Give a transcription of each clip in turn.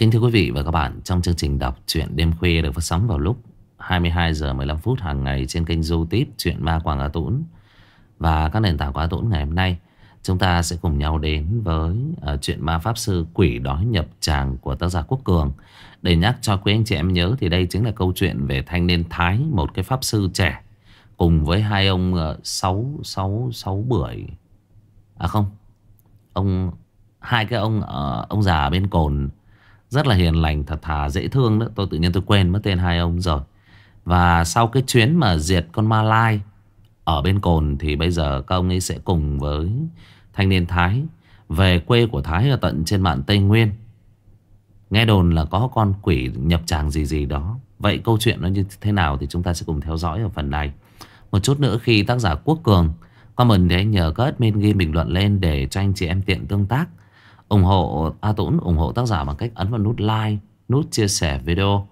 Kính thưa quý vị và các bạn, trong chương trình đọc truyện đêm khuya được phát sóng vào lúc 22 giờ 15 phút hàng ngày trên kênh YouTube Truyện Ma Quảng Á Tũng và các nền tảng của Á Tũng ngày hôm nay, chúng ta sẽ cùng nhau đến với uh, chuyện ma pháp sư quỷ đói nhập tràng của tác giả Quốc Cường. Để nhắc cho quý anh chị em nhớ thì đây chính là câu chuyện về thanh niên Thái, một cái pháp sư trẻ cùng với hai ông uh, sáu sáu sáu bưởi. À không, ông hai cái ông uh, ông già bên cồn rất là hiền lành, thật thà, dễ thương đó tôi tự nhiên tôi quên mất tên hai ông rồi. Và sau cái chuyến mà diệt con ma lai ở bên cồn thì bây giờ các ông ấy sẽ cùng với thanh niên thái về quê của thái ở tận trên mạn tây nguyên. Nghe đồn là có con quỷ nhập tràng gì gì đó. Vậy câu chuyện nó như thế nào thì chúng ta sẽ cùng theo dõi ở phần này. Một chút nữa khi tác giả quốc cường comment để anh nhờ các admin ghi bình luận lên để cho anh chị em tiện tương tác ủng hộ A Tũng ủng hộ tác giả bằng cách ấn vào nút like, nút chia sẻ video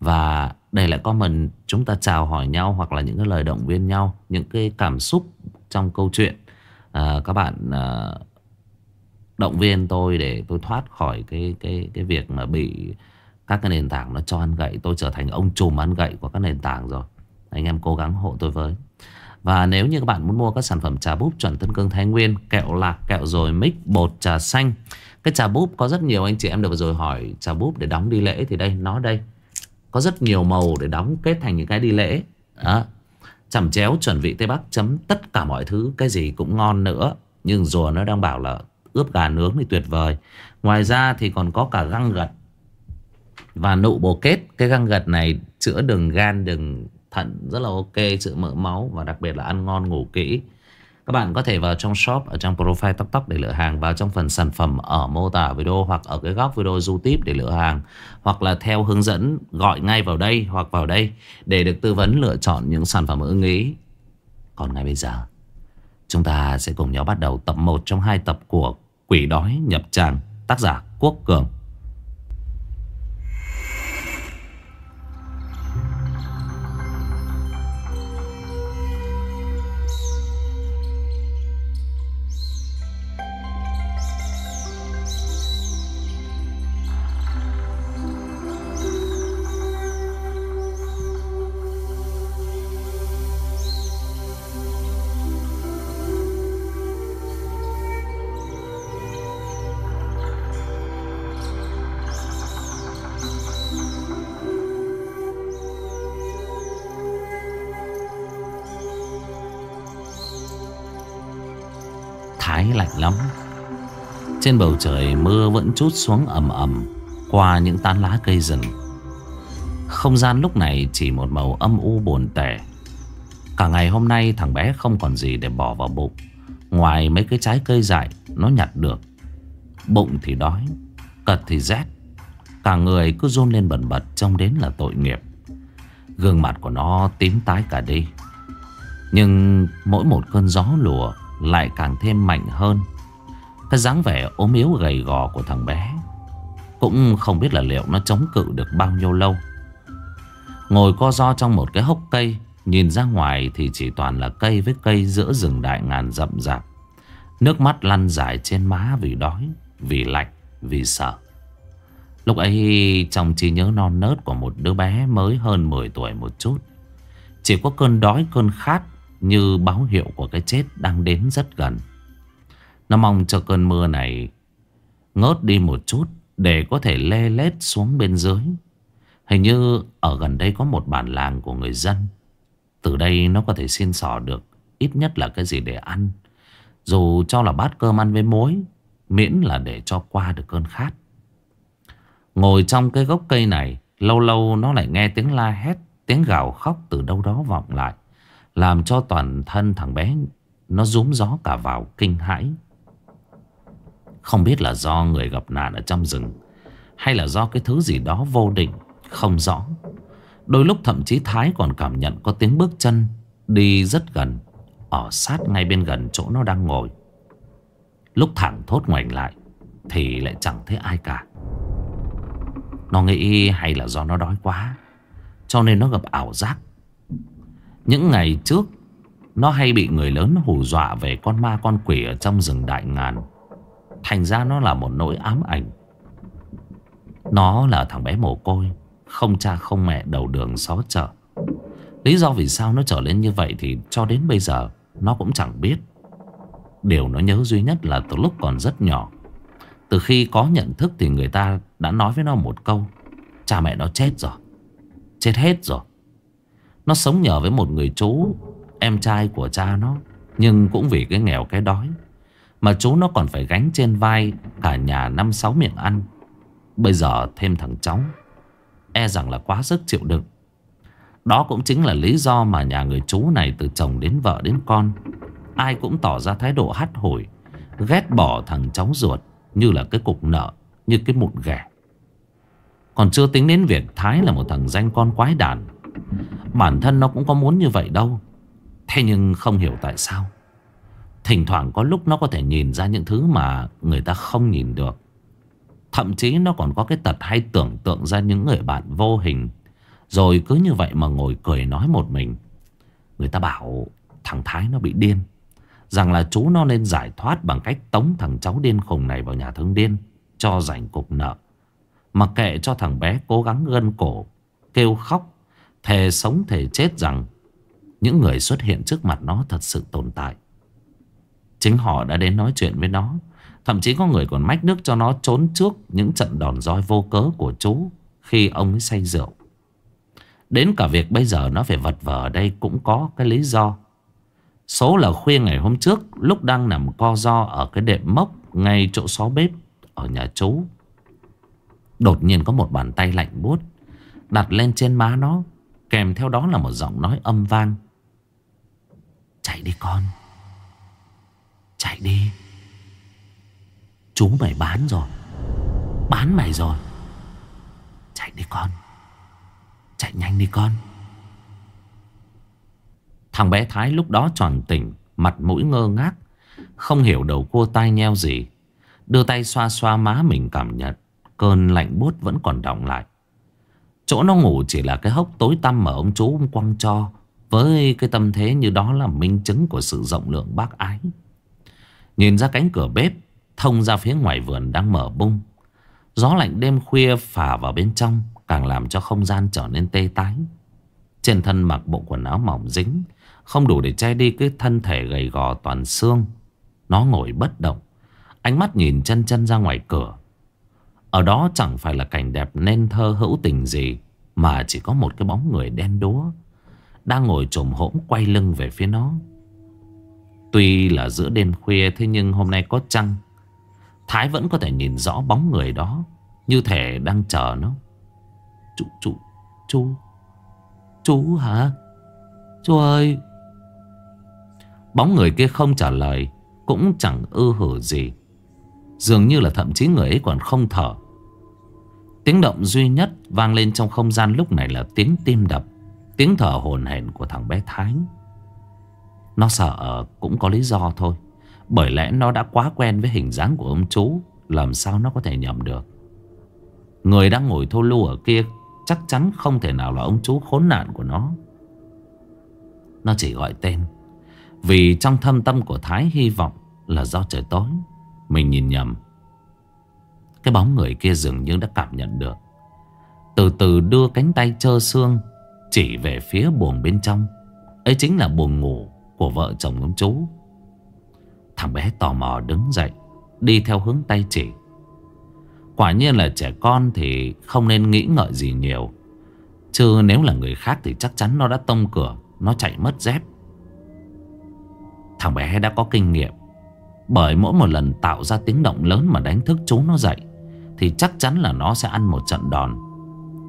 và để lại comment chúng ta chào hỏi nhau hoặc là những cái lời động viên nhau, những cái cảm xúc trong câu chuyện. À, các bạn à, động viên tôi để tôi thoát khỏi cái cái cái việc mà bị các cái nền tảng nó cho ăn gậy, tôi trở thành ông trùm ăn gậy của các nền tảng rồi. Anh em cố gắng hộ tôi với. Và nếu như các bạn muốn mua các sản phẩm trà búp chuẩn Tân Cương Thái Nguyên, kẹo lạc, kẹo rồi mix, bột trà xanh. Cái trà búp có rất nhiều anh chị em được rồi hỏi trà búp để đóng đi lễ thì đây, nó đây. Có rất nhiều màu để đóng kết thành những cái đi lễ. Đó. Chẩm chéo chuẩn vị Tây Bắc chấm tất cả mọi thứ, cái gì cũng ngon nữa. Nhưng rùa nó đang bảo là ướp gà nướng thì tuyệt vời. Ngoài ra thì còn có cả găng gật và nụ bồ kết. Cái găng gật này chữa đường gan, đường thận rất là ok chữa mỡ máu và đặc biệt là ăn ngon ngủ kỹ các bạn có thể vào trong shop, ở trong profile tóc tóc để lựa hàng, vào trong phần sản phẩm ở mô tả video hoặc ở cái góc video youtube để lựa hàng, hoặc là theo hướng dẫn gọi ngay vào đây hoặc vào đây để được tư vấn lựa chọn những sản phẩm ưng ý. Còn ngay bây giờ, chúng ta sẽ cùng nhau bắt đầu tập 1 trong hai tập của Quỷ đói nhập tràng, tác giả Quốc Cường. Trên bầu trời, mưa vẫn chút xuống ầm ầm Qua những tán lá cây rừng. Không gian lúc này chỉ một màu âm u buồn tẻ. Cả ngày hôm nay, thằng bé không còn gì để bỏ vào bụng. Ngoài mấy cái trái cây dại, Nó nhặt được. Bụng thì đói, Cật thì rét. Cả người cứ run lên bẩn bật Trông đến là tội nghiệp. Gương mặt của nó tím tái cả đi. Nhưng mỗi một cơn gió lùa lại càng thêm mạnh hơn. Cái dáng vẻ ốm yếu gầy gò của thằng bé cũng không biết là liệu nó chống cự được bao nhiêu lâu. Ngồi co do trong một cái hốc cây, nhìn ra ngoài thì chỉ toàn là cây với cây giữa rừng đại ngàn rậm rạp. Nước mắt lăn dài trên má vì đói, vì lạnh, vì sợ. Lúc ấy trong trí nhớ non nớt của một đứa bé mới hơn 10 tuổi một chút. Chỉ có cơn đói cơn khát như báo hiệu của cái chết đang đến rất gần nó mong cho cơn mưa này Ngớt đi một chút Để có thể lê lết xuống bên dưới. Hình như ở gần đây có một bản làng của người dân. Từ đây nó có thể xin sò được Ít nhất là cái gì để ăn. Dù cho là bát cơm ăn với muối, Miễn là để cho qua được cơn khát. Ngồi trong cái gốc cây này, Lâu lâu nó lại nghe tiếng la hét, Tiếng gào khóc từ đâu đó vọng lại, làm cho toàn thân thằng bé Nó rúm gió cả vào kinh hãi. Không biết là do người gặp nạn ở trong rừng, Hay là do cái thứ gì đó vô định, Không rõ. Đôi lúc thậm chí Thái còn cảm nhận có tiếng bước chân Đi rất gần, Ở sát ngay bên gần chỗ nó đang ngồi. Lúc thẳng thốt ngoảnh lại Thì lại chẳng thấy ai cả. Nó nghĩ hay là do nó đói quá, Cho nên nó gặp ảo giác. Những ngày trước, Nó hay bị người lớn hù dọa về con ma con quỷ ở trong rừng đại ngàn. Thành ra nó là một nỗi ám ảnh. Nó là thằng bé mồ côi, Không cha không mẹ đầu đường xó chợ. Lý do vì sao nó trở lên như vậy Thì cho đến bây giờ, Nó cũng chẳng biết. Điều nó nhớ duy nhất là từ lúc còn rất nhỏ. Từ khi có nhận thức Thì người ta đã nói với nó một câu, Cha mẹ nó chết rồi, Chết hết rồi. Nó sống nhờ với một người chú, Em trai của cha nó, Nhưng cũng vì cái nghèo cái đói. Mà chú nó còn phải gánh trên vai Cả nhà năm sáu miệng ăn. Bây giờ thêm thằng cháu E rằng là quá sức chịu đựng. Đó cũng chính là lý do mà nhà người chú này Từ chồng đến vợ đến con, Ai cũng tỏ ra thái độ hắt hủi, Ghét bỏ thằng cháu ruột Như là cái cục nợ, Như cái mụn ghẻ. Còn chưa tính đến việc Thái là một thằng danh con quái đản. Bản thân nó cũng có muốn như vậy đâu. Thế nhưng không hiểu tại sao. Thỉnh thoảng có lúc nó có thể nhìn ra những thứ mà người ta không nhìn được. Thậm chí nó còn có cái tật hay tưởng tượng ra những người bạn vô hình. Rồi cứ như vậy mà ngồi cười nói một mình. Người ta bảo thằng Thái nó bị điên. Rằng là chú nó nên giải thoát bằng cách tống thằng cháu điên khùng này vào nhà thương điên, Cho rảnh cục nợ. Mặc kệ cho thằng bé cố gắng gân cổ, Kêu khóc, Thề sống thề chết rằng Những người xuất hiện trước mặt nó thật sự tồn tại. Chính họ đã đến nói chuyện với nó Thậm chí có người còn mách nước cho nó trốn trước những trận đòn roi vô cớ của chú khi ông ấy say rượu. Đến cả việc bây giờ nó phải vật vờ ở đây cũng có cái lý do. Số là khuya ngày hôm trước, lúc đang nằm co do ở cái đệm mốc ngay chỗ xó bếp ở nhà chú. Đột nhiên có một bàn tay lạnh buốt đặt lên trên má nó, kèm theo đó là một giọng nói âm vang. Chạy đi con. Chạy đi. Chú mày bán rồi. Bán mày rồi. Chạy đi con. Chạy nhanh đi con. Thằng bé Thái lúc đó tròn tỉnh, Mặt mũi ngơ ngác, Không hiểu đầu cua tai nheo gì. Đưa tay xoa xoa má mình cảm nhận, Cơn lạnh buốt vẫn còn đọng lại. Chỗ nó ngủ chỉ là cái hốc tối tăm mà ông chú ông quăng cho, Với cái tâm thế như đó là minh chứng của sự rộng lượng bác ái. Nhìn ra cánh cửa bếp, Thông ra phía ngoài vườn đang mở bung. Gió lạnh đêm khuya phả vào bên trong, Càng làm cho không gian trở nên tê tái. Trên thân mặc bộ quần áo mỏng dính, Không đủ để che đi cái thân thể gầy gò toàn xương. Nó ngồi bất động, Ánh mắt nhìn chân chân ra ngoài cửa. Ở đó chẳng phải là cảnh đẹp nên thơ hữu tình gì, Mà chỉ có một cái bóng người đen đúa Đang ngồi trồm hỗn quay lưng về phía nó. Tuy là giữa đêm khuya Thế nhưng hôm nay có trăng. Thái vẫn có thể nhìn rõ bóng người đó Như thể đang chờ nó. Chú, chú, chú Chú hả? Chú ơi! Bóng người kia không trả lời Cũng chẳng ư hử gì. Dường như là thậm chí người ấy còn không thở. Tiếng động duy nhất vang lên trong không gian lúc này là tiếng tim đập Tiếng thở hồn hển của thằng bé Thái. Nó sợ ờ, cũng có lý do thôi. Bởi lẽ nó đã quá quen với hình dáng của ông chú, Làm sao nó có thể nhầm được? Người đang ngồi thô lưu ở kia Chắc chắn không thể nào là ông chú khốn nạn của nó. Nó chỉ gọi tên, Vì trong thâm tâm của Thái hy vọng Là do trời tối. Mình nhìn nhầm. Cái bóng người kia dường như đã cảm nhận được. Từ từ đưa cánh tay trơ xương Chỉ về phía buồng bên trong. Ấy chính là buồng ngủ. Của vợ chồng ông chú. Thằng bé tò mò đứng dậy, Đi theo hướng tay chỉ Quả nhiên là trẻ con thì không nên nghĩ ngợi gì nhiều. Chứ nếu là người khác thì chắc chắn nó đã tông cửa, Nó chạy mất dép. Thằng bé đã có kinh nghiệm. Bởi mỗi một lần tạo ra tiếng động lớn mà đánh thức chú nó dậy, Thì chắc chắn là nó sẽ ăn một trận đòn.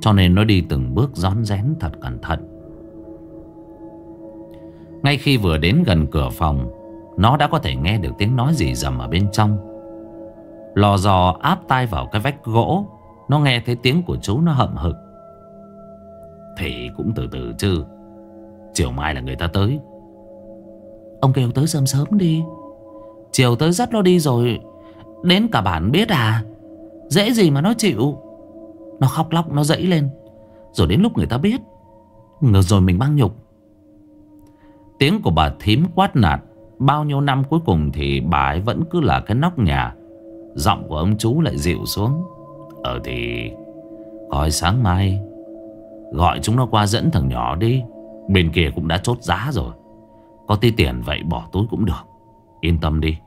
Cho nên nó đi từng bước rón rén thật cẩn thận. Ngay khi vừa đến gần cửa phòng, nó đã có thể nghe được tiếng nói gì rầm ở bên trong. Lò dò áp tai vào cái vách gỗ, Nó nghe thấy tiếng của chú nó hậm hực. Thì cũng từ từ chứ, Chiều mai là người ta tới. Ông kêu tới sớm sớm đi. Chiều tới dắt nó đi rồi, Đến cả bản biết à? Dễ gì mà nó chịu? Nó khóc lóc, nó dẫy lên, Rồi đến lúc người ta biết. Ngờ rồi mình mang nhục. Tiếng của bà thím quát nạt. Bao nhiêu năm cuối cùng thì bà ấy vẫn cứ là cái nóc nhà. Giọng của ông chú lại dịu xuống. Ờ thì, Coi sáng mai, Gọi chúng nó qua dẫn thằng nhỏ đi. Bên kia cũng đã chốt giá rồi. Có tí tiền vậy bỏ túi cũng được. Yên tâm đi,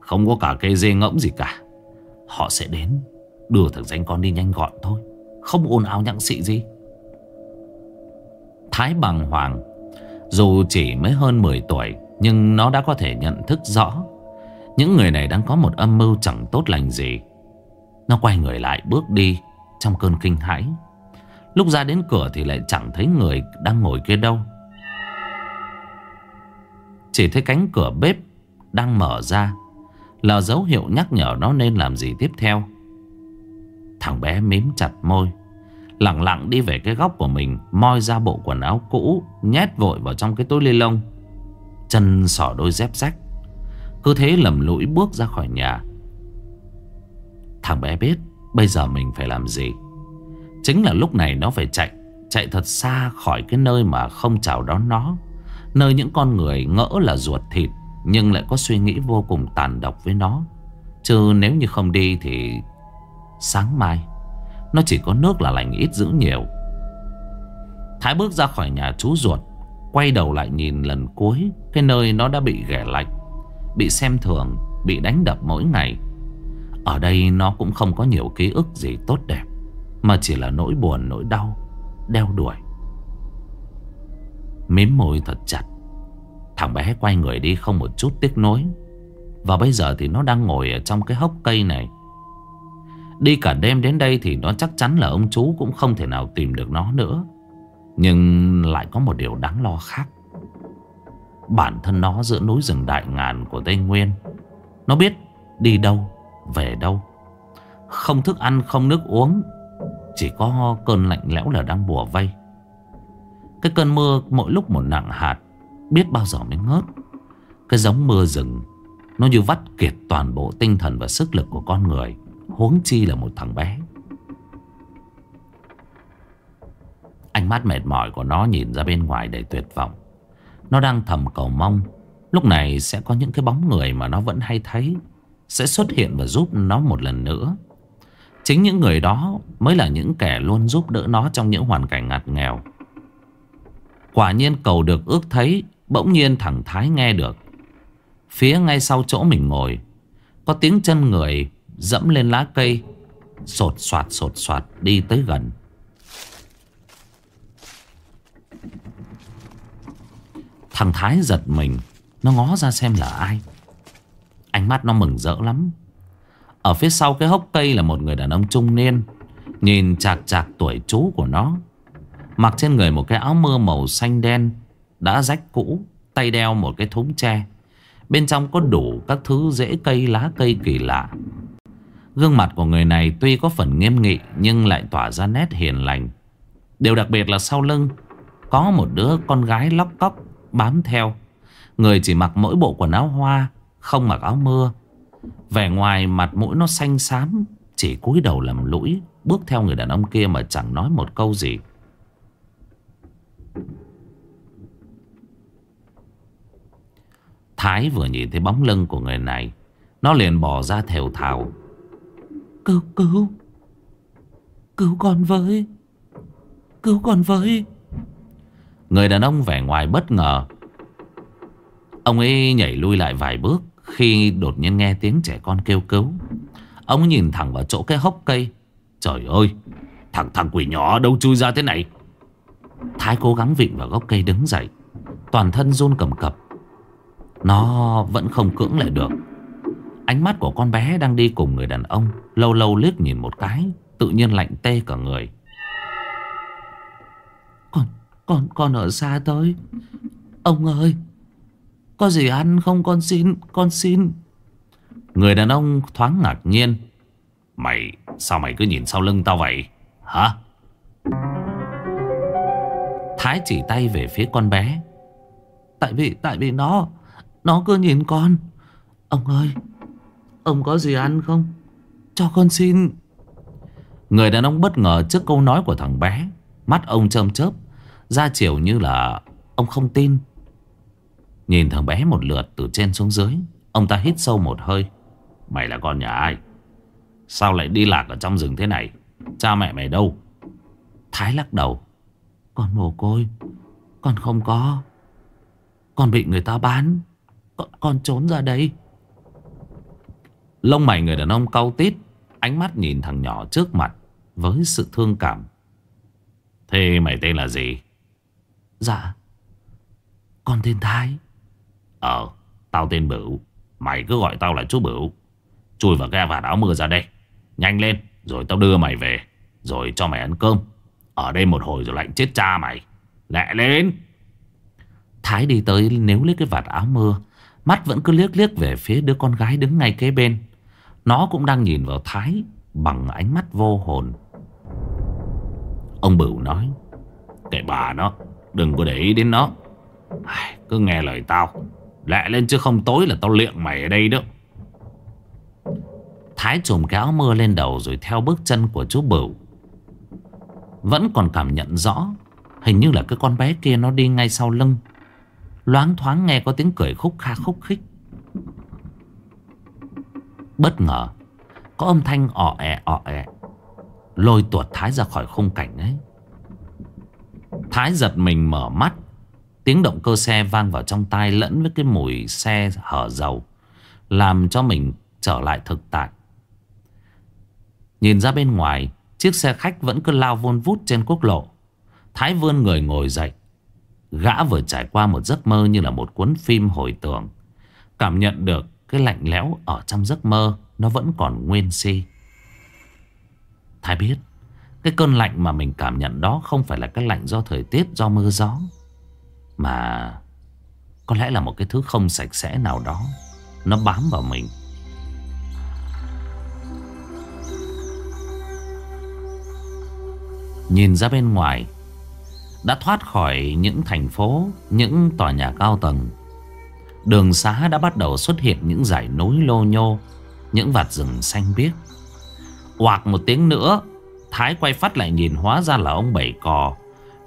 Không có cả cây dê ngỗng gì cả. Họ sẽ đến, Đưa thằng danh con đi nhanh gọn thôi. Không ồn ào nhặng xị gì. Thái bằng hoàng dù chỉ mới hơn 10 tuổi, Nhưng nó đã có thể nhận thức rõ. Những người này đang có một âm mưu chẳng tốt lành gì. Nó quay người lại bước đi Trong cơn kinh hãi. Lúc ra đến cửa thì lại chẳng thấy người đang ngồi kia đâu. Chỉ thấy cánh cửa bếp đang mở ra. Là dấu hiệu nhắc nhở nó nên làm gì tiếp theo. Thằng bé mím chặt môi. Lặng lặng đi về cái góc của mình, Moi ra bộ quần áo cũ, Nhét vội vào trong cái túi ly lông. Chân sỏ đôi dép rách. Cứ thế lầm lũi bước ra khỏi nhà. Thằng bé biết Bây giờ mình phải làm gì. Chính là lúc này nó phải chạy Chạy thật xa khỏi cái nơi mà không chào đón nó. Nơi những con người ngỡ là ruột thịt, Nhưng lại có suy nghĩ vô cùng tàn độc với nó. Chứ nếu như không đi thì Sáng mai. Nó chỉ có nước là lành ít giữ nhiều. Thái bước ra khỏi nhà chú ruột, Quay đầu lại nhìn lần cuối, Cái nơi nó đã bị ghẻ lạnh, Bị xem thường, Bị đánh đập mỗi ngày. Ở đây nó cũng không có nhiều ký ức gì tốt đẹp, Mà chỉ là nỗi buồn, nỗi đau, Đeo đuổi. Mím môi thật chặt. Thằng bé quay người đi không một chút tiếc nối Và bây giờ thì nó đang ngồi ở trong cái hốc cây này. Đi cả đêm đến đây thì nó chắc chắn là ông chú cũng không thể nào tìm được nó nữa. Nhưng lại có một điều đáng lo khác. Bản thân nó giữa núi rừng đại ngàn của Tây Nguyên Nó biết đi đâu, về đâu. Không thức ăn, không nước uống Chỉ có cơn lạnh lẽo là đang bùa vây. Cái cơn mưa mỗi lúc một nặng hạt Biết bao giờ mới ngớt. Cái giống mưa rừng Nó như vắt kiệt toàn bộ tinh thần và sức lực của con người. Huống chi là một thằng bé. Ánh mắt mệt mỏi của nó nhìn ra bên ngoài đầy tuyệt vọng. Nó đang thầm cầu mong, Lúc này sẽ có những cái bóng người mà nó vẫn hay thấy Sẽ xuất hiện và giúp nó một lần nữa. Chính những người đó mới là những kẻ luôn giúp đỡ nó trong những hoàn cảnh ngặt nghèo. Quả nhiên cầu được ước thấy, Bỗng nhiên thằng Thái nghe được. Phía ngay sau chỗ mình ngồi, Có tiếng chân người Dẫm lên lá cây, Sột soạt sột soạt đi tới gần. Thằng Thái giật mình, Nó ngó ra xem là ai. Ánh mắt nó mừng rỡ lắm. Ở phía sau cái hốc cây là một người đàn ông trung niên, Nhìn chạc chạc tuổi chú của nó. Mặc trên người một cái áo mưa màu xanh đen, Đã rách cũ, Tay đeo một cái thúng tre. Bên trong có đủ các thứ rễ cây, lá cây kỳ lạ. Gương mặt của người này tuy có phần nghiêm nghị Nhưng lại tỏa ra nét hiền lành. Điều đặc biệt là sau lưng, Có một đứa con gái lóc cóc bám theo. Người chỉ mặc mỗi bộ quần áo hoa, Không mặc áo mưa. Vẻ ngoài mặt mũi nó xanh xám, Chỉ cúi đầu làm lũi, Bước theo người đàn ông kia mà chẳng nói một câu gì. Thái vừa nhìn thấy bóng lưng của người này, Nó liền bỏ ra thều thào. Cứu cứu. Cứu con với. Cứu con với. Người đàn ông vẻ ngoài bất ngờ. Ông ấy nhảy lui lại vài bước Khi đột nhiên nghe tiếng trẻ con kêu cứu. Ông nhìn thẳng vào chỗ cái hốc cây. Trời ơi, Thằng thằng quỷ nhỏ đâu chui ra thế này? Thái cố gắng vịn vào gốc cây đứng dậy. Toàn thân run cầm cập. Nó vẫn không cưỡng lại được. Ánh mắt của con bé đang đi cùng người đàn ông Lâu lâu liếc nhìn một cái Tự nhiên lạnh tê cả người. Con, con, con ở xa tới. Ông ơi Có gì ăn không? Con xin, con xin. Người đàn ông thoáng ngạc nhiên. Mày, sao mày cứ nhìn sau lưng tao vậy? Hả? Thái chỉ tay về phía con bé. Tại vì, tại vì nó Nó cứ nhìn con. Ông ơi Ông có gì ăn không? Cho con xin. Người đàn ông bất ngờ trước câu nói của thằng bé. Mắt ông châm chớp Ra chiều như là Ông không tin. Nhìn thằng bé một lượt từ trên xuống dưới Ông ta hít sâu một hơi. Mày là con nhà ai? Sao lại đi lạc ở trong rừng thế này? Cha mẹ mày đâu? Thái lắc đầu. Con mồ côi Con không có. Con bị người ta bán. Con, con trốn ra đây. Lông mày người đàn ông cau tít Ánh mắt nhìn thằng nhỏ trước mặt Với sự thương cảm. Thế mày tên là gì? Dạ. Con tên Thái. Ờ Tao tên Bửu. Mày cứ gọi tao là chú Bửu. Chui vào cái vạt áo mưa ra đây. Nhanh lên Rồi tao đưa mày về. Rồi cho mày ăn cơm. Ở đây một hồi rồi lạnh chết cha mày. Lẹ lên! Thái đi tới nếu lấy cái vạt áo mưa. Mắt vẫn cứ liếc liếc về phía đứa con gái đứng ngay kế bên nó cũng đang nhìn vào Thái Bằng ánh mắt vô hồn. Ông Bửu nói Kệ bà nó Đừng có để ý đến nó. Cứ nghe lời tao. Lẹ lên chứ không tối là tao liệng mày ở đây đó. Thái trùm cái áo mưa lên đầu Rồi theo bước chân của chú Bửu. Vẫn còn cảm nhận rõ, Hình như là cái con bé kia nó đi ngay sau lưng. Loáng thoáng nghe có tiếng cười khúc kha khúc khích. Bất ngờ, Có âm thanh ọ ẹ ọ ẹ. Lôi tuột Thái ra khỏi khung cảnh ấy. Thái giật mình mở mắt. Tiếng động cơ xe vang vào trong tai Lẫn với cái mùi xe hở dầu, Làm cho mình trở lại thực tại. Nhìn ra bên ngoài, Chiếc xe khách vẫn cứ lao vun vút trên quốc lộ. Thái vươn người ngồi dậy. Gã vừa trải qua một giấc mơ như là một cuốn phim hồi tưởng. Cảm nhận được cái lạnh lẽo ở trong giấc mơ Nó vẫn còn nguyên si. Thái biết, Cái cơn lạnh mà mình cảm nhận đó Không phải là cái lạnh do thời tiết, Do mưa gió, Mà Có lẽ là một cái thứ không sạch sẽ nào đó Nó bám vào mình. Nhìn ra bên ngoài, Đã thoát khỏi những thành phố, Những tòa nhà cao tầng Đường xá đã bắt đầu xuất hiện những dải núi lô nhô, Những vạt rừng xanh biếc. Hoặc một tiếng nữa, Thái quay phát lại nhìn hóa ra là ông Bảy Cò.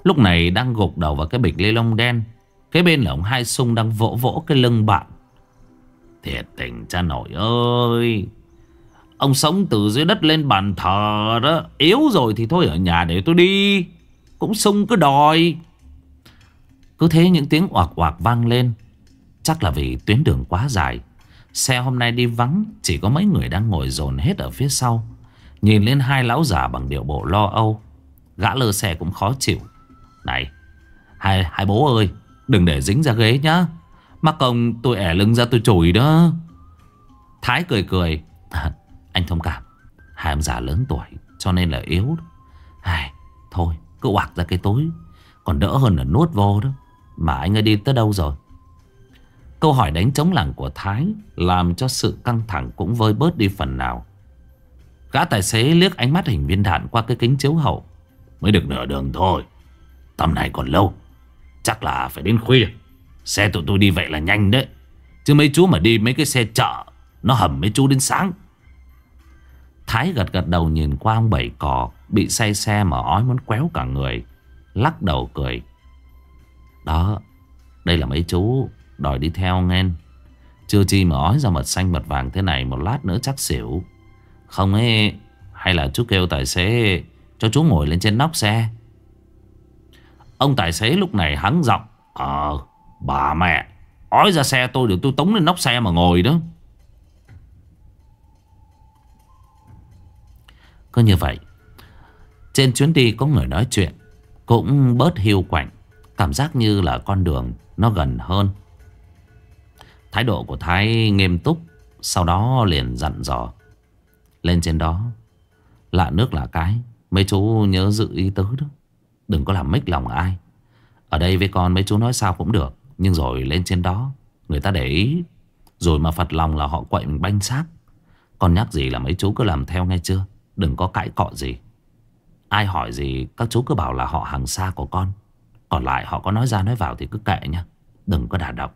Lúc này đang gục đầu vào cái bịch lê lông đen, Cái bên là ông Hai Sung đang vỗ vỗ cái lưng bạn. Thiệt tình cha nội ơi, Ông sống từ dưới đất lên bàn thờ đó, Yếu rồi thì thôi ở nhà để tôi đi, Cũng sung cứ đòi. Cứ thế những tiếng oạc oạc vang lên Chắc là vì tuyến đường quá dài. Xe hôm nay đi vắng Chỉ có mấy người đang ngồi dồn hết ở phía sau. Nhìn lên hai lão già bằng điệu bộ lo âu Gã lơ xe cũng khó chịu. Này Hai, hai bố ơi Đừng để dính ra ghế nhá. Mắc công tôi ẻ lưng ra tôi chùi đó. Thái cười cười. Anh thông cảm. Hai ông già lớn tuổi cho nên là yếu. Ai, Thôi cứ quạc ra cái tối Còn đỡ hơn là nuốt vô đó. Mà anh ấy đi tới đâu rồi? Câu hỏi đánh trống làng của Thái Làm cho sự căng thẳng cũng vơi bớt đi phần nào. Gã tài xế liếc ánh mắt hình viên đạn qua cái kính chiếu hậu. Mới được nửa đường thôi. Tầm này còn lâu. Chắc là phải đến khuya. Xe tụi tôi đi vậy là nhanh đấy. Chứ mấy chú mà đi mấy cái xe chợ, Nó hầm mấy chú đến sáng. Thái gật gật đầu nhìn qua ông bảy cò, Bị say xe mà ói muốn quéo cả người. Lắc đầu cười. Đó, Đây là mấy chú. Đòi đi theo nghen Chưa chi mà ói ra mật xanh mật vàng thế này Một lát nữa chắc xỉu. Không ấy, Hay là chú kêu tài xế Cho chú ngồi lên trên nóc xe. Ông tài xế lúc này hắng giọng Ờ bà mẹ, Ói ra xe tôi được tôi tống lên nóc xe mà ngồi đó. Cứ như vậy, Trên chuyến đi có người nói chuyện, Cũng bớt hiu quạnh, Cảm giác như là con đường Nó gần hơn. Thái độ của Thái nghiêm túc, Sau đó liền dặn dò. Lên trên đó, Lạ nước là cái, Mấy chú nhớ giữ ý tứ đó. Đừng có làm mích lòng ai. Ở đây với con mấy chú nói sao cũng được, Nhưng rồi lên trên đó, Người ta để ý. Rồi mà phật lòng là họ quậy mình banh xác. Còn nhắc gì là mấy chú cứ làm theo nghe chưa? Đừng có cãi cọ gì. Ai hỏi gì, các chú cứ bảo là họ hàng xa của con. Còn lại họ có nói ra nói vào thì cứ kệ nha. Đừng có đả động.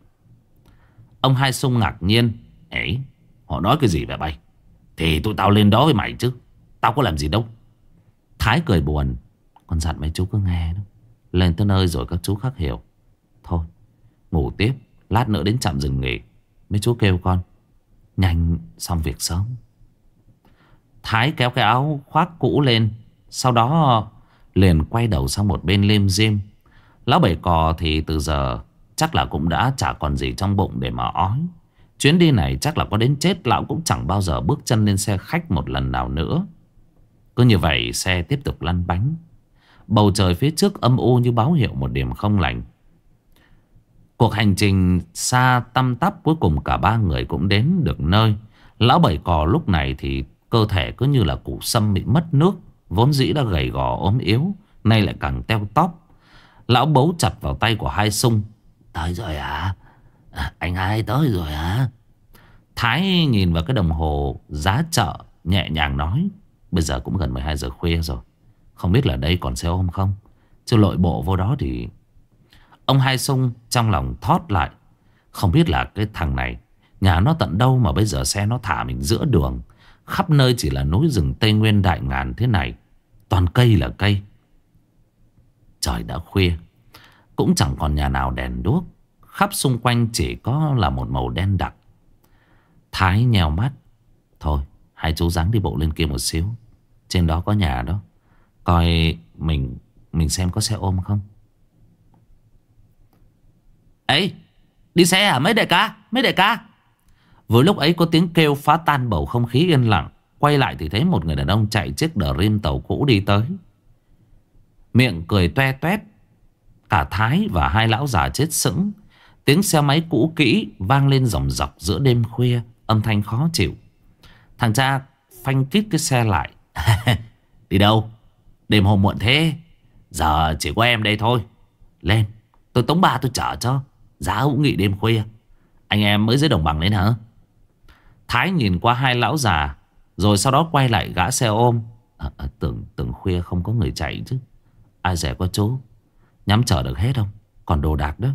Ông Hai Sung ngạc nhiên. Ấy họ nói cái gì vậy bay? Thì tụi tao lên đó với mày chứ. Tao có làm gì đâu. Thái cười buồn. Con dặn mấy chú cứ nghe đó. Lên tới nơi rồi các chú khắc hiểu. Thôi, ngủ tiếp. Lát nữa đến chạm dừng nghỉ. Mấy chú kêu con. Nhanh xong việc sớm. Thái kéo cái áo khoác cũ lên. Sau đó Liền quay đầu sang một bên lim dim Lão bảy cò thì từ giờ Chắc là cũng đã chả còn gì trong bụng để mà ói. Chuyến đi này chắc là có đến chết, Lão cũng chẳng bao giờ bước chân lên xe khách một lần nào nữa. Cứ như vậy, xe tiếp tục lăn bánh. Bầu trời phía trước âm u như báo hiệu một điểm không lành. Cuộc hành trình xa tăm tắp cuối cùng cả ba người cũng đến được nơi. Lão bảy cò lúc này thì cơ thể cứ như là củ sâm bị mất nước, Vốn dĩ đã gầy gò ốm yếu, Nay lại càng teo tóc Lão bấu chặt vào tay của hai sung. Tới rồi à? à Anh hai tới rồi à Thái nhìn vào cái đồng hồ giá chợ, Nhẹ nhàng nói, Bây giờ cũng gần 12 giờ khuya rồi. Không biết là đây còn xe ôm không? Chứ lội bộ vô đó thì Ông hai sung trong lòng thót lại. Không biết là cái thằng này, Nhà nó tận đâu mà bây giờ xe nó thả mình giữa đường. Khắp nơi chỉ là núi rừng Tây Nguyên đại ngàn thế này. Toàn cây là cây. Trời đã khuya. Cũng chẳng còn nhà nào đèn đuốc. Khắp xung quanh chỉ có là một màu đen đặc. Thái nhèo mắt. Thôi, hai chú dáng đi bộ lên kia một xíu. Trên đó có nhà đó. Coi mình Mình xem có xe ôm không. Ấy đi xe à mấy đại ca? Mấy đại ca? Vừa lúc ấy có tiếng kêu phá tan bầu không khí yên lặng. Quay lại thì thấy một người đàn ông chạy chiếc đờ rim tàu cũ đi tới. Miệng cười toe toét. Cả Thái và hai lão già chết sững. Tiếng xe máy cũ kỹ vang lên dòng dọc giữa đêm khuya Âm thanh khó chịu. Thằng cha phanh kít cái xe lại. Đi đâu? Đêm hôm muộn thế. Giờ chỉ có em đây thôi. Lên Tôi tống ba tôi chở cho. Giá hữu nghị đêm khuya. Anh em mới dưới đồng bằng lên hả? Thái nhìn qua hai lão già Rồi sau đó quay lại gã xe ôm. À, à, Tưởng tưởng khuya không có người chạy chứ. Ai rẻ qua chỗ? Nhắm chở được hết không? Còn đồ đạc đó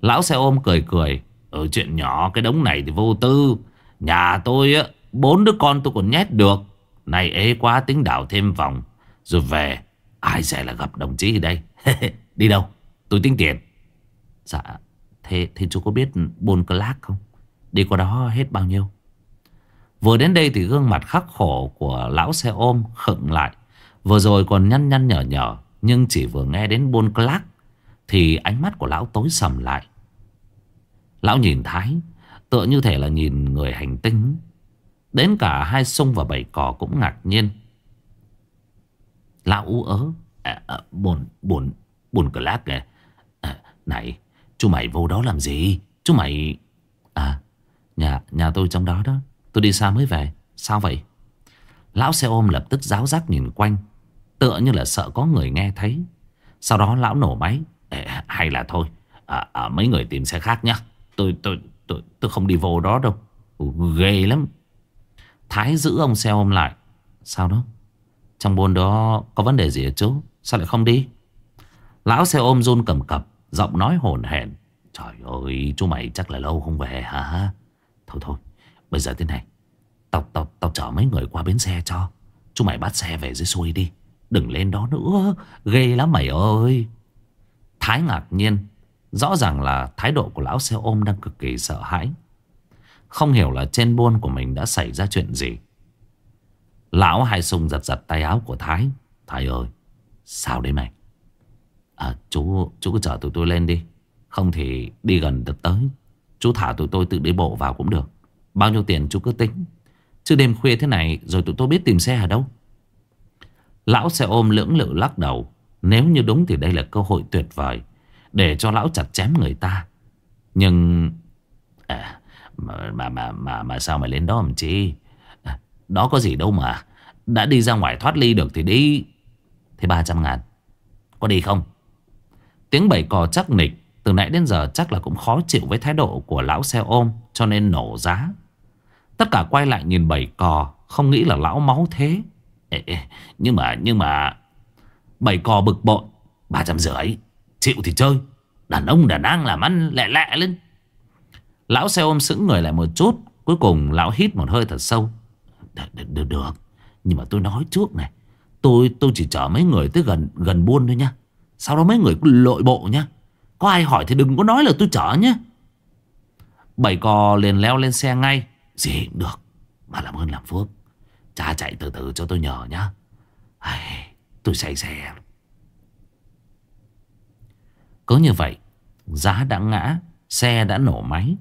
Lão xe ôm cười cười. Ở chuyện nhỏ cái đống này thì vô tư. Nhà tôi á Bốn đứa con tôi còn nhét được. Này ế quá tính đảo thêm vòng. Rồi về Ai sẽ là gặp đồng chí ở đây. Đi đâu? Tôi tính tiền. Dạ Thế, thế chú có biết Buôn Clark không? Đi qua đó hết bao nhiêu? Vừa đến đây thì gương mặt khắc khổ Của lão xe ôm khựng lại. Vừa rồi còn nhăn nhăn nhở nhở. Nhưng chỉ vừa nghe đến Buôn Clark Thì ánh mắt của lão tối sầm lại. Lão nhìn Thái Tựa như thể là nhìn người hành tinh. Đến cả hai sung và bảy cò cũng ngạc nhiên. Lão ú ớ à, à, Buồn Buồn Buồn Clark kìa. À, Này Chú mày vô đó làm gì? Chú mày À Nhà nhà tôi trong đó đó. Tôi đi xa mới về. Sao vậy? Lão xe ôm lập tức giáo giác nhìn quanh. Tựa như là sợ có người nghe thấy. Sau đó lão nổ máy. Ê, Hay là thôi à, à, Mấy người tìm xe khác nhá. Tôi, tôi, tôi, tôi không đi vô đó đâu. Ừ, ghê lắm. Thái giữ ông xe ôm lại. Sao đó? Trong buôn đó có vấn đề gì hả chú? Sao lại không đi? Lão xe ôm run cầm cập Giọng nói hồn hển. Trời ơi chú mày chắc là lâu không về hả? Thôi thôi Bây giờ thế này. Tao, tao, tao chở mấy người qua bến xe cho. Chú mày bắt xe về dưới xuôi đi. Đừng lên đó nữa. Ghê lắm mày ơi. Thái ngạc nhiên. Rõ ràng là thái độ của lão xe ôm đang cực kỳ sợ hãi. Không hiểu là trên buôn của mình đã xảy ra chuyện gì. Lão hai sung giật giật tay áo của Thái. Thái ơi, Sao đấy mày? À chú chú cứ chở tụi tôi lên đi. Không thì đi gần được tới. Chú thả tụi tôi tự đi bộ vào cũng được. Bao nhiêu tiền chú cứ tính. Chứ đêm khuya thế này rồi tụi tôi biết tìm xe ở đâu? Lão xe ôm lưỡng lự lắc đầu. Nếu như đúng thì đây là cơ hội tuyệt vời Để cho lão chặt chém người ta. Nhưng à, mà, mà, mà, mà, mà sao mày lên đó làm chi? À, Đó có gì đâu mà. Đã đi ra ngoài thoát ly được thì đi. Thế 300 ngàn Có đi không? Tiếng bầy cò chắc nịch Từ nãy đến giờ chắc là cũng khó chịu với thái độ của lão xe ôm Cho nên nổ giá. Tất cả quay lại nhìn bầy cò Không nghĩ là lão máu thế ê, ê, Nhưng mà nhưng mà Bày cò bực bội ba trăm rưỡi Chịu thì chơi. Đàn ông đàn ang làm ăn lẹ lẹ lên. Lão xe ôm sững người lại một chút Cuối cùng lão hít một hơi thật sâu. Được, được, được. Nhưng mà tôi nói trước này Tôi tôi chỉ chở mấy người tới gần gần buôn thôi nha. Sau đó mấy người lội bộ nhá Có ai hỏi thì đừng có nói là tôi chở nhé. Bảy cò liền leo lên xe ngay. Gì được Mà làm ơn làm phước. Cha chạy từ từ cho tôi nhờ nhá. Ai, Tôi say xe. Cứ như vậy Giá đã ngã Xe đã nổ máy.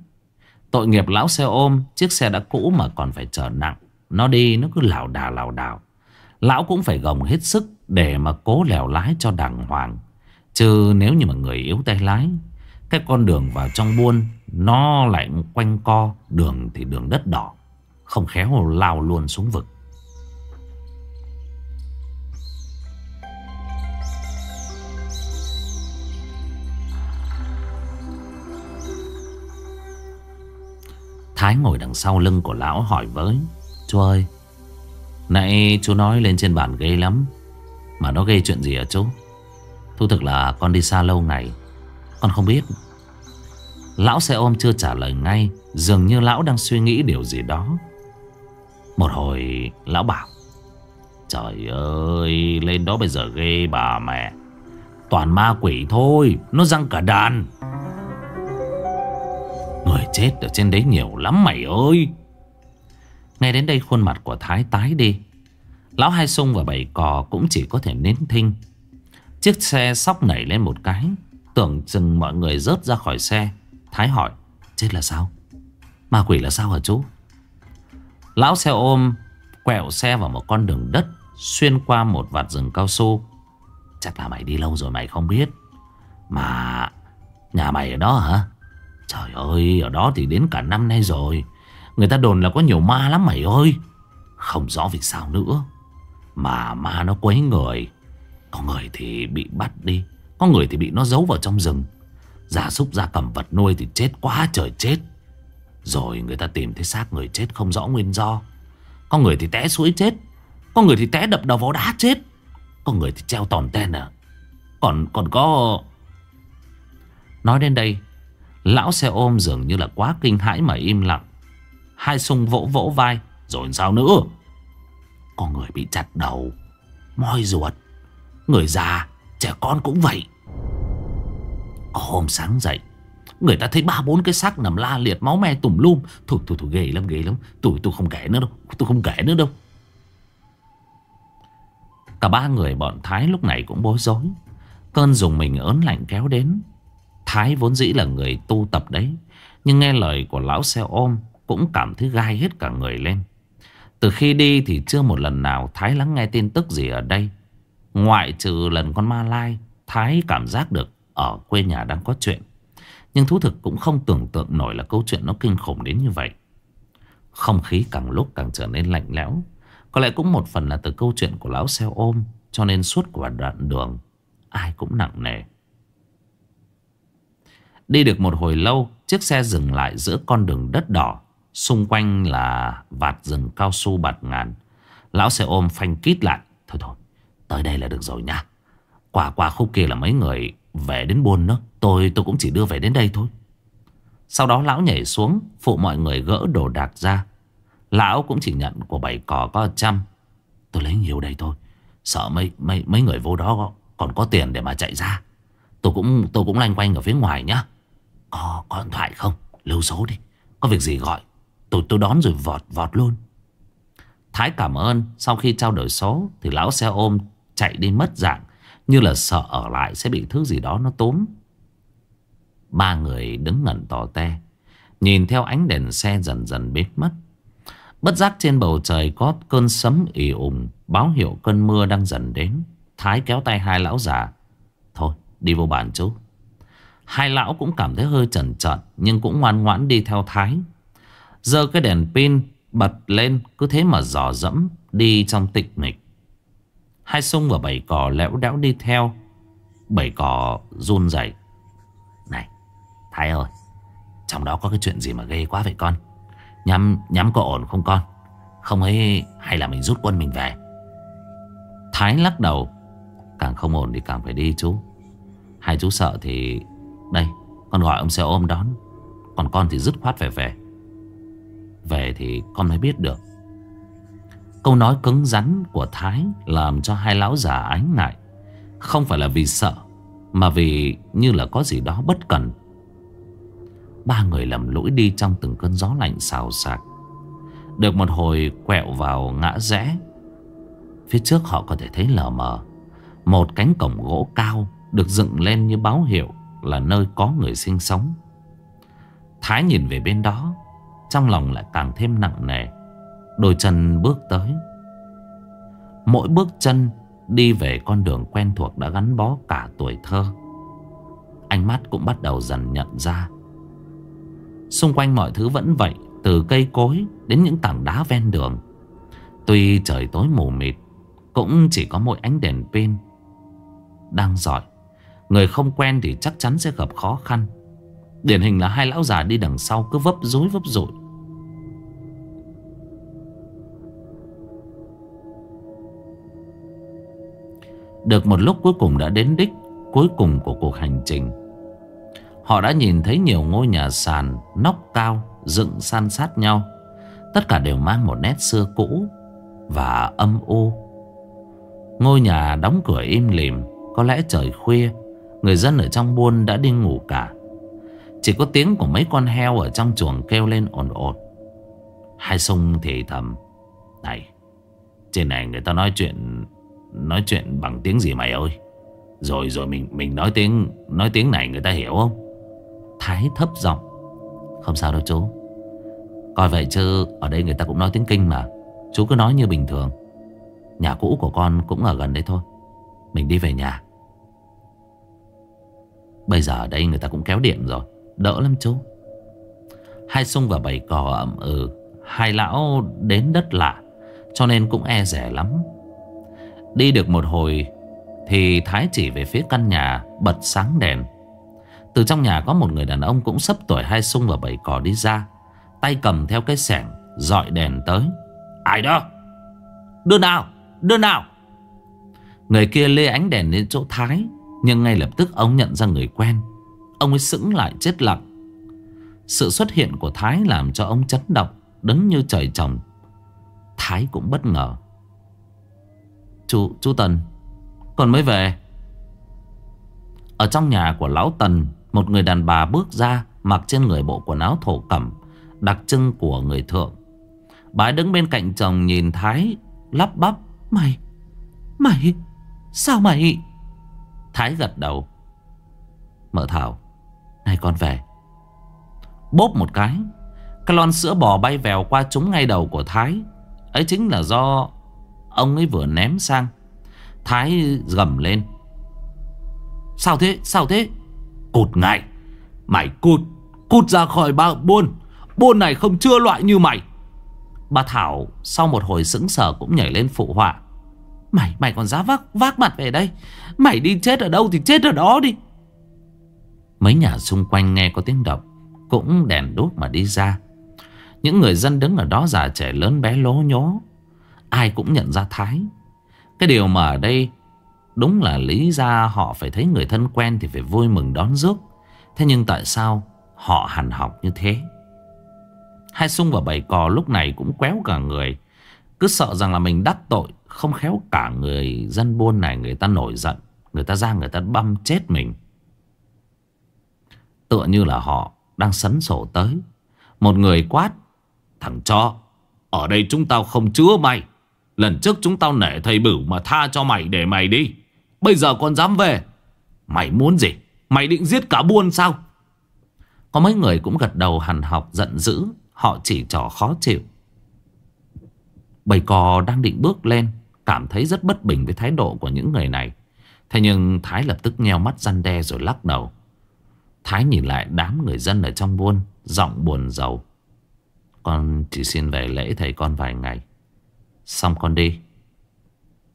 Tội nghiệp lão xe ôm Chiếc xe đã cũ mà còn phải chở nặng. Nó đi nó cứ lảo đảo lảo đảo. Lão cũng phải gồng hết sức Để mà cố lèo lái cho đàng hoàng. Chứ nếu như mà người yếu tay lái Cái con đường vào trong buôn Nó lại quanh co Đường thì đường đất đỏ. Không khéo lao luôn xuống vực. Thái ngồi đằng sau lưng của lão hỏi với, Chú ơi, Nãy chú nói lên trên bàn ghê lắm, Mà nó gây chuyện gì hả chú? Thu thực là con đi xa lâu ngày, Con không biết. Lão xe ôm chưa trả lời ngay, Dường như lão đang suy nghĩ điều gì đó. Một hồi, Lão bảo, Trời ơi, Lên đó bây giờ ghê bà mẹ, Toàn ma quỷ thôi, Nó răng cả đàn. Người chết ở trên đấy nhiều lắm mày ơi. Ngay đến đây khuôn mặt của Thái tái đi. Lão Hai Sung và bảy cò cũng chỉ có thể nến thinh. Chiếc xe sóc nảy lên một cái, Tưởng chừng mọi người rớt ra khỏi xe. Thái hỏi, Chết là sao? Ma quỷ là sao hả chú? Lão xe ôm Quẹo xe vào một con đường đất, Xuyên qua một vạt rừng cao su. Chắc là mày đi lâu rồi mày không biết. Mà Nhà mày ở đó hả? Trời ơi, ở đó thì đến cả năm nay rồi. Người ta đồn là có nhiều ma lắm mày ơi. Không rõ vì sao nữa. Mà ma nó quấy người. Có người thì bị bắt đi. Có người thì bị nó giấu vào trong rừng. Gia súc, gia cầm vật nuôi thì chết quá trời chết. Rồi người ta tìm thấy xác người chết không rõ nguyên do. Có người thì té suối chết. Có người thì té đập đầu vào đá chết. Có người thì treo tòn ten à. Còn còn có Nói đến đây Lão xe ôm dường như là quá kinh hãi mà im lặng. Hai sung vỗ vỗ vai, Rồi sao nữa? Có người bị chặt đầu, Moi ruột. Người già, Trẻ con cũng vậy. Có hôm sáng dậy, Người ta thấy ba bốn cái xác nằm la liệt, máu me tùm lum. Thôi thôi thôi, ghê lắm ghê lắm. Tôi tôi không kể nữa đâu Tôi không kể nữa đâu. Cả ba người bọn Thái lúc này cũng bối rối. Cơn dùng mình ớn lạnh kéo đến. Thái vốn dĩ là người tu tập đấy, Nhưng nghe lời của lão xe ôm Cũng cảm thấy gai hết cả người lên. Từ khi đi thì chưa một lần nào Thái lắng nghe tin tức gì ở đây. Ngoại trừ lần con ma lai, Thái cảm giác được Ở quê nhà đang có chuyện. Nhưng thú thực cũng không tưởng tượng nổi là câu chuyện nó kinh khủng đến như vậy. Không khí càng lúc càng trở nên lạnh lẽo. Có lẽ cũng một phần là từ câu chuyện của lão xe ôm, Cho nên suốt quả đoạn đường, Ai cũng nặng nề. Đi được một hồi lâu, Chiếc xe dừng lại giữa con đường đất đỏ. Xung quanh là vạt rừng cao su bạt ngàn. Lão xe ôm phanh kít lại. Thôi thôi, Tới đây là được rồi nha. Quả qua khúc kia là mấy người về đến buôn nữa. Tôi tôi cũng chỉ đưa về đến đây thôi. Sau đó lão nhảy xuống, Phụ mọi người gỡ đồ đạc ra. Lão cũng chỉ nhận của bảy cò có trăm. Tôi lấy nhiều đây thôi. Sợ mấy mấy mấy người vô đó còn có tiền để mà chạy ra. Tôi cũng tôi cũng lanh quanh ở phía ngoài nhá có, có điện thoại không? Lưu số đi. Có việc gì gọi. Tôi tôi đón rồi vọt vọt luôn. Thái cảm ơn. Sau khi trao đổi số thì lão xe ôm chạy đi mất dạng. Như là sợ ở lại sẽ bị thứ gì đó nó tốn. Ba người đứng ngẩn tỏ te. Nhìn theo ánh đèn xe dần dần biến mất. Bất giác trên bầu trời có cơn sấm ì ủng Báo hiệu cơn mưa đang dần đến Thái kéo tay hai lão già Thôi đi vô bàn chú Hai lão cũng cảm thấy hơi chần chợt Nhưng cũng ngoan ngoãn đi theo Thái. Giờ cái đèn pin bật lên Cứ thế mà dò dẫm Đi trong tịch mịch. Hai sung và bảy cò lẽo đẽo đi theo. Bảy cò run rẩy. Này Thái ơi Trong đó có cái chuyện gì mà ghê quá vậy con? Nhắm, nhắm có ổn không con? Không ấy hay là mình rút quân mình về? Thái lắc đầu. Càng không ổn thì càng phải đi chú. Hai chú sợ thì đây, con gọi ông xe ôm đón. Còn con thì dứt khoát phải về. Về thì con mới biết được. Câu nói cứng rắn của Thái Làm cho hai lão già ánh ngại. Không phải là vì sợ, Mà vì như là có gì đó bất cần. Ba người lầm lũi đi trong từng cơn gió lạnh xào xạc. Được một hồi quẹo vào ngã rẽ. Phía trước họ có thể thấy lờ mờ. Một cánh cổng gỗ cao Được dựng lên như báo hiệu. Là nơi có người sinh sống. Thái nhìn về bên đó, Trong lòng lại càng thêm nặng nề. Đôi chân bước tới. Mỗi bước chân Đi về con đường quen thuộc đã gắn bó cả tuổi thơ. Ánh mắt cũng bắt đầu dần nhận ra. Xung quanh mọi thứ vẫn vậy, Từ cây cối đến những tảng đá ven đường. Tuy trời tối mù mịt, Cũng chỉ có mỗi ánh đèn pin Đang dọi. Người không quen thì chắc chắn sẽ gặp khó khăn. Điển hình là hai lão già đi đằng sau cứ vấp rối vấp dội. Được một lúc cuối cùng đã đến đích, Cuối cùng của cuộc hành trình. Họ đã nhìn thấy nhiều ngôi nhà sàn, Nóc cao, Dựng san sát nhau. Tất cả đều mang một nét xưa cũ Và âm u. Ngôi nhà đóng cửa im lìm, Có lẽ trời khuya Người dân ở trong buôn đã đi ngủ cả. Chỉ có tiếng của mấy con heo Ở trong chuồng kêu lên ồn ồn. Hai sung thì thầm, Này, Trên này người ta nói chuyện Nói chuyện bằng tiếng gì mày ơi? Rồi rồi mình mình nói tiếng Nói tiếng này người ta hiểu không? Thái thấp giọng, Không sao đâu chú. Coi vậy chứ, ở đây người ta cũng nói tiếng kinh mà. Chú cứ nói như bình thường. Nhà cũ của con cũng ở gần đây thôi. Mình đi về nhà. Bây giờ ở đây người ta cũng kéo điện rồi, Đỡ lắm chú. Hai sung và bảy cò, ẩm ừ Hai lão đến đất lạ, Cho nên cũng e rẻ lắm. Đi được một hồi Thì Thái chỉ về phía căn nhà Bật sáng đèn. Từ trong nhà có một người đàn ông Cũng sắp tuổi hai sung và bảy cò đi ra, Tay cầm theo cái sẻng, dọi đèn tới. Ai đó? Đưa nào Đưa nào. Người kia lê ánh đèn lên chỗ Thái. Nhưng ngay lập tức ông nhận ra người quen. Ông ấy sững lại chết lặng. Sự xuất hiện của Thái làm cho ông chấn động Đứng như trời trồng. Thái cũng bất ngờ. Chú, chú Tần Còn mới về. Ở trong nhà của Lão Tần Một người đàn bà bước ra Mặc trên người bộ quần áo thổ cẩm Đặc trưng của người thượng. Bà ấy đứng bên cạnh chồng nhìn Thái Lắp bắp Mày Mày Sao mày? Thái gật đầu. Mở thảo, Này con về. Bốp một cái Cái lon sữa bò bay vèo qua trúng ngay đầu của Thái. Ấy chính là do Ông ấy vừa ném sang. Thái gầm lên. Sao thế? Sao thế? Cụt ngay. Mày cụt Cụt ra khỏi ba buôn. Buôn này không chưa loại như mày. Bà Thảo sau một hồi sững sờ cũng nhảy lên phụ họa. Mày mày còn dám vác, vác mặt về đây? Mày đi chết ở đâu thì chết ở đó đi. Mấy nhà xung quanh nghe có tiếng động Cũng đèn đốt mà đi ra. Những người dân đứng ở đó già trẻ lớn bé lố nhố. Ai cũng nhận ra Thái. Cái điều mà ở đây Đúng là lý ra họ phải thấy người thân quen Thì phải vui mừng đón rước. Thế nhưng tại sao họ hằn học như thế? Hai sung và bảy cò lúc này cũng quéo cả người. Cứ sợ rằng là mình đắc tội. Không khéo cả người dân buôn này Người ta nổi giận, Người ta ra người ta băm chết mình. Tựa như là họ đang sấn sổ tới. Một người quát, Thằng cho Ở đây chúng tao không chứa mày. Lần trước chúng tao nể thầy bửu mà tha cho mày để mày đi. Bây giờ còn dám về. Mày muốn gì? Mày định giết cả buôn sao? Có mấy người cũng gật đầu hằn học, giận dữ. Họ chỉ trỏ khó chịu. Bầy cò đang định bước lên. Cảm thấy rất bất bình với thái độ của những người này. Thế nhưng Thái lập tức nheo mắt răn đe rồi lắc đầu. Thái nhìn lại đám người dân ở trong buôn, Giọng buồn rầu. Con chỉ xin về lễ thầy con vài ngày. Xong con đi.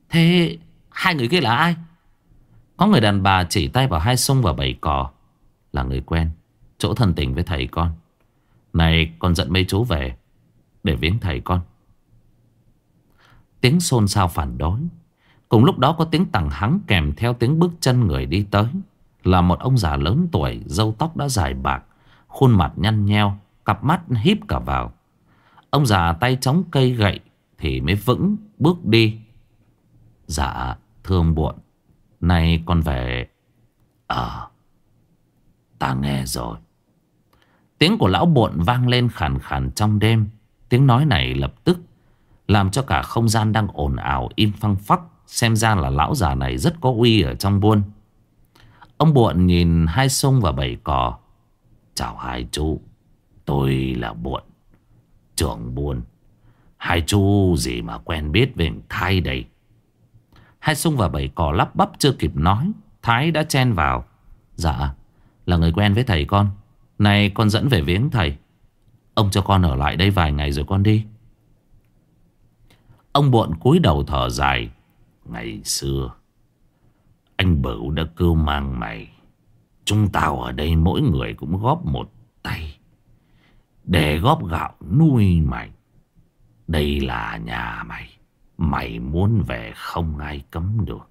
Thế hai người kia là ai? Có người đàn bà chỉ tay vào hai sung và bảy cò, Là người quen, Chỗ thân tình với thầy con. Này, con dẫn mấy chú về, Để viếng thầy con. Tiếng xôn xao phản đối. Cùng lúc đó có tiếng tằng hắng kèm theo tiếng bước chân người đi tới. Là một ông già lớn tuổi Dâu tóc đã dài bạc, Khuôn mặt nhăn nheo, Cặp mắt híp cả vào. Ông già tay chống cây gậy Thì mới vững bước đi. Dạ thương buồn Nay con về. Ờ Ta nghe rồi. Tiếng của lão buồn vang lên khàn khàn trong đêm. Tiếng nói này lập tức làm cho cả không gian đang ồn ào im phăng phắc, Xem ra là lão già này rất có uy ở trong buôn. Ông Buộn nhìn hai sung và bảy cò. Chào hai chú, Tôi là Buộn, Trưởng buôn. Hai chú gì mà quen biết về Thái đây? Hai sung và bảy cò lắp bắp chưa kịp nói, Thái đã chen vào. Dạ là người quen với thầy con. Này con dẫn về viếng thầy. Ông cho con ở lại đây vài ngày rồi con đi. Ông buộn cúi đầu thở dài. Ngày xưa, Anh Bửu đã cưu mang mày. Chúng tao ở đây mỗi người cũng góp một tay Để góp gạo nuôi mày. Đây là nhà mày. Mày muốn về không ai cấm được.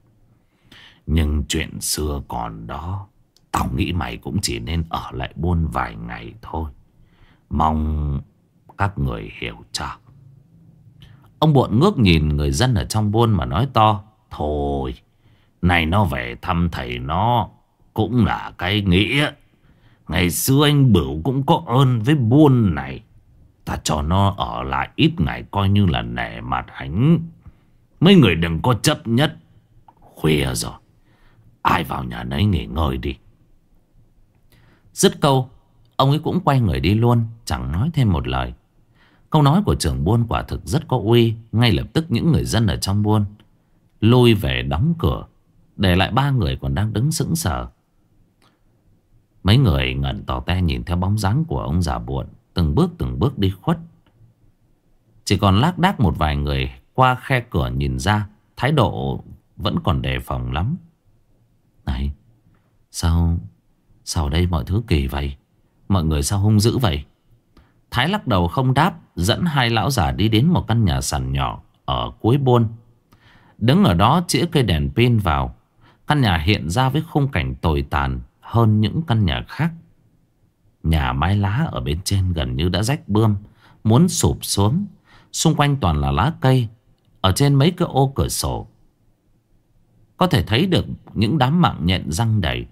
Nhưng chuyện xưa còn đó, Tao nghĩ mày cũng chỉ nên ở lại buôn vài ngày thôi. Mong các người hiểu cho. Ông buộn ngước nhìn người dân ở trong buôn mà nói to, Thôi, Này nó về thăm thầy nó Cũng là cái nghĩa. Ngày xưa anh Bửu cũng có ơn với buôn này. Ta cho nó ở lại ít ngày coi như là nể mặt hắn Mấy người đừng có chấp nhất. Khuya rồi, Ai vào nhà nấy nghỉ ngơi đi. Dứt câu, Ông ấy cũng quay người đi luôn, Chẳng nói thêm một lời. Câu nói của trưởng buôn quả thực rất có uy, Ngay lập tức những người dân ở trong buôn Lui về đóng cửa, Để lại ba người còn đang đứng sững sờ. Mấy người ngẩn tỏ te nhìn theo bóng dáng của ông già buồn, Từng bước từng bước đi khuất. Chỉ còn lác đác một vài người Qua khe cửa nhìn ra, Thái độ vẫn còn đề phòng lắm. Này, Sao Sao đây mọi thứ kỳ vậy? Mọi người sao hung dữ vậy? Thái lắc đầu không đáp, Dẫn hai lão già đi đến một căn nhà sàn nhỏ Ở cuối buôn. Đứng ở đó chĩa cây đèn pin vào. Căn nhà hiện ra với khung cảnh tồi tàn Hơn những căn nhà khác. Nhà mái lá ở bên trên gần như đã rách bươm, Muốn sụp xuống. Xung quanh toàn là lá cây, Ở trên mấy cái ô cửa sổ. Có thể thấy được những đám mạng nhện răng đầy.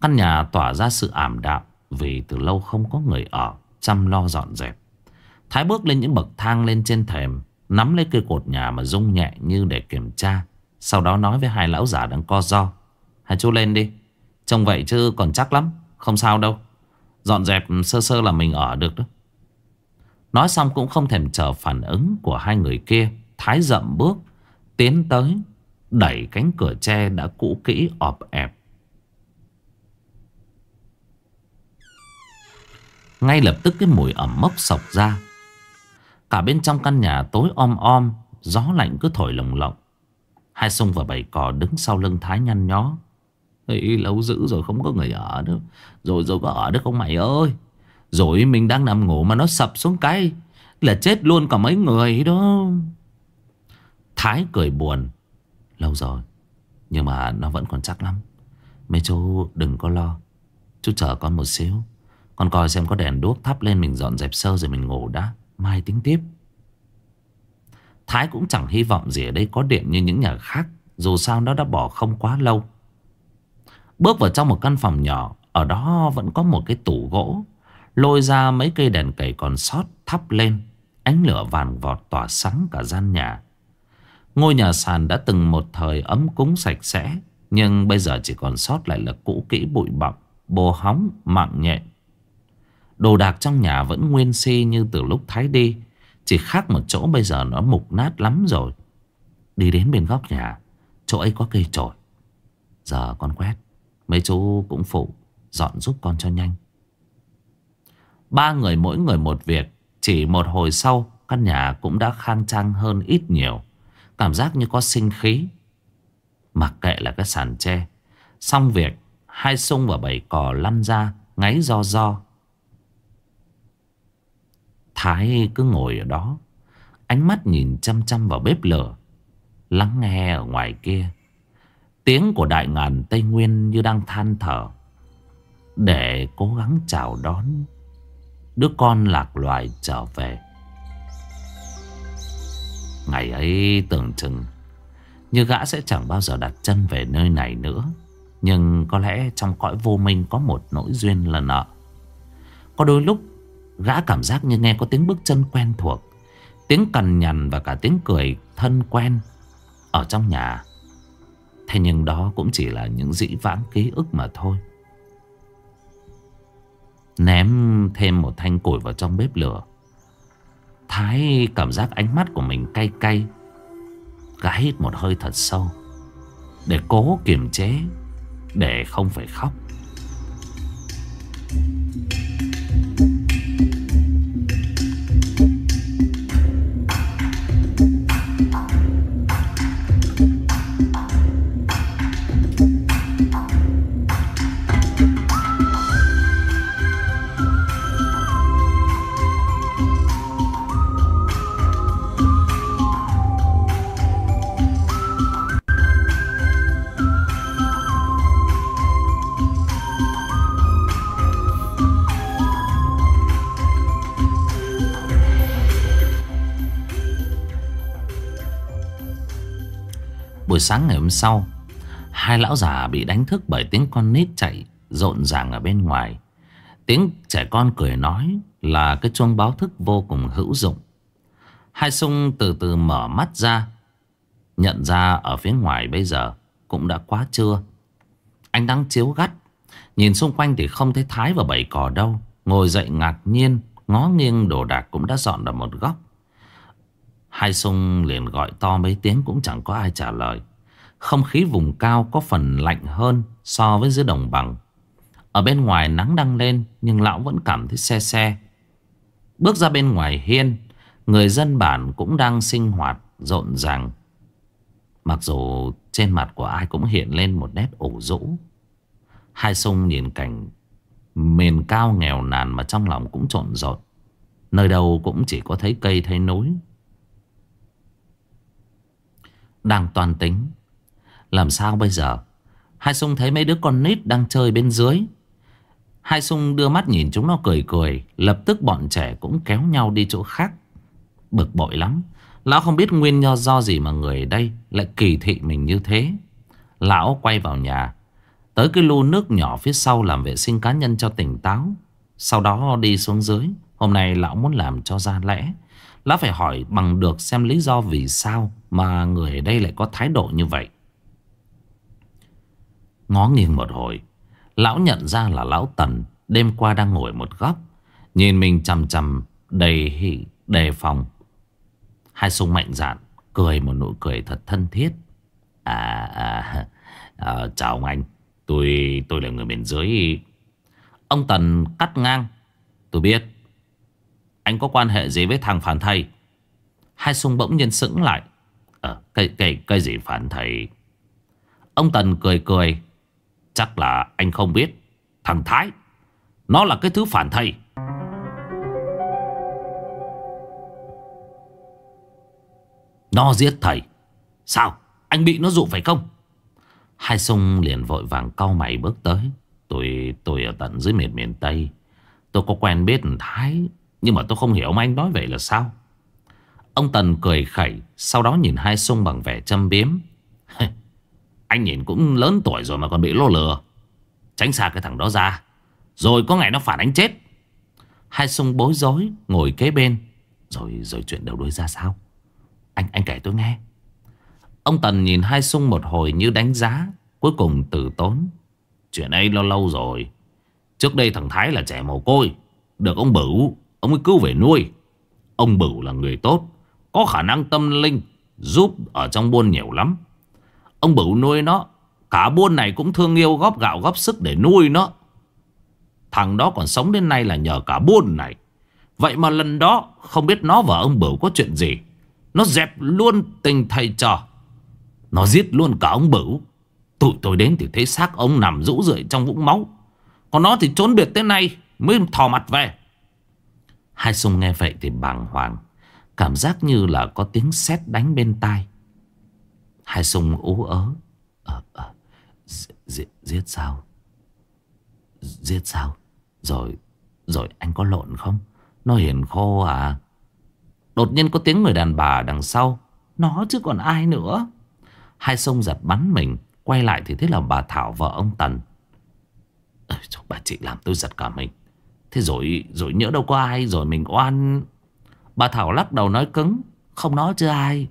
Căn nhà tỏa ra sự ảm đạm Vì từ lâu không có người ở. Chăm lo dọn dẹp. Thái bước lên những bậc thang lên trên thềm, Nắm lấy cây cột nhà mà rung nhẹ như để kiểm tra. Sau đó nói với hai lão giả đang co do Hai chú lên đi. Trông vậy chứ còn chắc lắm, Không sao đâu. Dọn dẹp sơ sơ là mình ở được đó. Nói xong cũng không thèm chờ phản ứng của hai người kia, Thái dậm bước, Tiến tới, Đẩy cánh cửa tre đã cũ kỹ ọp ẹp. Ngay lập tức cái mùi ẩm mốc sọc ra. Cả bên trong căn nhà tối om om Gió lạnh cứ thổi lồng lộng. Hai sông và bảy cò đứng sau lưng Thái nhăn nhó. Ê, lâu dữ rồi không có người ở nữa. Rồi rồi có ở được không mày ơi? Rồi mình đang nằm ngủ mà nó sập xuống cái Là chết luôn cả mấy người đó. Thái cười buồn. Lâu rồi Nhưng mà nó vẫn còn chắc lắm. Mấy chú đừng có lo. Chú chờ con một xíu. Con coi xem có đèn đuốc thắp lên mình dọn dẹp sơ rồi mình ngủ đã. Mai tính tiếp. Thái cũng chẳng hy vọng gì ở đây có điện như những nhà khác Dù sao nó đã bỏ không quá lâu. Bước vào trong một căn phòng nhỏ Ở đó vẫn có một cái tủ gỗ Lôi ra mấy cây đèn cầy còn sót thắp lên Ánh lửa vàng vọt tỏa sáng cả gian nhà. Ngôi nhà sàn đã từng một thời ấm cúng sạch sẽ Nhưng bây giờ chỉ còn sót lại là cũ kỹ bụi bặm Bồ hóng, mạng nhện. Đồ đạc trong nhà vẫn nguyên si như từ lúc Thái đi. Chỉ khác một chỗ bây giờ nó mục nát lắm rồi. Đi đến bên góc nhà, Chỗ ấy có cây trổi Giờ con quét, Mấy chú cũng phụ, Dọn giúp con cho nhanh. Ba người mỗi người một việc, Chỉ một hồi sau, Căn nhà cũng đã khang trang hơn ít nhiều. Cảm giác như có sinh khí. Mặc kệ là cái sàn tre, Xong việc, Hai sung và bảy cò lăn ra, Ngáy do do. Thái cứ ngồi ở đó, Ánh mắt nhìn chăm chăm vào bếp lửa, Lắng nghe ở ngoài kia. Tiếng của đại ngàn Tây Nguyên như đang than thở. Để cố gắng chào đón Đứa con lạc loài trở về. Ngày ấy tưởng chừng Như gã sẽ chẳng bao giờ đặt chân về nơi này nữa, Nhưng có lẽ trong cõi vô minh có một nỗi duyên là nợ. Có đôi lúc Gã cảm giác như nghe có tiếng bước chân quen thuộc, Tiếng cằn nhằn và cả tiếng cười thân quen Ở trong nhà. Thế nhưng đó cũng chỉ là những dĩ vãng ký ức mà thôi. Ném thêm một thanh củi vào trong bếp lửa. Thái cảm giác ánh mắt của mình cay cay, Gã hít một hơi thật sâu Để cố kiềm chế, Để không phải khóc. Buổi sáng ngày hôm sau, Hai lão già bị đánh thức bởi tiếng con nít chạy rộn ràng ở bên ngoài. Tiếng trẻ con cười nói là cái chuông báo thức vô cùng hữu dụng. Hai sung từ từ mở mắt ra, Nhận ra ở phía ngoài bây giờ cũng đã quá trưa. Anh đang chiếu gắt, Nhìn xung quanh thì không thấy Thái và bảy cò đâu. Ngồi dậy ngạc nhiên, Ngó nghiêng đồ đạc cũng đã dọn ở một góc. Hai sung liền gọi to mấy tiếng cũng chẳng có ai trả lời. Không khí vùng cao có phần lạnh hơn so với dưới đồng bằng. Ở bên ngoài nắng đang lên nhưng lão vẫn cảm thấy xe xe. Bước ra bên ngoài hiên, người dân bản cũng đang sinh hoạt rộn ràng. Mặc dù trên mặt của ai cũng hiện lên một nét ủ rũ. Hai sung nhìn cảnh miền cao nghèo nàn mà trong lòng cũng trộn rộn. Nơi đâu cũng chỉ có thấy cây thấy núi đang toàn tính. Làm sao bây giờ? Hai sung thấy mấy đứa con nít đang chơi bên dưới. Hai sung đưa mắt nhìn chúng nó cười cười. Lập tức bọn trẻ cũng kéo nhau đi chỗ khác. Bực bội lắm. Lão không biết nguyên do do gì mà người đây lại kỳ thị mình như thế. Lão quay vào nhà. Tới cái lu nước nhỏ phía sau làm vệ sinh cá nhân cho tỉnh táo. Sau đó đi xuống dưới. Hôm nay lão muốn làm cho ra lẽ. Lão phải hỏi bằng được xem lý do vì sao mà người ở đây lại có thái độ như vậy. Ngó nghiêng một hồi, lão nhận ra là lão Tần đêm qua đang ngồi một góc, nhìn mình chằm chằm đầy hỉ, đề phòng. Hai sung mạnh dạn, cười một nụ cười thật thân thiết. À, à, à chào ông anh, tôi tôi là người miền dưới. Ông Tần cắt ngang, tôi biết. Anh có quan hệ gì với thằng phản thầy? Hai sung bỗng nhiên sững lại. À, cái, cái, cái gì phản thầy? Ông Tần cười cười. Chắc là anh không biết. Thằng Thái Nó là cái thứ phản thầy. Nó giết thầy. Sao? Anh bị nó dụ phải không? Hai sung liền vội vàng cau mày bước tới. Tôi tôi ở tận dưới miền miền Tây. Tôi có quen biết Thái nhưng mà tôi không hiểu mà anh nói vậy là sao? Ông Tần cười khẩy, Sau đó nhìn hai sung bằng vẻ châm biếm. Anh nhìn cũng lớn tuổi rồi mà còn bị lô lừa. Tránh xa cái thằng đó ra, Rồi có ngày nó phản ánh chết. Hai sung bối rối Ngồi kế bên, Rồi rồi chuyện đầu đuôi ra sao? Anh anh kể tôi nghe. Ông Tần nhìn hai sung một hồi như đánh giá, Cuối cùng từ tốn. Chuyện ấy lâu lâu rồi. Trước đây thằng Thái là trẻ mồ côi, Được ông Bửu. Ông ấy cứu về nuôi. Ông Bửu là người tốt, Có khả năng tâm linh, Giúp ở trong buôn nhiều lắm. Ông Bửu nuôi nó, Cả buôn này cũng thương yêu, góp gạo, góp sức để nuôi nó. Thằng đó còn sống đến nay là nhờ cả buôn này. Vậy mà lần đó, Không biết nó và ông Bửu có chuyện gì. Nó dẹp luôn tình thầy trò. Nó giết luôn cả ông Bửu. Tụi tôi đến thì thấy xác ông nằm rũ rượi trong vũng máu. Còn nó thì trốn biệt tới nay, Mới thò mặt về. Hai sung nghe vậy thì bàng hoàng Cảm giác như là có tiếng sét đánh bên tai. Hai sung ú ớ ờ, ờ, giết, giết sao? Giết sao? Rồi Rồi anh có lộn không? Nó hiền khô à? Đột nhiên có tiếng người đàn bà đằng sau. Nó chứ còn ai nữa. Hai sông giật bắn mình Quay lại thì thấy là bà Thảo vợ ông Tần. Ê, Bà chị làm tôi giật cả mình. Thế rồi rồi nhỡ đâu có ai, Rồi mình oan. Bà Thảo lắc đầu nói cứng, Không nói chứ ai.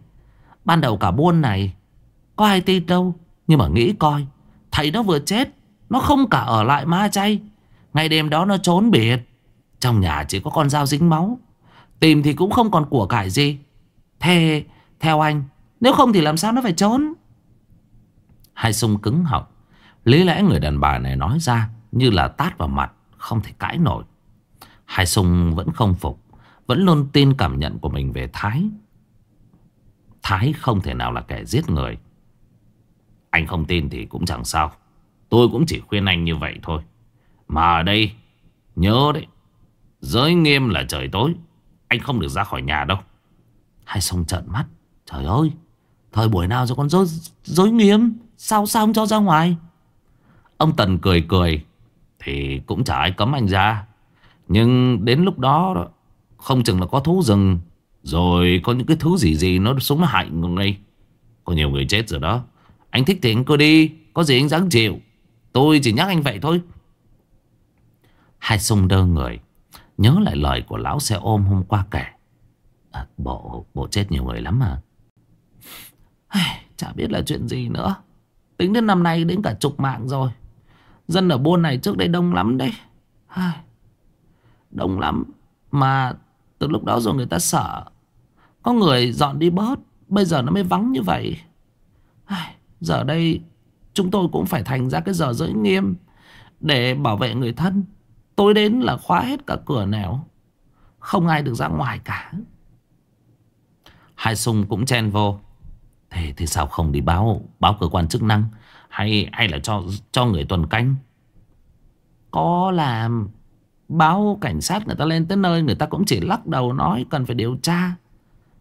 Ban đầu cả buôn này, Có ai tin đâu, Nhưng mà nghĩ coi, Thầy nó vừa chết, Nó không cả ở lại ma chay. Ngày đêm đó nó trốn biệt, Trong nhà chỉ có con dao dính máu. Tìm thì cũng không còn của cải gì. Thế, theo anh, Nếu không thì làm sao nó phải trốn? Hai sung cứng họng. Lý lẽ người đàn bà này nói ra Như là tát vào mặt, Không thể cãi nổi. Hai sung vẫn không phục Vẫn luôn tin cảm nhận của mình về Thái. Thái không thể nào là kẻ giết người. Anh không tin thì cũng chẳng sao. Tôi cũng chỉ khuyên anh như vậy thôi. Mà ở đây Nhớ đấy Giới nghiêm là trời tối Anh không được ra khỏi nhà đâu. Hai sông trợn mắt. Trời ơi Thời buổi nào rồi con dối, dối nghiêm? Sao sao không cho ra ngoài? Ông Tần cười cười Thì cũng chả ai cấm anh ra. Nhưng đến lúc đó Không chừng là có thú rừng. Rồi có những cái thứ gì gì Nó xuống nó hại người. Có nhiều người chết rồi đó. Anh thích thì anh cứ đi Có gì anh dáng chịu. Tôi chỉ nhắc anh vậy thôi. Hai sông đơ người Nhớ lại lời của lão xe ôm hôm qua kể. À, Bộ bộ chết nhiều người lắm mà. Chả biết là chuyện gì nữa. Tính đến năm nay đến cả chục mạng rồi. Dân ở buôn này trước đây đông lắm đấy. Đông lắm. Mà từ lúc đó rồi người ta sợ. Có người dọn đi bớt, Bây giờ nó mới vắng như vậy. Giờ đây Chúng tôi cũng phải thành ra cái giờ giới nghiêm Để bảo vệ người thân. Tối đến là khóa hết cả cửa nẻo. Không ai được ra ngoài cả. Hai sung cũng chen vô. Thế thì sao không đi báo Báo cơ quan chức năng? Hay hay là cho cho người tuần canh? Có làm. Báo cảnh sát người ta lên tới nơi, Người ta cũng chỉ lắc đầu nói cần phải điều tra.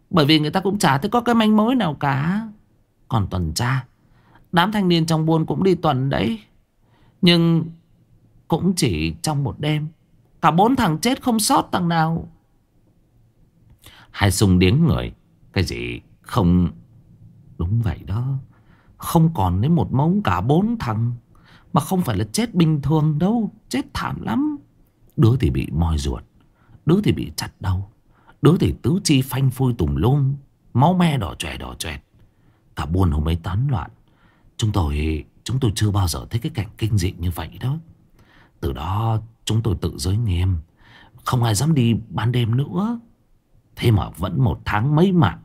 Bởi vì người ta cũng chả thấy có cái manh mối nào cả. Còn tuần tra, Đám thanh niên trong buôn cũng đi tuần đấy. Nhưng Cũng chỉ trong một đêm, Cả bốn thằng chết không sót thằng nào. Hai sung điếng người, Cái gì không Đúng vậy đó. Không còn đến một mống cả bốn thằng, Mà không phải là chết bình thường đâu, Chết thảm lắm. Đứa thì bị moi ruột, Đứa thì bị chặt đầu Đứa thì tứ chi phanh phui tùm lum, Máu me đỏ chòe đỏ chòe. Cả buôn hôm ấy tán loạn. Chúng tôi chúng tôi chưa bao giờ thấy cái cảnh kinh dị như vậy đó. Từ đó chúng tôi tự giới nghiêm. Không ai dám đi ban đêm nữa. Thế mà vẫn một tháng mấy mạng,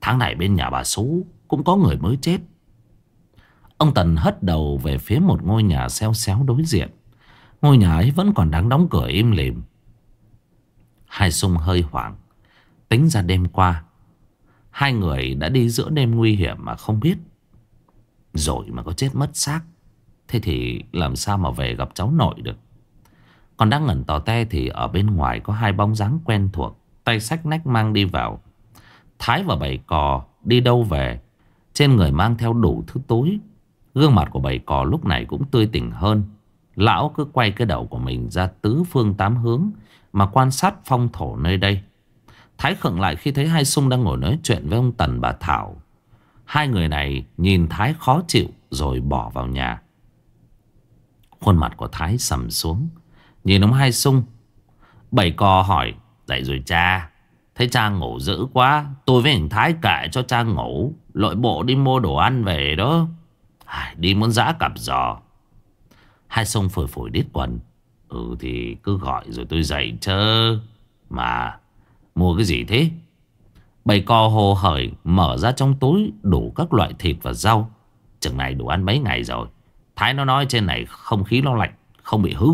Tháng này bên nhà bà Sú Cũng có người mới chết. Ông Tần hất đầu về phía một ngôi nhà xeo xéo đối diện. Ngôi nhà ấy vẫn còn đang đóng cửa im lìm. Hai sung hơi hoảng, Tính ra đêm qua, Hai người đã đi giữa đêm nguy hiểm mà không biết. Rồi mà có chết mất xác, Thế thì làm sao mà về gặp cháu nội được? Còn đang ngẩn tò te thì ở bên ngoài có hai bóng dáng quen thuộc, Tay sách nách mang đi vào. Thái và bảy cò đi đâu về? Trên người mang theo đủ thứ túi. Gương mặt của bảy cò lúc này cũng tươi tỉnh hơn. Lão cứ quay cái đầu của mình ra tứ phương tám hướng Mà quan sát phong thổ nơi đây. Thái khựng lại khi thấy hai sung đang ngồi nói chuyện với ông Tần bà Thảo. Hai người này nhìn Thái khó chịu rồi bỏ vào nhà. Khuôn mặt của Thái sầm xuống. Nhìn ông hai sung. Bảy cò hỏi, Dậy rồi cha. Thấy cha ngủ dữ quá. Tôi với hình Thái kệ cho cha ngủ. Lội bộ đi mua đồ ăn về đó. Đi muốn giã cặp giò. Hai sông phổi phổi đít quần. Ừ thì cứ gọi rồi tôi dậy chứ Mà, Mua cái gì thế? Bày co hồ hởi Mở ra trong túi đủ các loại thịt và rau. Chừng này đủ ăn mấy ngày rồi. Thái nó nói trên này không khí nó lạnh, Không bị hư.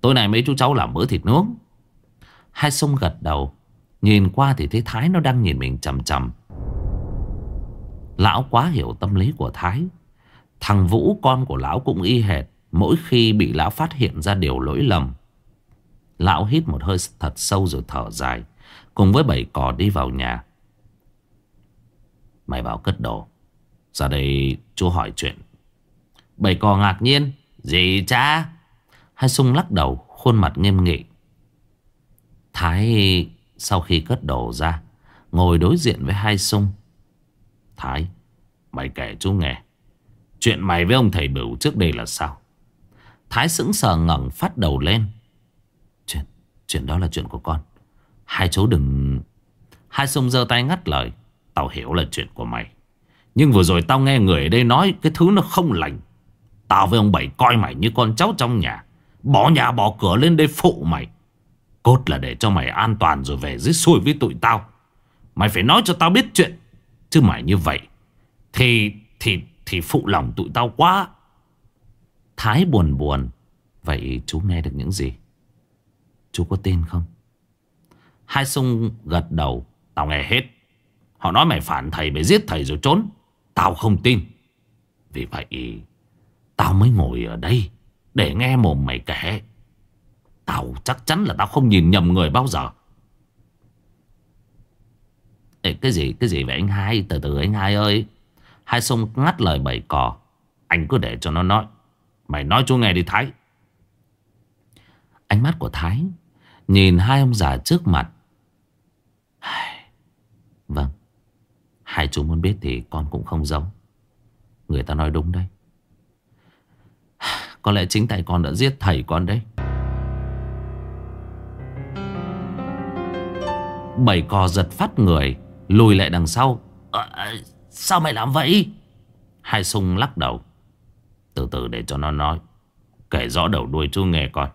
Tối nay mấy chú cháu làm bữa thịt nướng. Hai sông gật đầu. Nhìn qua thì thấy Thái nó đang nhìn mình chầm chầm Lão quá hiểu tâm lý của Thái. Thằng Vũ, con của lão cũng y hệt. Mỗi khi bị lão phát hiện ra điều lỗi lầm, Lão hít một hơi thật sâu rồi thở dài, Cùng với bảy cò đi vào nhà. Mày bảo cất đồ. Ra đây chú hỏi chuyện. Bảy cò ngạc nhiên. Gì cha? Hai sung lắc đầu, khuôn mặt nghiêm nghị. Thái, sau khi cất đồ ra, Ngồi đối diện với hai sung. Thái, Mày kể chú nghe. Chuyện mày với ông thầy bửu trước đây là sao? Thái sững sờ ngẩng phát đầu lên. Chuyện Chuyện đó là chuyện của con. Hai chú đừng, Hai sông giơ tay ngắt lời. Tao hiểu là chuyện của mày. Nhưng vừa rồi tao nghe người ở đây nói Cái thứ nó không lành. Tao với ông Bảy coi mày như con cháu trong nhà. Bỏ nhà bỏ cửa lên đây phụ mày. Cốt là để cho mày an toàn rồi về dưới xuôi với tụi tao. Mày phải nói cho tao biết chuyện. Chứ mày như vậy, Thì thì thì phụ lòng tụi tao quá. Thái buồn buồn. Vậy chú nghe được những gì? Chú có tin không? Hai sung gật đầu. Tao nghe hết. Họ nói mày phản thầy mày giết thầy rồi trốn. Tao không tin. Vì vậy Tao mới ngồi ở đây Để nghe mồm mày kể. Tao chắc chắn là tao không nhìn nhầm người bao giờ. Ê, Cái gì cái gì vậy anh hai? Từ từ anh hai ơi. Hai sông ngắt lời bầy cò. Anh cứ để cho nó nói. Mày nói chú nghe đi Thái. Ánh mắt của Thái Nhìn hai ông già trước mặt. Vâng. Hai chú muốn biết thì con cũng không giấu. Người ta nói đúng đấy. Có lẽ chính tại con đã giết thầy con đấy. Bảy cò giật phát người Lùi lại đằng sau. À, Sao mày làm vậy? Hai sung lắc đầu. Từ từ để cho nó nói. Kể rõ đầu đuôi chú nghe coi.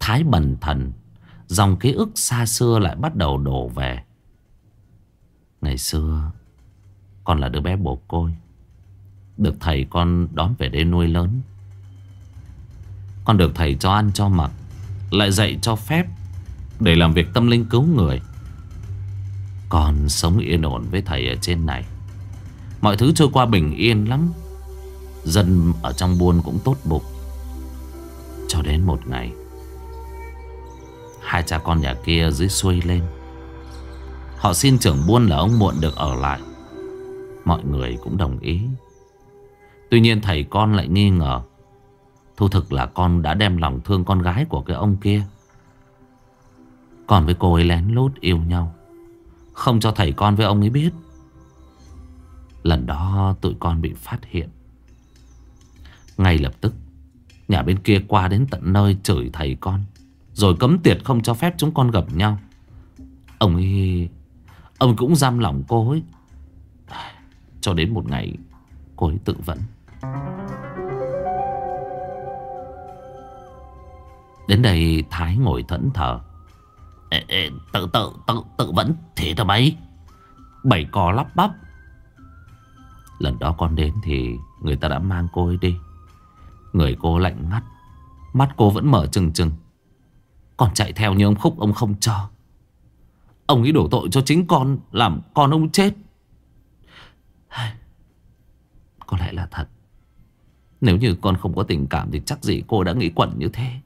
Thái bần thần, Dòng ký ức xa xưa lại bắt đầu đổ về. Ngày xưa, Con là đứa bé bồ côi. Được thầy con đón về đây nuôi lớn. Con được thầy cho ăn cho mặc, Lại dạy cho phép Để làm việc tâm linh cứu người. Con sống yên ổn với thầy ở trên này. Mọi thứ trôi qua bình yên lắm. Dân ở trong buôn cũng tốt bụng. Cho đến một ngày, Hai cha con nhà kia dưới xuôi lên. Họ xin trưởng buôn là ông muộn được ở lại. Mọi người cũng đồng ý. Tuy nhiên thầy con lại nghi ngờ. Thu thực là con đã đem lòng thương con gái của cái ông kia. Còn với cô ấy lén lút yêu nhau. Không cho thầy con với ông ấy biết. Lần đó tụi con bị phát hiện. Ngay lập tức Nhà bên kia qua đến tận nơi chửi thầy con Rồi cấm tiệt không cho phép chúng con gặp nhau. Ông ấy Ông cũng giam lòng cô ấy. Cho đến một ngày Cô ấy tự vẫn. Đến đây Thái ngồi thẫn thờ. Ê, ê, Tự tự tự tự vẫn thế thôi mấy Bảy cò lắp bắp. Lần đó con đến thì Người ta đã mang cô ấy đi. Người cô lạnh ngắt. Mắt cô vẫn mở trừng trừng. Còn chạy theo như ông Khúc, ông không cho. Ông ấy đổ tội cho chính con, Làm con ông chết. Có lẽ là thật. Nếu như con không có tình cảm Thì chắc gì cô đã nghĩ quẩn như thế.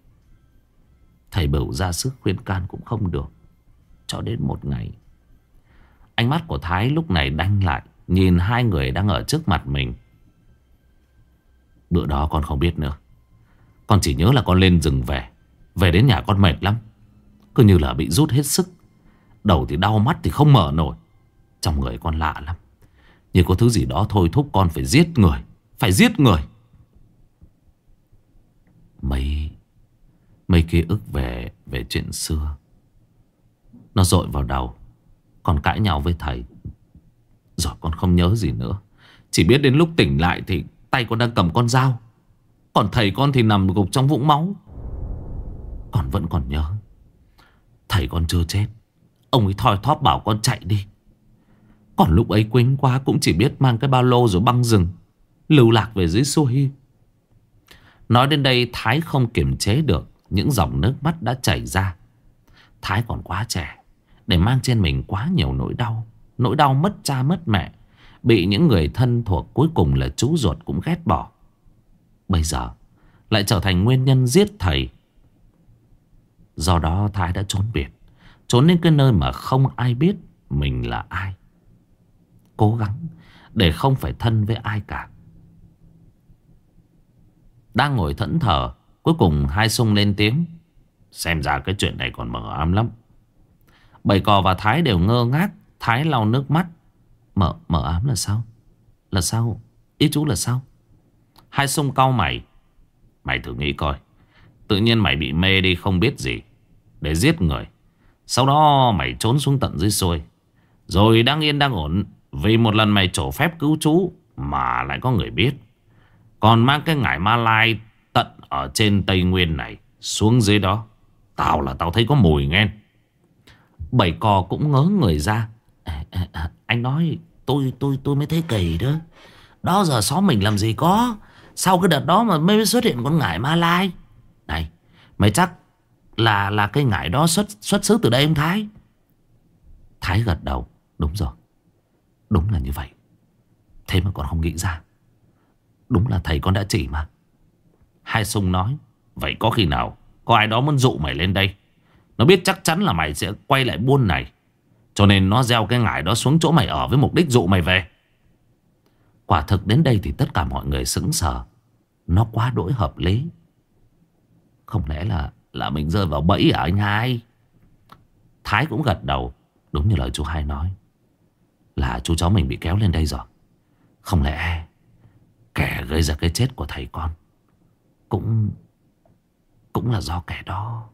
Thầy bửu ra sức khuyên can cũng không được. Cho đến một ngày, Ánh mắt của Thái lúc này đanh lại, Nhìn hai người đang ở trước mặt mình. Bữa đó con không biết nữa. Con chỉ nhớ là con lên rừng về. Về đến nhà con mệt lắm. Cứ như là bị rút hết sức. Đầu thì đau mắt thì không mở nổi. Trong người con lạ lắm. Như có thứ gì đó thôi thúc con phải giết người. Phải giết người. Mấy Mấy ký ức về Về chuyện xưa. Nó dội vào đầu. Con cãi nhau với thầy. Rồi con không nhớ gì nữa. Chỉ biết đến lúc tỉnh lại thì Tay con đang cầm con dao. Còn thầy con thì nằm gục trong vũng máu. Con vẫn còn nhớ. Thầy con chưa chết. Ông ấy thoi thóp bảo con chạy đi. Còn lúc ấy quýnh quá Cũng chỉ biết mang cái ba lô rồi băng rừng, Lưu lạc về dưới xuôi Nói đến đây, Thái không kiềm chế được. Những dòng nước mắt đã chảy ra. Thái còn quá trẻ. Để mang trên mình quá nhiều nỗi đau. Nỗi đau mất cha mất mẹ. Bị những người thân thuộc cuối cùng là chú ruột cũng ghét bỏ. Bây giờ, Lại trở thành nguyên nhân giết thầy. Do đó Thái đã trốn biệt, Trốn đến cái nơi mà không ai biết Mình là ai. Cố gắng Để không phải thân với ai cả. Đang ngồi thẫn thờ, Cuối cùng hai sung lên tiếng. Xem ra cái chuyện này còn mở ám lắm. Bảy cò và Thái đều ngơ ngác, Thái lau nước mắt. Mở, mở ám là sao? Là sao? Ý chú là sao? Hai sông cau mày. Mày thử nghĩ coi. Tự nhiên mày bị mê đi không biết gì. Để giết người. Sau đó mày trốn xuống tận dưới xuôi. Rồi đang yên đang ổn. Vì một lần mày trổ phép cứu chú Mà lại có người biết. Còn mang cái ngải ma lai Tận ở trên Tây Nguyên này Xuống dưới đó. Tao là tao thấy có mùi nghe. Bảy cò cũng ngớ người ra à, à, à, Anh nói tôi tôi tôi mới thấy kỳ đó. Đó giờ xóm mình làm gì có. Sau cái đợt đó mà mới xuất hiện con ngải ma lai. Này Mày chắc là là cái ngải đó xuất xuất xứ từ đây ông Thái? Thái gật đầu. Đúng rồi. Đúng là như vậy. Thế mà còn không nghĩ ra. Đúng là thầy con đã chỉ mà. Hai sung nói Vậy có khi nào Có ai đó muốn dụ mày lên đây? Nó biết chắc chắn là mày sẽ quay lại buôn này. Cho nên nó gieo cái ngải đó xuống chỗ mày ở Với mục đích dụ mày về. Quả thực đến đây thì tất cả mọi người sững sờ. Nó quá đỗi hợp lý. Không lẽ là Là mình rơi vào bẫy ở anh hai? Thái cũng gật đầu, Đúng như lời chú hai nói. Là chú cháu mình bị kéo lên đây rồi. Không lẽ Kẻ gây ra cái chết của thầy con Cũng Cũng là do kẻ đó?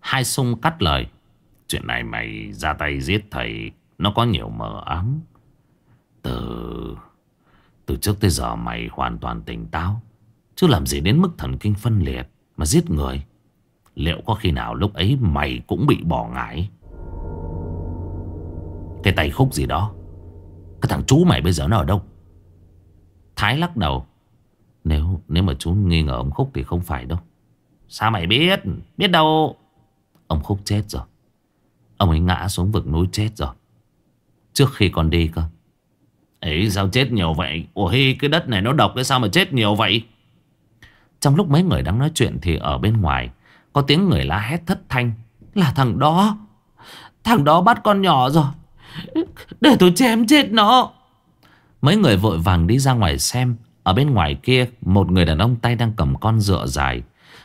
Hai sung cắt lời. Chuyện này mày ra tay giết thầy, Nó có nhiều mờ ám. Từ Từ trước tới giờ mày hoàn toàn tỉnh táo, Chứ làm gì đến mức thần kinh phân liệt Mà giết người? Liệu có khi nào lúc ấy mày cũng bị bỏ ngải? Cái tay khúc gì đó? Cái thằng chú mày bây giờ nó ở đâu? Thái lắc đầu. Nếu nếu mà chú nghi ngờ ông Khúc thì không phải đâu. Sao mày biết? Biết đâu? Ông Khúc chết rồi. Ông ấy ngã xuống vực núi chết rồi. Trước khi còn đi cơ. Ấy sao chết nhiều vậy? Ôi cái đất này nó độc cái sao mà chết nhiều vậy? Trong lúc mấy người đang nói chuyện Thì ở bên ngoài, Có tiếng người la hét thất thanh. Là thằng đó. Thằng đó bắt con nhỏ rồi. Để tôi chém chết nó. Mấy người vội vàng đi ra ngoài xem. Ở bên ngoài kia, Một người đàn ông tay đang cầm con dựa dài.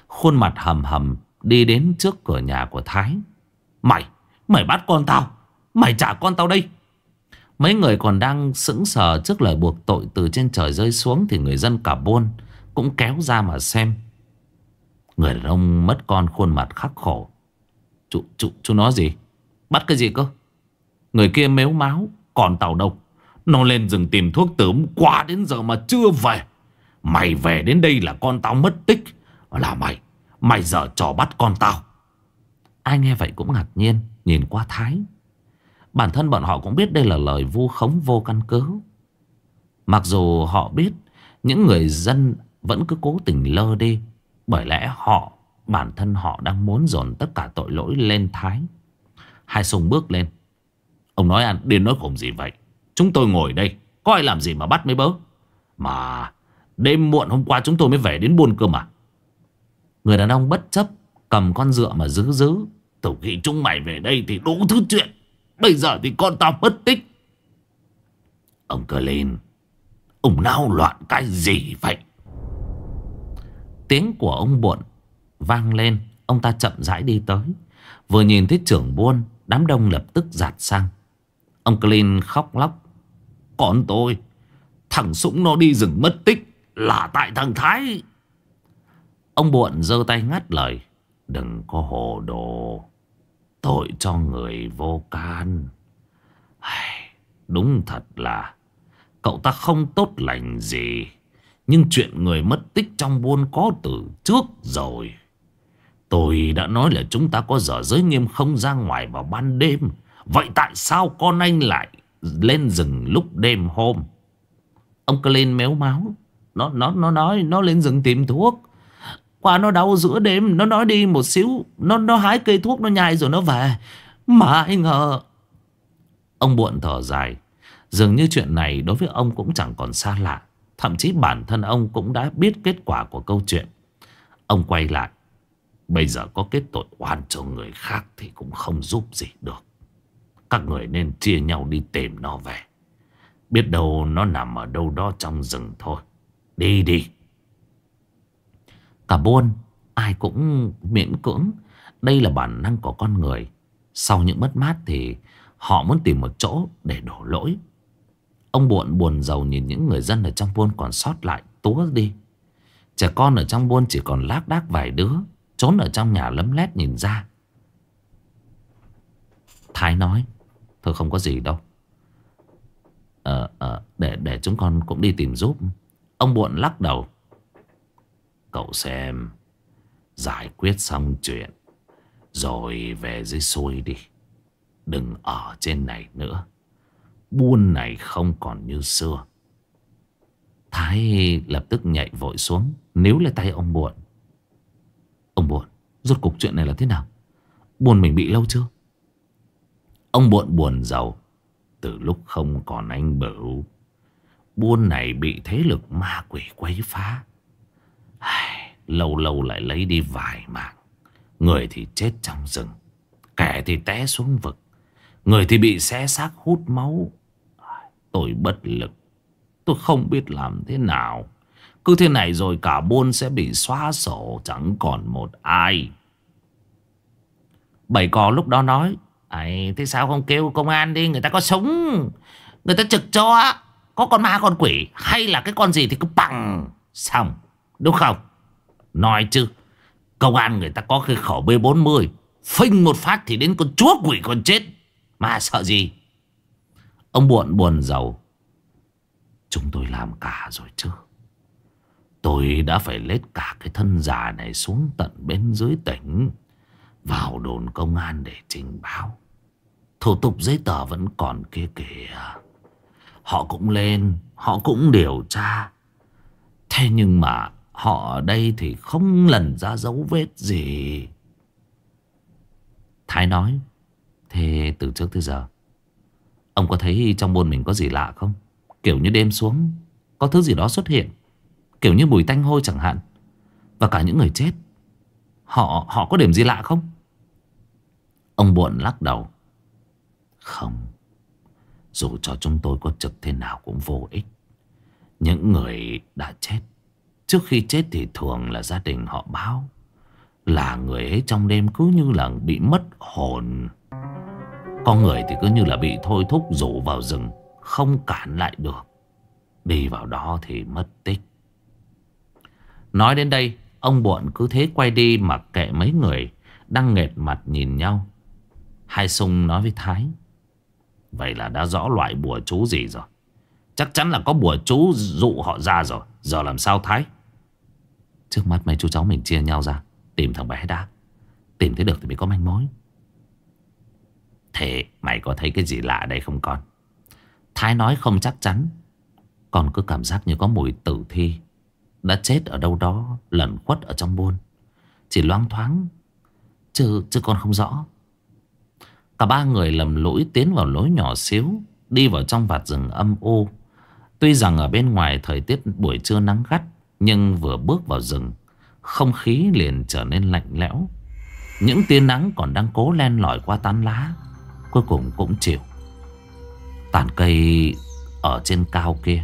Khuôn mặt hầm hầm, Đi đến trước cửa nhà của Thái. Mày! Mày bắt con tao Mày trả con tao đây. Mấy người còn đang sững sờ trước lời buộc tội từ trên trời rơi xuống Thì người dân cả buôn cũng kéo ra mà xem. Người đàn ông mất con khuôn mặt khắc khổ. Chú, chú, chú nói gì? Bắt cái gì cơ? Người kia mếu máu Còn tàu đâu? Nó lên rừng tìm thuốc tớm Qua đến giờ mà chưa về. Mày về đến đây là con tao mất tích. Là mày Mày giờ trò bắt con tao. Ai nghe vậy cũng ngạc nhiên, Nhìn qua Thái. Bản thân bọn họ cũng biết đây là lời vu khống vô căn cứ. Mặc dù họ biết Những người dân vẫn cứ cố tình lơ đi, Bởi lẽ họ, Bản thân họ đang muốn dồn tất cả tội lỗi lên Thái. Hai sùng bước lên. Ông nói ăn, điên nói khủng gì vậy? Chúng tôi ngồi đây, Có ai làm gì mà bắt mấy bớ? Mà đêm muộn hôm qua chúng tôi mới về đến buôn cơ mà. Người đàn ông bất chấp Cầm con dựa mà giữ giữ. Từ khi chúng mày về đây thì đủ thứ chuyện. Bây giờ thì con tao mất tích. Ông cơ lên. Ông nao loạn cái gì vậy? Tiếng của ông buồn Vang lên. Ông ta chậm rãi đi tới. Vừa nhìn thấy trưởng buôn, Đám đông lập tức giạt sang. Ông Clint khóc lóc. Con tôi, Thằng Sũng nó đi rừng mất tích, Là tại thằng Thái. Ông Buộn giơ tay ngắt lời. Đừng có hồ đồ. Tội cho người vô can. Đúng thật là Cậu ta không tốt lành gì. Nhưng chuyện người mất tích trong buôn có từ trước rồi. Tôi đã nói là chúng ta có giờ giới nghiêm không ra ngoài vào ban đêm. Vậy tại sao con anh lại lên rừng lúc đêm hôm? Ông cứ lên méo máu. Nó nó nó nói, nó lên rừng tìm thuốc. Qua nó đau giữa đêm, Nó nói đi một xíu, Nó nó hái cây thuốc, nó nhai rồi nó về. Mà ai ngờ. Ông buồn thở dài. Dường như chuyện này đối với ông cũng chẳng còn xa lạ. Thậm chí bản thân ông cũng đã biết kết quả của câu chuyện. Ông quay lại. Bây giờ có kết tội oan cho người khác Thì cũng không giúp gì được. Các người nên chia nhau đi tìm nó về. Biết đâu nó nằm ở đâu đó trong rừng thôi. Đi đi. Cả buôn Ai cũng miễn cưỡng. Đây là bản năng của con người. Sau những mất mát thì Họ muốn tìm một chỗ để đổ lỗi. Ông buồn buồn giàu nhìn những người dân ở trong buôn còn sót lại túa đi. Trẻ con ở trong buôn chỉ còn lác đác vài đứa Trốn ở trong nhà lấm lét nhìn ra. Thái nói Thôi không có gì đâu. Ờ, ờ, để, để chúng con cũng đi tìm giúp. Ông Buộn lắc đầu. Cậu xem. Giải quyết xong chuyện, Rồi về dưới xuôi đi. Đừng ở trên này nữa. Buôn này không còn như xưa. Thái lập tức nhảy vội xuống. Níu lấy tay ông buồn. Ông buồn, Rốt cục chuyện này là thế nào? Buồn mình bị lâu chưa? Ông buồn buồn giàu. Từ lúc không còn anh Bửu, Buôn này bị thế lực ma quỷ quấy phá. Lâu lâu lại lấy đi vài mạng. Người thì chết trong rừng Kẻ thì té xuống vực. Người thì bị xé xác hút máu. Tôi bất lực Tôi không biết làm thế nào. Cứ thế này rồi cả buôn sẽ bị xóa sổ Chẳng còn một ai. Bảy cò lúc đó nói Ấy, thế sao không kêu công an đi? Người ta có súng Người ta trực cho Có con ma con quỷ Hay là cái con gì thì cứ bằng. Xong đúng không? Nói chứ, Công an người ta có cái khẩu B40 Phinh một phát thì đến con chúa quỷ còn chết. Mà sợ gì? Ông buồn buồn giàu, Chúng tôi làm cả rồi chứ. Tôi đã phải lết cả cái thân già này xuống tận bên dưới tỉnh, Vào đồn công an để trình báo. Thủ tục giấy tờ vẫn còn kia kìa à. Họ cũng lên, Họ cũng điều tra. Thế nhưng mà Họ ở đây thì không lần ra dấu vết gì. Thái nói, Thế từ trước tới giờ, Ông có thấy trong buôn mình có gì lạ không? Kiểu như đêm xuống, Có thứ gì đó xuất hiện, Kiểu như mùi tanh hôi chẳng hạn. Và cả những người chết, Họ họ có điểm gì lạ không? Ông buồn lắc đầu, Không, Dù cho chúng tôi có trực thế nào cũng vô ích. Những người đã chết Trước khi chết thì thường là gia đình họ báo Là người ấy trong đêm cứ như là bị mất hồn. Có người thì cứ như là bị thôi thúc rủ vào rừng, Không cản lại được. Đi vào đó thì mất tích. Nói đến đây, Ông Buộn cứ thế quay đi mặc kệ mấy người Đang nghệt mặt nhìn nhau. Hai sung nói với Thái, Vậy là đã rõ loại bùa chú gì rồi? Chắc chắn là có bùa chú dụ họ ra rồi. Giờ làm sao Thái? Trước mắt mấy chú cháu mình chia nhau ra Tìm thằng bé đã. Tìm thấy được thì mới có manh mối. Thế mày có thấy cái gì lạ đây không con? Thái nói không chắc chắn. Con cứ cảm giác như có mùi tử thi Đã chết ở đâu đó Lẩn khuất ở trong buôn. Chỉ loang thoáng Chứ, chứ con không rõ. Cả ba người lầm lũi tiến vào lối nhỏ xíu Đi vào trong vạt rừng âm u. Tuy rằng ở bên ngoài thời tiết buổi trưa nắng gắt, Nhưng vừa bước vào rừng, Không khí liền trở nên lạnh lẽo. Những tia nắng còn đang cố len lỏi qua tán lá, Cuối cùng cũng chịu. Tàn cây ở trên cao kia,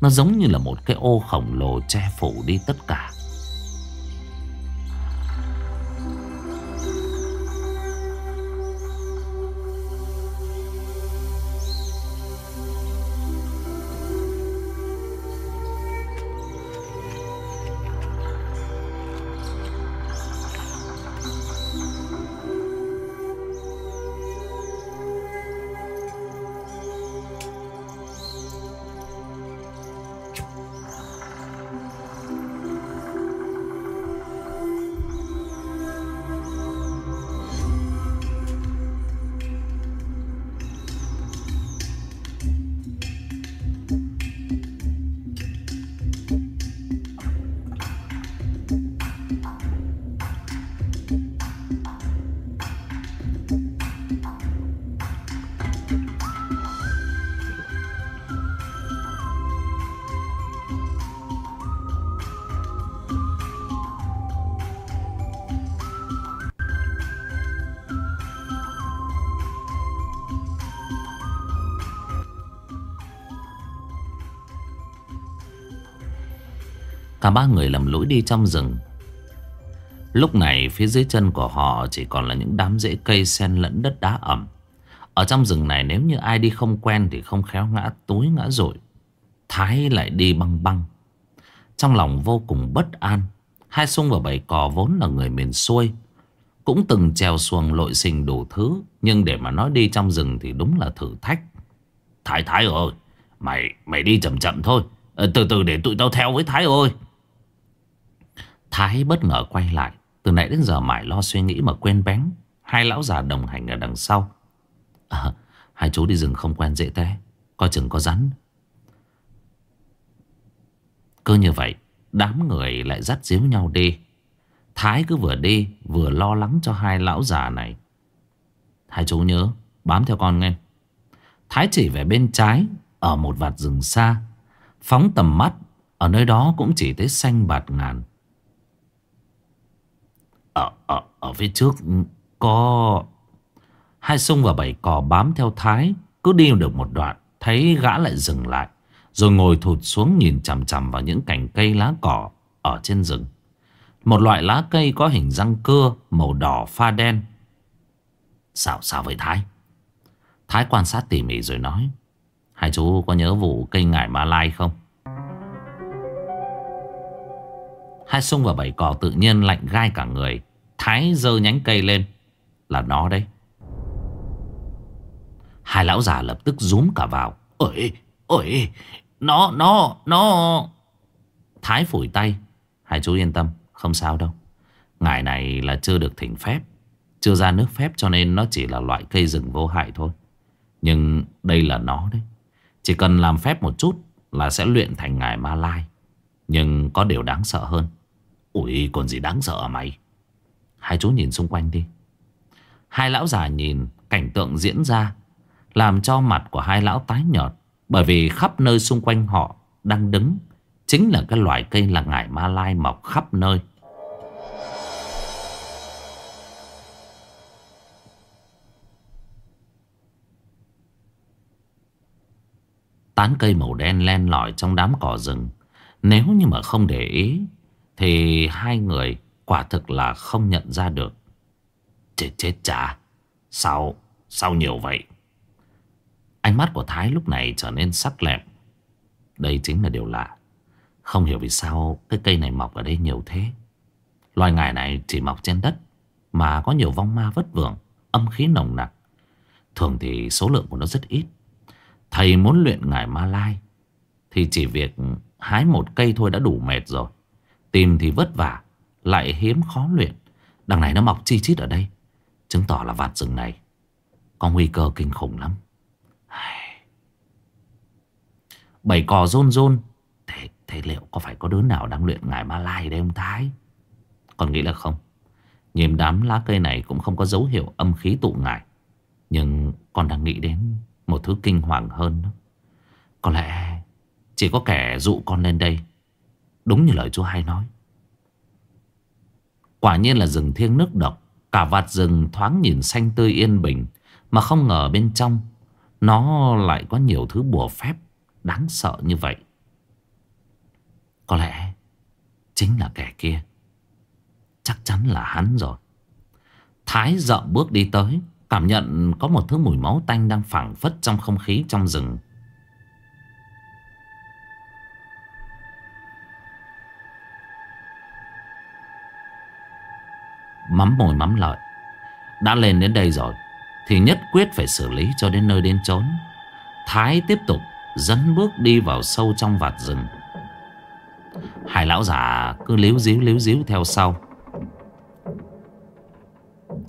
Nó giống như là một cái ô khổng lồ che phủ đi tất cả. Cả ba người lầm lũi đi trong rừng Lúc này, phía dưới chân của họ chỉ còn là những đám rễ cây xen lẫn đất đá ẩm. Ở trong rừng này, nếu như ai đi không quen thì không khéo ngã túi ngã rội. Thái lại đi băng băng. Trong lòng vô cùng bất an. Hai sung và bảy cò vốn là người miền xuôi. Cũng từng treo xuồng lội xình đủ thứ, Nhưng để mà nói đi trong rừng thì đúng là thử thách Thái Thái ơi, Mày mày đi chậm chậm thôi ờ, Từ từ để tụi tao theo với Thái ơi Thái bất ngờ quay lại Từ nãy đến giờ mãi lo suy nghĩ mà quên bén. Hai lão già đồng hành ở đằng sau. À, Hai chú đi rừng không quen dễ té Coi chừng có rắn. Cứ như vậy Đám người lại dắt díu nhau đi. Thái cứ vừa đi Vừa lo lắng cho hai lão già này. Hai chú nhớ Bám theo con nghe. Thái chỉ về bên trái Ở một vạt rừng xa. Phóng tầm mắt Ở nơi đó cũng chỉ thấy xanh bạt ngàn. Ở, ở, ở phía trước Có Hai sung và bảy cò bám theo Thái. Cứ đi được một đoạn Thấy gã lại dừng lại Rồi ngồi thụt xuống nhìn chằm chằm vào những cành cây lá cỏ Ở trên rừng. Một loại lá cây có hình răng cưa Màu đỏ pha đen. Sao sao vậy Thái? Thái quan sát tỉ mỉ rồi nói Hai chú có nhớ vụ cây ngải Ma Lai không? Hai sung và bảy cò tự nhiên lạnh gai cả người. Thái giơ nhánh cây lên. Là nó đấy. Hai lão già lập tức rúm cả vào. Ôi, ôi, nó, nó, nó. Thái phủi tay. Hai chú yên tâm, không sao đâu. Ngài này là chưa được thỉnh phép Chưa ra nước phép cho nên nó chỉ là loại cây rừng vô hại thôi. Nhưng đây là nó đấy. Chỉ cần làm phép một chút Là sẽ luyện thành ngài ma lai. Nhưng có điều đáng sợ hơn. Ủi còn gì đáng sợ mày? Hai chú nhìn xung quanh đi. Hai lão già nhìn cảnh tượng diễn ra, Làm cho mặt của hai lão tái nhợt, Bởi vì khắp nơi xung quanh họ đang đứng Chính là cái loại cây là ngải ma lai mọc khắp nơi. Tán cây màu đen len lỏi trong đám cỏ rừng. Nếu như mà không để ý, Thì hai người quả thực là không nhận ra được. Chết chết chà Sao Sao nhiều vậy? Ánh mắt của Thái lúc này trở nên sắc lẹm. Đây chính là điều lạ. Không hiểu vì sao Cái cây này mọc ở đây nhiều thế. Loài ngải này chỉ mọc trên đất Mà có nhiều vong ma vất vưởng, Âm khí nồng nặc. Thường thì số lượng của nó rất ít. Thầy muốn luyện ngải ma lai Thì chỉ việc hái một cây thôi đã đủ mệt rồi. Tìm thì vất vả. Lại hiếm khó luyện. Đằng này nó mọc chi chít ở đây. Chứng tỏ là vạt rừng này Có nguy cơ kinh khủng lắm. Bảy cò rôn rôn. Thế, thế liệu có phải có đứa nào đang luyện ngải ma lai đây ông Thái? Còn nghĩ là không. Nhìn đám lá cây này cũng không có dấu hiệu âm khí tụ ngải. Nhưng con đang nghĩ đến một thứ kinh hoàng hơn đó. Có lẽ chỉ có kẻ dụ con lên đây. Đúng như lời chú hai nói. Quả nhiên là rừng thiêng nước độc. Cả vạt rừng thoáng nhìn xanh tươi yên bình, Mà không ngờ bên trong Nó lại có nhiều thứ bùa phép Đáng sợ như vậy. Có lẽ Chính là kẻ kia. Chắc chắn là hắn rồi. Thái dậm bước đi tới, Cảm nhận có một thứ mùi máu tanh đang phảng phất trong không khí trong rừng. Mắm mồi mắm lợi. Đã lên đến đây rồi. Thì nhất quyết phải xử lý cho đến nơi đến chốn. Thái tiếp tục dẫn bước đi vào sâu trong vạt rừng. Hai lão già cứ líu díu líu díu theo sau.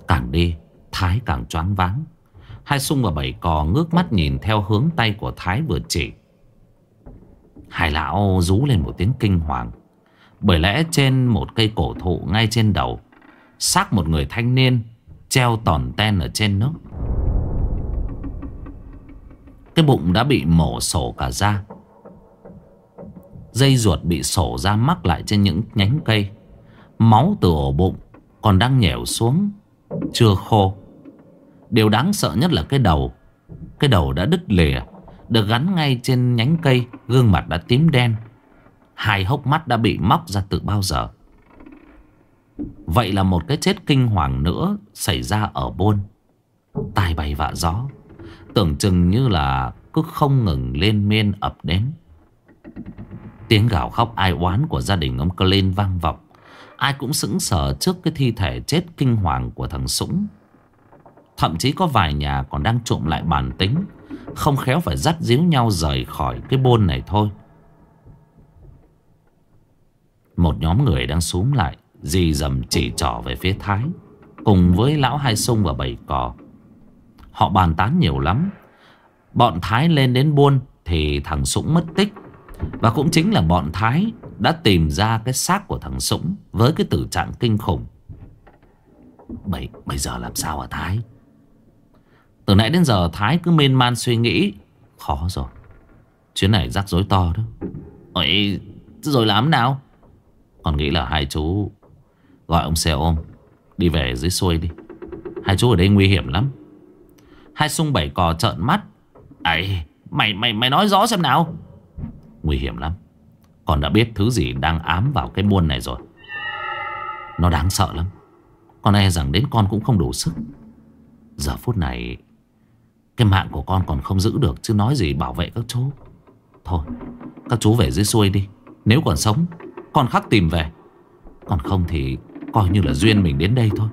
Càng đi, Thái càng choáng váng Hai sung và bảy cò ngước mắt nhìn theo hướng tay của Thái vừa chỉ Hai lão rú lên một tiếng kinh hoàng Bởi lẽ trên một cây cổ thụ ngay trên đầu xác một người thanh niên Treo tòn ten ở trên nước. Cái bụng đã bị mổ sổ cả ra Dây ruột bị sổ ra mắc lại trên những nhánh cây. Máu từ ổ bụng còn đang nhẻo xuống, Chưa khô. Điều đáng sợ nhất là cái đầu. Cái đầu đã đứt lìa, Được gắn ngay trên nhánh cây, Gương mặt đã tím đen. Hai hốc mắt đã bị móc ra từ bao giờ. Vậy là một cái chết kinh hoàng nữa Xảy ra ở bôn. Tai bay vạ gió. Tưởng chừng như là cứ không ngừng lên miên ập đến. Tiếng gào khóc ai oán của gia đình ông lên vang vọng. Ai cũng sững sờ trước cái thi thể chết kinh hoàng của thằng Sũng Thậm chí có vài nhà còn đang trộm lại bản tính, Không khéo phải dắt díu nhau rời khỏi cái bôn này thôi. Một nhóm người đang xuống lại. Dì dầm chỉ trỏ về phía Thái Cùng với lão hai sung và bảy cò. Họ bàn tán nhiều lắm. Bọn Thái lên đến buôn Thì thằng Sũng mất tích. Và cũng chính là bọn Thái Đã tìm ra cái xác của thằng Sũng Với cái tử trạng kinh khủng. Bây, bây giờ làm sao hả Thái? Từ nãy đến giờ Thái cứ mên man suy nghĩ. Khó rồi. Chuyến này rắc rối to đó. Ôi rồi làm nào? Còn nghĩ là hai chú Gọi ông xe ôm. Đi về dưới xuôi đi. Hai chú ở đây nguy hiểm lắm. Hai sung bảy cò trợn mắt. Ấy mày mày mày nói rõ xem nào. Nguy hiểm lắm. Con đã biết thứ gì đang ám vào cái buôn này rồi. Nó đáng sợ lắm. Con e rằng đến con cũng không đủ sức. Giờ phút này, Cái mạng của con còn không giữ được Chứ nói gì bảo vệ các chú. Thôi, các chú về dưới xuôi đi. Nếu còn sống, Con khắc tìm về. Còn không thì coi như là duyên mình đến đây thôi.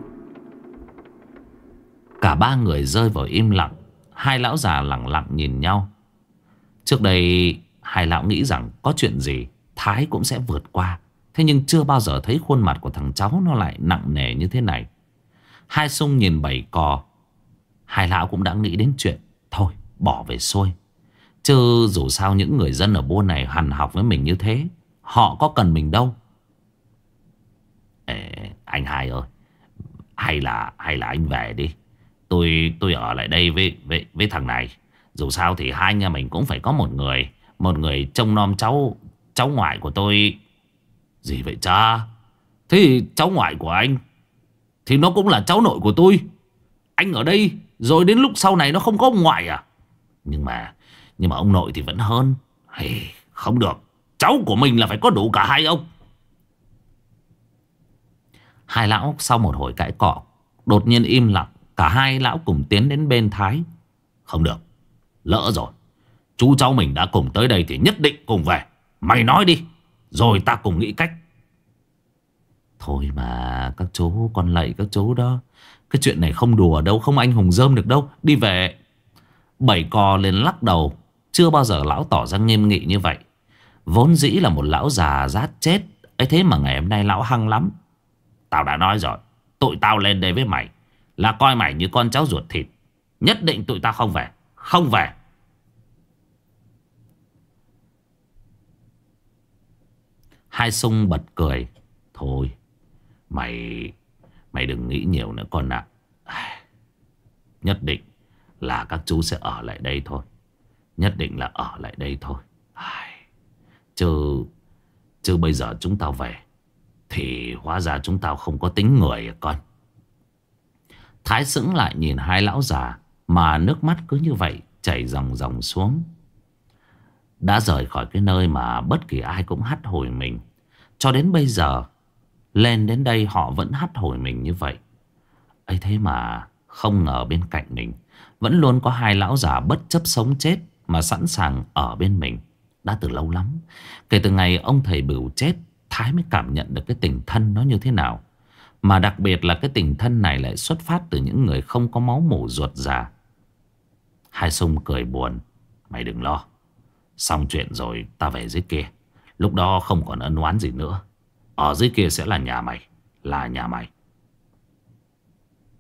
Cả ba người rơi vào im lặng. Hai lão già lặng lặng nhìn nhau. Trước đây, Hai lão nghĩ rằng có chuyện gì, Thái cũng sẽ vượt qua. Thế nhưng chưa bao giờ thấy khuôn mặt của thằng cháu Nó lại nặng nề như thế này. Hai sung nhìn bảy cò. Hai lão cũng đã nghĩ đến chuyện, Thôi, bỏ về xuôi. Chứ dù sao những người dân ở buôn này Hằn học với mình như thế, Họ có cần mình đâu. Anh hai ơi Hay là hay là anh về đi Tôi tôi ở lại đây với với với thằng này. Dù sao thì hai nhà mình cũng phải có một người, một người trông nom cháu cháu ngoại của tôi. Gì vậy cha? Thế cháu ngoại của anh thì nó cũng là cháu nội của tôi. Anh ở đây rồi đến lúc sau này nó không có ông ngoại à? Nhưng mà nhưng mà ông nội thì vẫn hơn. Hey, không được. Cháu của mình là phải có đủ cả hai ông. Hai lão sau một hồi cãi cọ, đột nhiên im lặng, Cả hai lão cùng tiến đến bên Thái. Không được, Lỡ rồi. Chú cháu mình đã cùng tới đây thì nhất định cùng về. Mày nói đi, Rồi ta cùng nghĩ cách. Thôi mà, các chú, Con lạy các chú đó. Cái chuyện này không đùa đâu, Không anh hùng dơm được đâu. Đi về. Bảy cò lên lắc đầu. Chưa bao giờ lão tỏ ra nghiêm nghị như vậy. Vốn dĩ là một lão già rát chết. Ấy thế mà ngày hôm nay lão hăng lắm. Tao đã nói rồi, Tụi tao lên đây với mày là coi mày như con cháu ruột thịt. Nhất định tụi tao không về Không về. Hai sung bật cười. Thôi, Mày Mày đừng nghĩ nhiều nữa con ạ. Nhất định Là các chú sẽ ở lại đây thôi. Nhất định là ở lại đây thôi. Chứ Chứ bây giờ chúng tao về thì hóa ra chúng tao không có tính người à con. Thái sững lại nhìn hai lão già Mà nước mắt cứ như vậy chảy dòng dòng xuống. Đã rời khỏi cái nơi mà bất kỳ ai cũng hắt hồi mình. Cho đến bây giờ, Lên đến đây họ vẫn hắt hồi mình như vậy. Ấy thế mà không ngờ bên cạnh mình Vẫn luôn có hai lão già bất chấp sống chết Mà sẵn sàng ở bên mình. Đã từ lâu lắm, Kể từ ngày ông thầy bửu chết Thái mới cảm nhận được cái tình thân nó như thế nào mà đặc biệt là cái tình thân này lại xuất phát từ những người không có máu mủ ruột già. Hai sung cười buồn. Mày đừng lo. Xong chuyện rồi ta về dưới kia. Lúc đó không còn ân oán gì nữa. Ở dưới kia sẽ là nhà mày. Là nhà mày.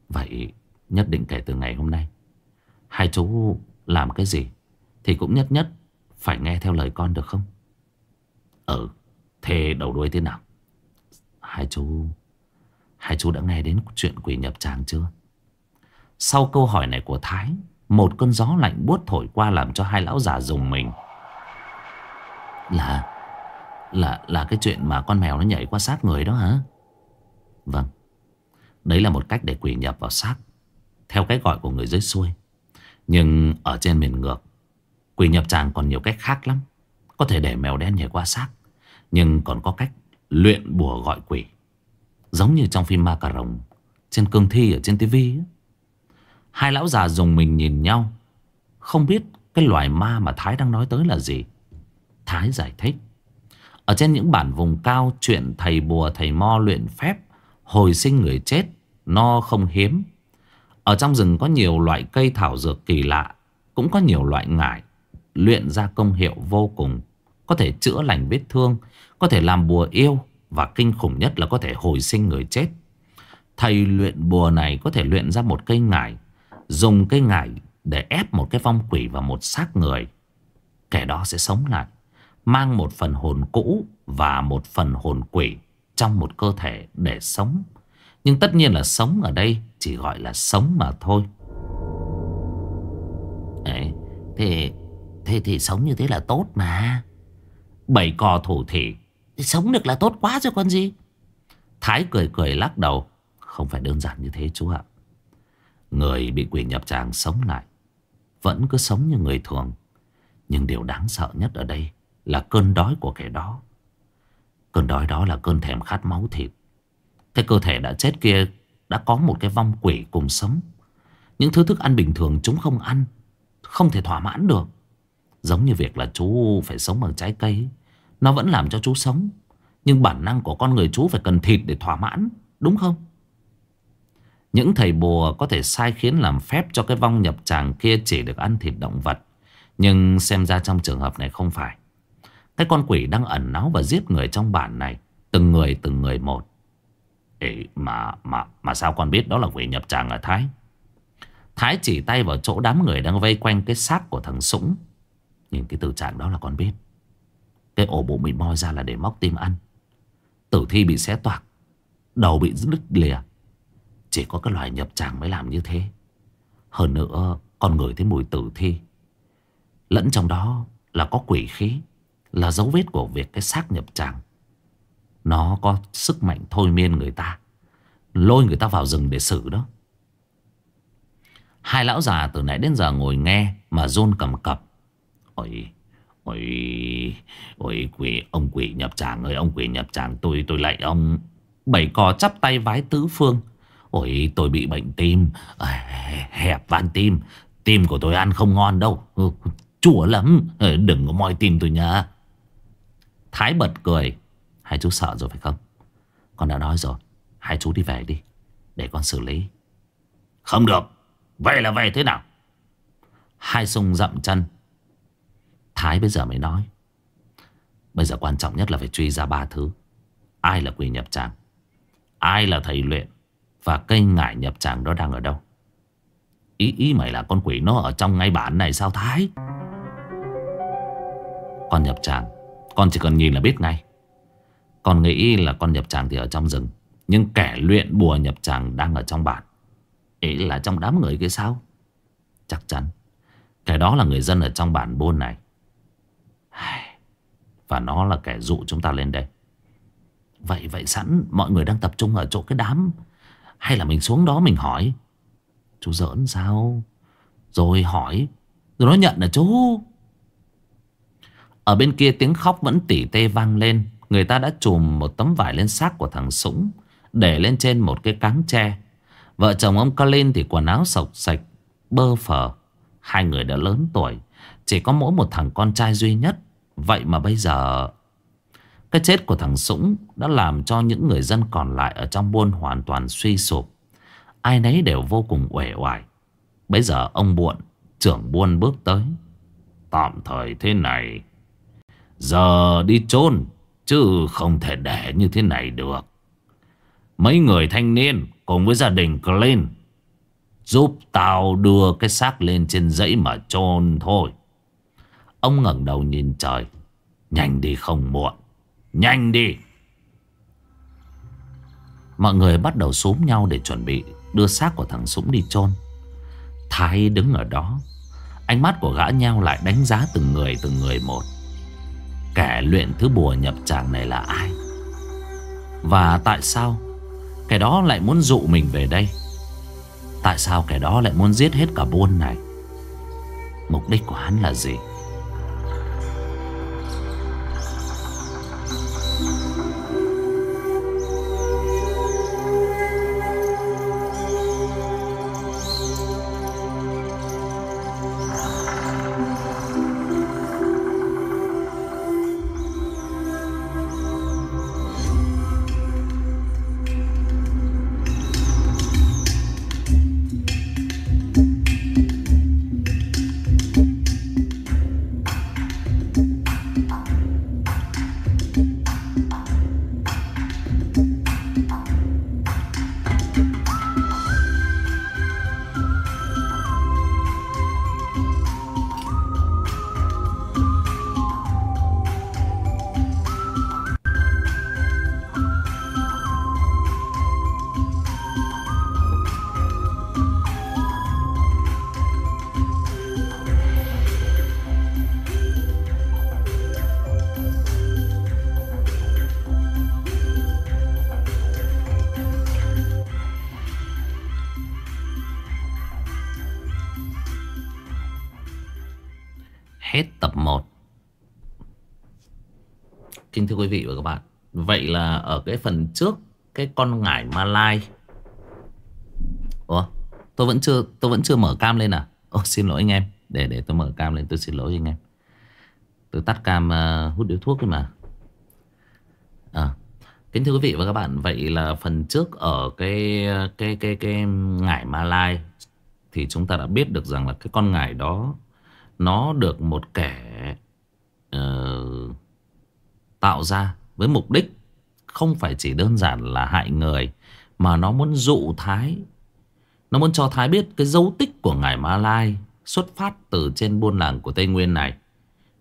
Vậy nhất định kể từ ngày hôm nay. Hai chú làm cái gì. Thì cũng nhất nhất phải nghe theo lời con được không? Ừ. Thế đầu đuôi thế nào? Hai chú... Hai chú đã nghe đến chuyện quỷ nhập tràng chưa? Sau câu hỏi này của Thái, Một cơn gió lạnh buốt thổi qua Làm cho hai lão già dùng mình Là Là là cái chuyện mà con mèo nó nhảy qua sát người đó hả? Vâng Đấy là một cách để quỷ nhập vào xác, Theo cái gọi của người dưới xuôi Nhưng ở trên miền ngược, Quỷ nhập tràng còn nhiều cách khác lắm Có thể để mèo đen nhảy qua xác nhưng còn có cách luyện bùa gọi quỷ. Giống như trong phim ma cà rồng Trên cương thi ở trên tivi Hai lão già dùng mình nhìn nhau. Không biết cái loài ma mà Thái đang nói tới là gì. Thái giải thích. Ở trên những bản vùng cao, Chuyện thầy bùa, thầy mo luyện phép, Hồi sinh người chết Nó không hiếm. Ở trong rừng có nhiều loại cây thảo dược kỳ lạ, Cũng có nhiều loại ngải, Luyện ra công hiệu vô cùng. Có thể chữa lành vết thương Có thể làm bùa yêu Và kinh khủng nhất là có thể hồi sinh người chết. Thầy luyện bùa này có thể luyện ra một cây ngải Dùng cây ngải để ép một cái vong quỷ vào một xác người. Kẻ đó sẽ sống lại Mang một phần hồn cũ và một phần hồn quỷ trong một cơ thể để sống. Nhưng tất nhiên là sống ở đây chỉ gọi là sống mà thôi. Đấy, thế, thế thì sống như thế là tốt mà. Bảy cò thủ thị Sống được là tốt quá rồi con gì. Thái cười cười lắc đầu. Không phải đơn giản như thế chú ạ. Người bị quỷ nhập tràng sống lại. Vẫn cứ sống như người thường. Nhưng điều đáng sợ nhất ở đây Là cơn đói của kẻ đó. Cơn đói đó là cơn thèm khát máu thịt. Cái cơ thể đã chết kia Đã có một cái vong quỷ cùng sống. Những thứ thức ăn bình thường chúng không ăn, Không thể thỏa mãn được. Giống như việc là chú phải sống bằng trái cây. Nó vẫn làm cho chú sống Nhưng bản năng của con người chú phải cần thịt để thỏa mãn Đúng không? Những thầy bùa có thể sai khiến làm phép cho cái vong nhập tràng kia chỉ được ăn thịt động vật. Nhưng xem ra trong trường hợp này không phải. Cái con quỷ đang ẩn náu và giết người trong bản này. Từng người từng người một. Ê, mà, mà, mà sao con biết đó là quỷ nhập tràng ở Thái? Thái chỉ tay vào chỗ đám người đang vây quanh cái xác của thằng Sũng. Nhìn cái từ trạng đó là con biết. Cái ổ bụng bị moi ra là để móc tim ăn. Tử thi bị xé toạc. Đầu bị đứt lìa. Chỉ có cái loài nhập tràng mới làm như thế Hơn nữa Còn ngửi thấy mùi tử thi Lẫn trong đó là có quỷ khí, Là dấu vết của việc cái xác nhập tràng Nó có sức mạnh thôi miên người ta, Lôi người ta vào rừng để xử đó Hai lão già từ nãy đến giờ ngồi nghe Mà rôn cầm cập Ôi Ôi Ôi, quỷ, Ông quỷ nhập tràng ơi, Ông quỷ nhập tràng. Tôi tôi lại ông, Bảy cò chắp tay vái tứ phương. Ôi, tôi bị bệnh tim. À, hẹp van tim. Tim của tôi ăn không ngon đâu. Ừ, chua lắm. Ừ, đừng có moi tim tôi nhá. Thái bật cười. Hai chú sợ rồi phải không? Con đã nói rồi. Hai chú đi về đi, Để con xử lý. Không được. Vậy là về thế nào? Hai sung dậm chân. Thái bây giờ mới nói. Bây giờ quan trọng nhất là phải truy ra ba thứ. Ai là quỷ nhập tràng? Ai là thầy luyện? Và cây ngải nhập tràng đó đang ở đâu? Ý ý mày là con quỷ nó ở trong ngay bản này sao Thái? Con nhập tràng, Con chỉ cần nhìn là biết ngay. Con nghĩ là con nhập tràng thì ở trong rừng, Nhưng kẻ luyện bùa nhập tràng đang ở trong bản. Ý là trong đám người kia sao? Chắc chắn. Kẻ đó là người dân ở trong bản buôn này. Và nó là kẻ dụ chúng ta lên đây. Vậy vậy sẵn, mọi người đang tập trung ở chỗ cái đám. Hay là mình xuống đó mình hỏi. Chú giỡn sao? Rồi hỏi. Rồi nó nhận là chú? Ở bên kia tiếng khóc vẫn tỉ tê vang lên. Người ta đã chùm một tấm vải lên xác của thằng súng, Để lên trên một cái cáng tre. Vợ chồng ông Colin thì quần áo sọc sạch, Bơ phờ. Hai người đã lớn tuổi, Chỉ có mỗi một thằng con trai duy nhất. Vậy mà bây giờ cái chết của thằng Sũng đã làm cho những người dân còn lại ở trong buôn hoàn toàn suy sụp. Ai nấy đều vô cùng uể oải. Bây giờ ông Buộn, trưởng buôn bước tới. Tạm thời thế này. Giờ đi chôn chứ không thể để như thế này được. Mấy người thanh niên cùng với gia đình Clint giúp tao đưa cái xác lên trên dãy mà chôn thôi. Ông ngẩng đầu nhìn trời. Nhanh đi không muộn. Nhanh đi. Mọi người bắt đầu xúm nhau để chuẩn bị Đưa xác của thằng Súng đi chôn. Thái đứng ở đó. Ánh mắt của gã nhau lại đánh giá từng người từng người một. Kẻ luyện thứ bùa nhập tràng này là ai? Và tại sao Kẻ đó lại muốn dụ mình về đây? Tại sao kẻ đó lại muốn giết hết cả buôn này? Mục đích của hắn là gì? Ở cái phần trước Cái con ngải Malai Ủa tôi vẫn chưa tôi vẫn chưa mở cam lên à? Ô xin lỗi anh em. Để để tôi mở cam lên tôi xin lỗi anh em. Tôi tắt cam uh, hút điếu thuốc ấy mà. À Kính thưa quý vị và các bạn Vậy là phần trước ở cái cái cái cái ngải Malai Thì chúng ta đã biết được rằng là cái con ngải đó Nó được một kẻ uh, Tạo ra với mục đích không phải chỉ đơn giản là hại người Mà nó muốn dụ Thái Nó muốn cho Thái biết cái dấu tích của ngài Ma Lai Xuất phát từ trên buôn làng của Tây Nguyên này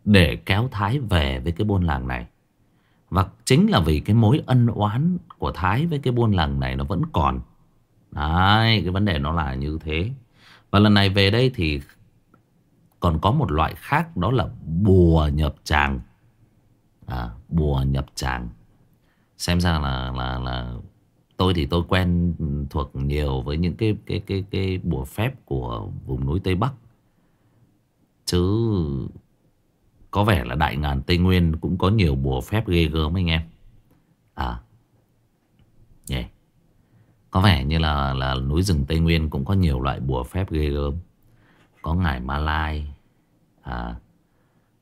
Để kéo Thái về với cái buôn làng này và chính là vì cái mối ân oán của Thái với cái buôn làng này nó vẫn còn. Đấy, cái vấn đề nó là như thế. Và lần này về đây thì còn có một loại khác đó là bùa nhập tràng. À, bùa nhập tràng. Xem ra là là là tôi thì tôi quen thuộc nhiều với những cái cái cái cái bùa phép của vùng núi Tây Bắc. Chứ có vẻ là đại ngàn Tây Nguyên cũng có nhiều bùa phép ghê gớm anh em. À. Yeah. Có vẻ như là là núi rừng Tây Nguyên cũng có nhiều loại bùa phép ghê gớm. Có ngải Malai. À.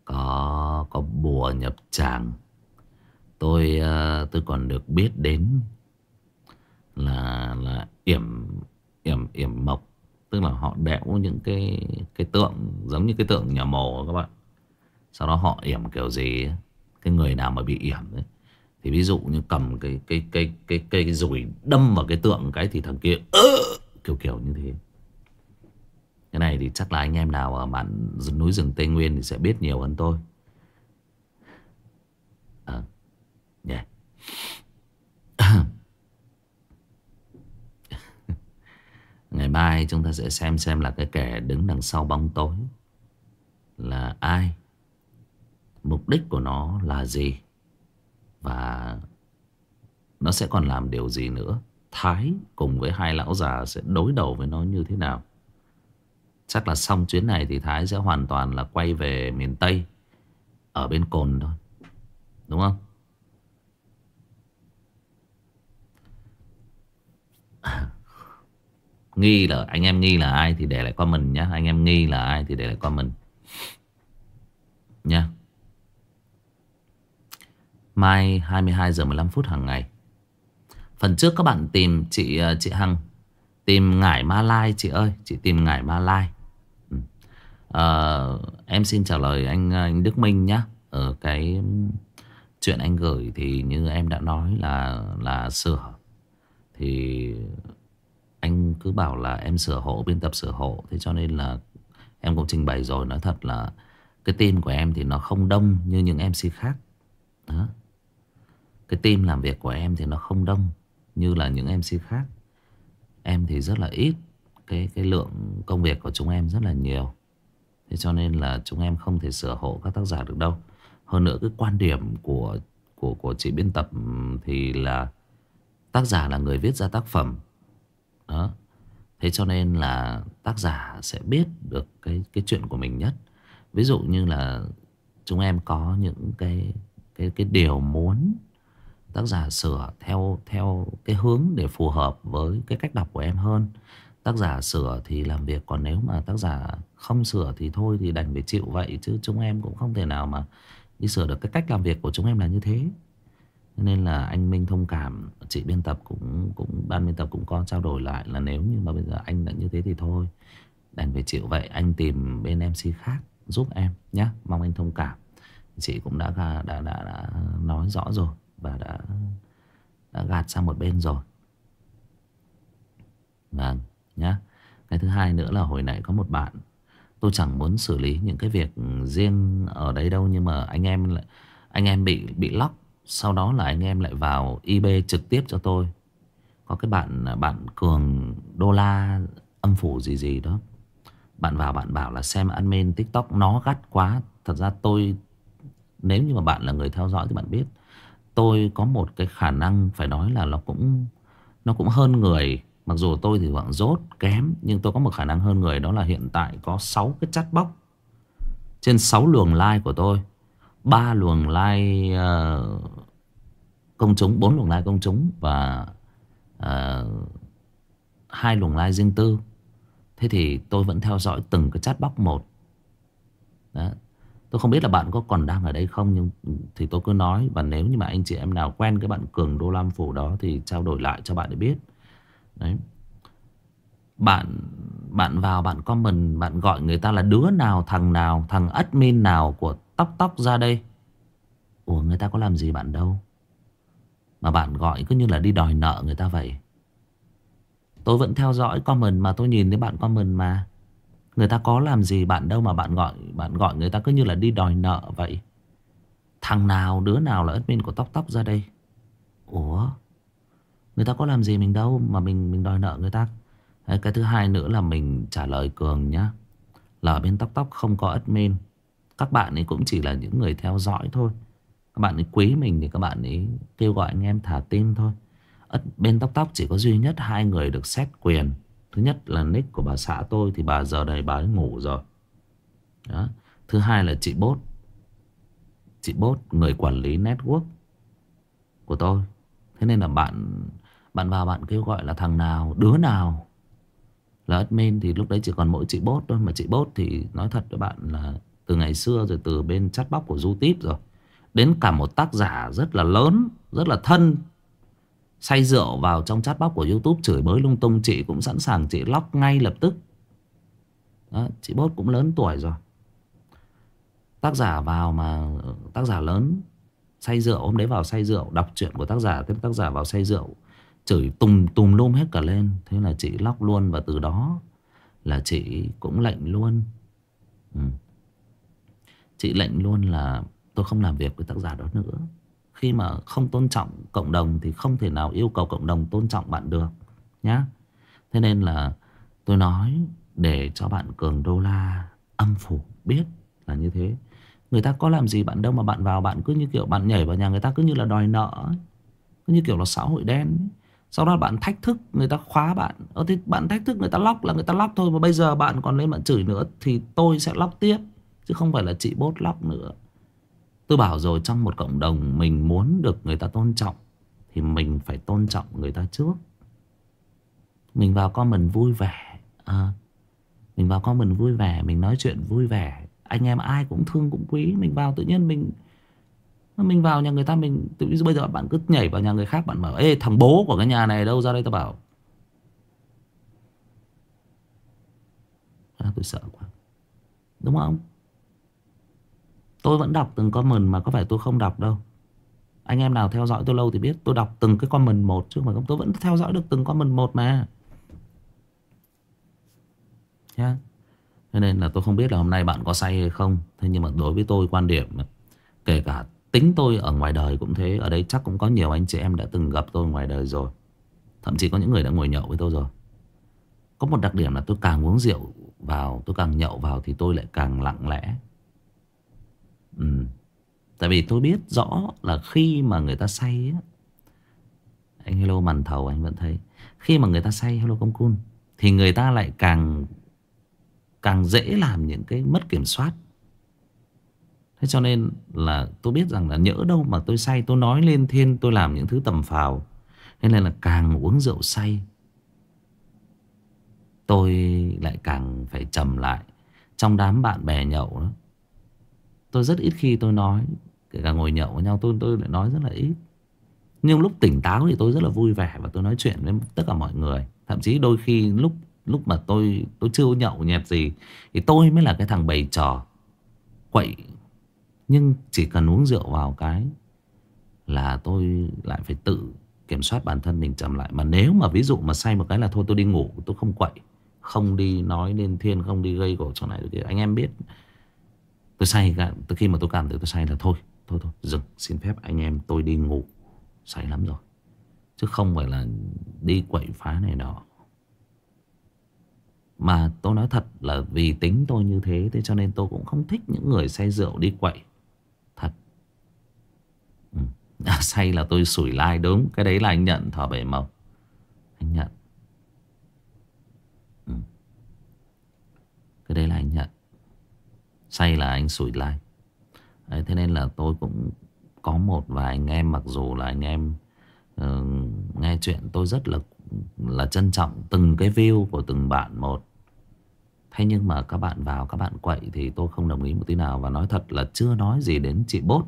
Có có bùa nhập tràng. Tôi ờ, tôi còn được biết đến là là yểm yểm yểm mộc tức là họ đẽo những cái cái tượng giống như cái tượng nhà mồ các bạn sau đó họ yểm kiểu gì Cái người nào mà bị yểm ấy Thì ví dụ như cầm cái cái cái cái cây cái đâm vào cái tượng cái thì thằng kia, ơ kiểu kiểu như thế. Cái này thì chắc là anh em nào ở bản núi rừng Tây Nguyên thì sẽ biết nhiều hơn tôi. À, yeah. Ngày mai chúng ta sẽ xem xem là cái kẻ đứng đằng sau bóng tối là ai. Mục đích của nó là gì? Và Nó sẽ còn làm điều gì nữa? Thái cùng với hai lão già Sẽ đối đầu với nó như thế nào? Chắc là xong chuyến này Thì Thái sẽ hoàn toàn là quay về miền Tây, Ở bên cồn thôi. Đúng không? Nghi là anh em nghi là ai thì để lại comment nhé Anh em nghi là ai thì để lại comment Nha Mai 22 giờ 15 phút hàng ngày. Phần trước các bạn tìm chị ờ, chị Hằng Tìm Ngải Ma Lai chị ơi Chị tìm Ngải Ma Lai. Ừ. à, Em xin trả lời anh ờ, anh Đức Minh nhé Ở cái chuyện anh gửi thì như em đã nói là là sửa thì anh cứ bảo là em sửa hộ, biên tập sửa hộ. Thế cho nên là em cũng trình bày rồi, Nói thật là cái team của em thì nó không đông như những MC khác. Đó. Cái team làm việc của em thì nó không đông Như là những MC khác. Em thì rất là ít. Cái cái lượng công việc của chúng em rất là nhiều. Thế cho nên là chúng em không thể sửa hộ các tác giả được đâu. Hơn nữa, cái quan điểm của của của chị biên tập thì là tác giả là người viết ra tác phẩm. Đó. Thế cho nên là tác giả sẽ biết được cái cái chuyện của mình nhất. Ví dụ như là chúng em có những cái cái cái điều muốn tác giả sửa theo theo cái hướng để phù hợp với cái cách đọc của em hơn. Tác giả sửa thì làm việc, còn nếu mà tác giả không sửa thì thôi thì đành phải chịu vậy, chứ chúng em cũng không thể nào mà đi sửa được cái cách làm việc của chúng em là như thế nên là anh Minh thông cảm chị biên tập cũng cũng ban biên tập cũng có trao đổi lại là nếu như mà bây giờ anh đã như thế thì thôi. Đành phải chịu vậy anh tìm bên MC khác giúp em nhé mong anh thông cảm. Chị cũng đã đã đã, đã nói rõ rồi và đã, đã gạt sang một bên rồi. Vâng nhá. Cái thứ hai nữa là hồi nãy có một bạn Tôi chẳng muốn xử lý những cái việc riêng ở đây đâu Nhưng mà anh em lại Anh em bị bị lock sau đó là anh em lại vào ib trực tiếp cho tôi. Có cái bạn bạn Cường đô la, âm phủ gì gì đó. Bạn vào bạn bảo là xem admin tiktok nó gắt quá. Thật ra tôi, Nếu như mà bạn là người theo dõi thì bạn biết, tôi có một cái khả năng phải nói là nó cũng nó cũng hơn người. Mặc dù tôi thì khoảng rốt, kém, nhưng tôi có một khả năng hơn người. Đó là hiện tại có 6 cái chat box Trên 6 luồng like của tôi ba luồng like uh, ờ, công chúng bốn luồng like công chúng Và uh, hai luồng like riêng tư. Thế thì tôi vẫn theo dõi từng cái chat box một. Đó. Tôi không biết là bạn có còn đang ở đây không Nhưng thì tôi cứ nói. Và nếu như mà anh chị em nào quen cái bạn Cường Đô Lam Phủ đó Thì trao đổi lại cho bạn để biết. Đấy. Bạn bạn vào bạn comment Bạn gọi người ta là đứa nào Thằng nào Thằng admin nào của Tóc Tóc ra đây. Ủa, người ta có làm gì bạn đâu? Mà bạn gọi cứ như là đi đòi nợ người ta vậy. Tôi vẫn theo dõi comment mà tôi nhìn thấy bạn comment mà. Người ta có làm gì bạn đâu mà bạn gọi Bạn gọi người ta cứ như là đi đòi nợ vậy. Thằng nào, đứa nào là admin của Tóc Tóc ra đây? Ủa? Người ta có làm gì mình đâu Mà mình mình đòi nợ người ta? Cái thứ hai nữa là mình trả lời Cường nhá. Là bên Tóc Tóc không có admin. Các bạn ấy cũng chỉ là những người theo dõi thôi. Các bạn ấy quý mình thì các bạn ấy kêu gọi anh em thả tim thôi. Bên Tóc Tóc chỉ có duy nhất hai người được xét quyền. Thứ nhất là nick của bà xã tôi Thì bà giờ này bà ấy ngủ rồi. Đó. Thứ hai là chị Bốt. Chị Bốt, người quản lý network Của tôi. Thế nên là bạn Bạn vào bạn kêu gọi là thằng nào, Đứa nào Là admin thì lúc đấy chỉ còn mỗi chị Bốt thôi. Mà chị Bốt thì nói thật với bạn là từ ngày xưa rồi từ bên chat bóc của YouTube rồi. Đến cả một tác giả rất là lớn Rất là thân Say rượu vào trong chat box của Youtube Chửi bới lung tung chị cũng sẵn sàng Chị lóc ngay lập tức. Đó, Chị bốt cũng lớn tuổi rồi. Tác giả vào mà Tác giả lớn Say rượu hôm đấy vào say rượu Đọc chuyện của tác giả Thế tác giả vào say rượu Chửi tùm tùm lum hết cả lên. Thế là chị lóc luôn Và từ đó là chị cũng lệnh luôn. Ừ. Chị lệnh luôn là Tôi không làm việc với tác giả đó nữa. Khi mà không tôn trọng cộng đồng Thì không thể nào yêu cầu cộng đồng tôn trọng bạn được, Nhá. Thế nên là tôi nói Để cho bạn Cường Đô La Âm phủ biết là như thế. Người ta có làm gì bạn đâu mà bạn vào Bạn cứ như kiểu bạn nhảy vào nhà người ta cứ như là đòi nợ. Cứ như kiểu là xã hội đen ấy. Sau đó bạn thách thức người ta khóa bạn. Ờ thì bạn thách thức người ta lóc là người ta lóc thôi. Mà bây giờ bạn còn lên bạn chửi nữa Thì tôi sẽ lóc tiếp. Chứ không phải là chị bốt lóc nữa. Tôi bảo rồi trong một cộng đồng mình muốn được người ta tôn trọng Thì mình phải tôn trọng người ta trước. Mình vào comment vui vẻ. À, Mình vào comment vui vẻ Mình nói chuyện vui vẻ. Anh em ai cũng thương cũng quý Mình vào tự nhiên mình Mình vào nhà người ta mình tự Bây giờ bạn cứ nhảy vào nhà người khác Bạn bảo Ê thằng bố của cái nhà này đâu ra đây tao bảo. À, Tôi sợ quá. Đúng không? Tôi vẫn đọc từng comment mà có phải tôi không đọc đâu. Anh em nào theo dõi tôi lâu thì biết, Tôi đọc từng cái comment một chứ mà không, tôi vẫn theo dõi được từng comment một mà. Yeah. Thế nên là tôi không biết là hôm nay bạn có say hay không. Thế nhưng mà đối với tôi, quan điểm Kể cả tính tôi ở ngoài đời cũng thế, Ở đây chắc cũng có nhiều anh chị em đã từng gặp tôi ngoài đời rồi. Thậm chí có những người đã ngồi nhậu với tôi rồi. Có một đặc điểm là tôi càng uống rượu vào, Tôi càng nhậu vào thì tôi lại càng lặng lẽ. Ừ. Tại vì tôi biết rõ là khi mà người ta say á, Anh hello màn thầu anh vẫn thấy Khi mà người ta say hello công cun Thì người ta lại càng Càng dễ làm những cái mất kiểm soát Thế cho nên là tôi biết rằng là nhỡ đâu mà tôi say Tôi nói lên thiên tôi làm những thứ tầm phào thế Nên là càng uống rượu say Tôi lại càng phải trầm lại Trong đám bạn bè nhậu đó Tôi rất ít khi tôi nói, Kể cả ngồi nhậu với nhau, tôi tôi lại nói rất là ít. Nhưng lúc tỉnh táo thì tôi rất là vui vẻ Và tôi nói chuyện với tất cả mọi người. Thậm chí đôi khi lúc lúc mà tôi tôi chưa nhậu nhẹt gì Thì tôi mới là cái thằng bày trò, Quậy. Nhưng chỉ cần uống rượu vào cái Là tôi lại phải tự kiểm soát bản thân mình chậm lại. Mà nếu mà ví dụ mà say một cái là thôi tôi đi ngủ, Tôi không quậy, Không đi nói lên thiên, Không đi gây gỗ chỗ này kia. Anh em biết Tôi say từ khi mà tôi cảm thấy tôi say là thôi Thôi thôi dừng. Xin phép anh em tôi đi ngủ. Say lắm rồi. Chứ không phải là đi quậy phá này nọ. Mà tôi nói thật là vì tính tôi như thế Thế cho nên tôi cũng không thích những người say rượu đi quậy. Thật. Ừ. à, Say là tôi sủi lai đúng. Cái đấy là anh nhận thỏ bể màu Anh nhận. Ừ. Cái đấy là anh nhận. Say là anh sủi lai Đấy, Thế nên là tôi cũng có một vài anh em Mặc dù là anh em uh, nghe chuyện tôi rất là là trân trọng từng cái view của từng bạn một. Thế nhưng mà các bạn vào các bạn quậy Thì tôi không đồng ý một tí nào. Và nói thật là chưa nói gì đến chị Bốt.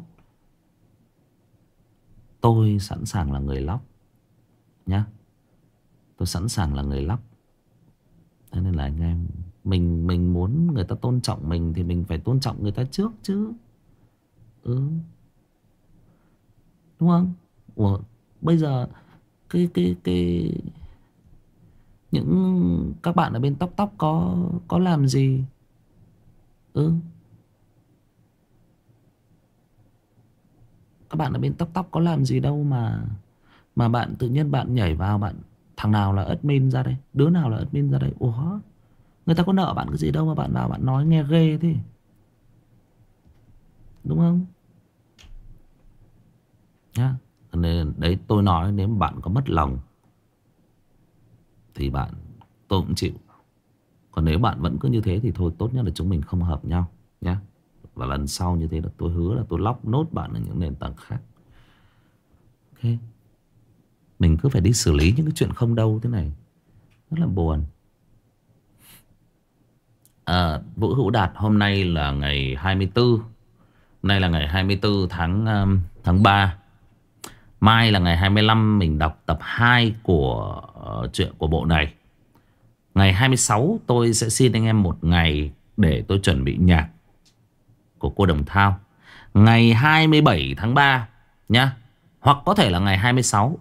Tôi sẵn sàng là người lóc Nhá. Tôi sẵn sàng là người lóc. Thế nên là anh em mình mình muốn người ta tôn trọng mình Thì mình phải tôn trọng người ta trước chứ. Ừ. Đúng không? Ủa, Bây giờ Cái cái cái, Những Các bạn ở bên tóc tóc có Có làm gì? Ừ. Các bạn ở bên tóc tóc có làm gì đâu mà Mà bạn tự nhiên bạn nhảy vào bạn, Thằng nào là admin ra đây? Đứa nào là admin ra đây? Ủa? Người ta có nợ bạn cái gì đâu mà bạn vào bạn nói nghe ghê thế. Đúng không? Nhá, Nên đấy, tôi nói nếu bạn có mất lòng Thì bạn, Tôi cũng chịu. Còn nếu bạn vẫn cứ như thế thì thôi, Tốt nhất là chúng mình không hợp nhau nhé Và lần sau như thế là tôi hứa là tôi lóc nốt bạn ở những nền tảng khác. Ok. Mình cứ phải đi xử lý những cái chuyện không đâu thế này. Rất là buồn à, Vũ Hữu Đạt hôm nay là ngày 24 nay là ngày 24 tháng um, tháng 3 Mai là ngày 25 mình đọc tập 2 của uh, chuyện của bộ này. Ngày 26 tôi sẽ xin anh em một ngày để tôi chuẩn bị nhạc của cô Đồng Thao. Ngày 27 tháng 3 nhá Hoặc có thể là ngày 26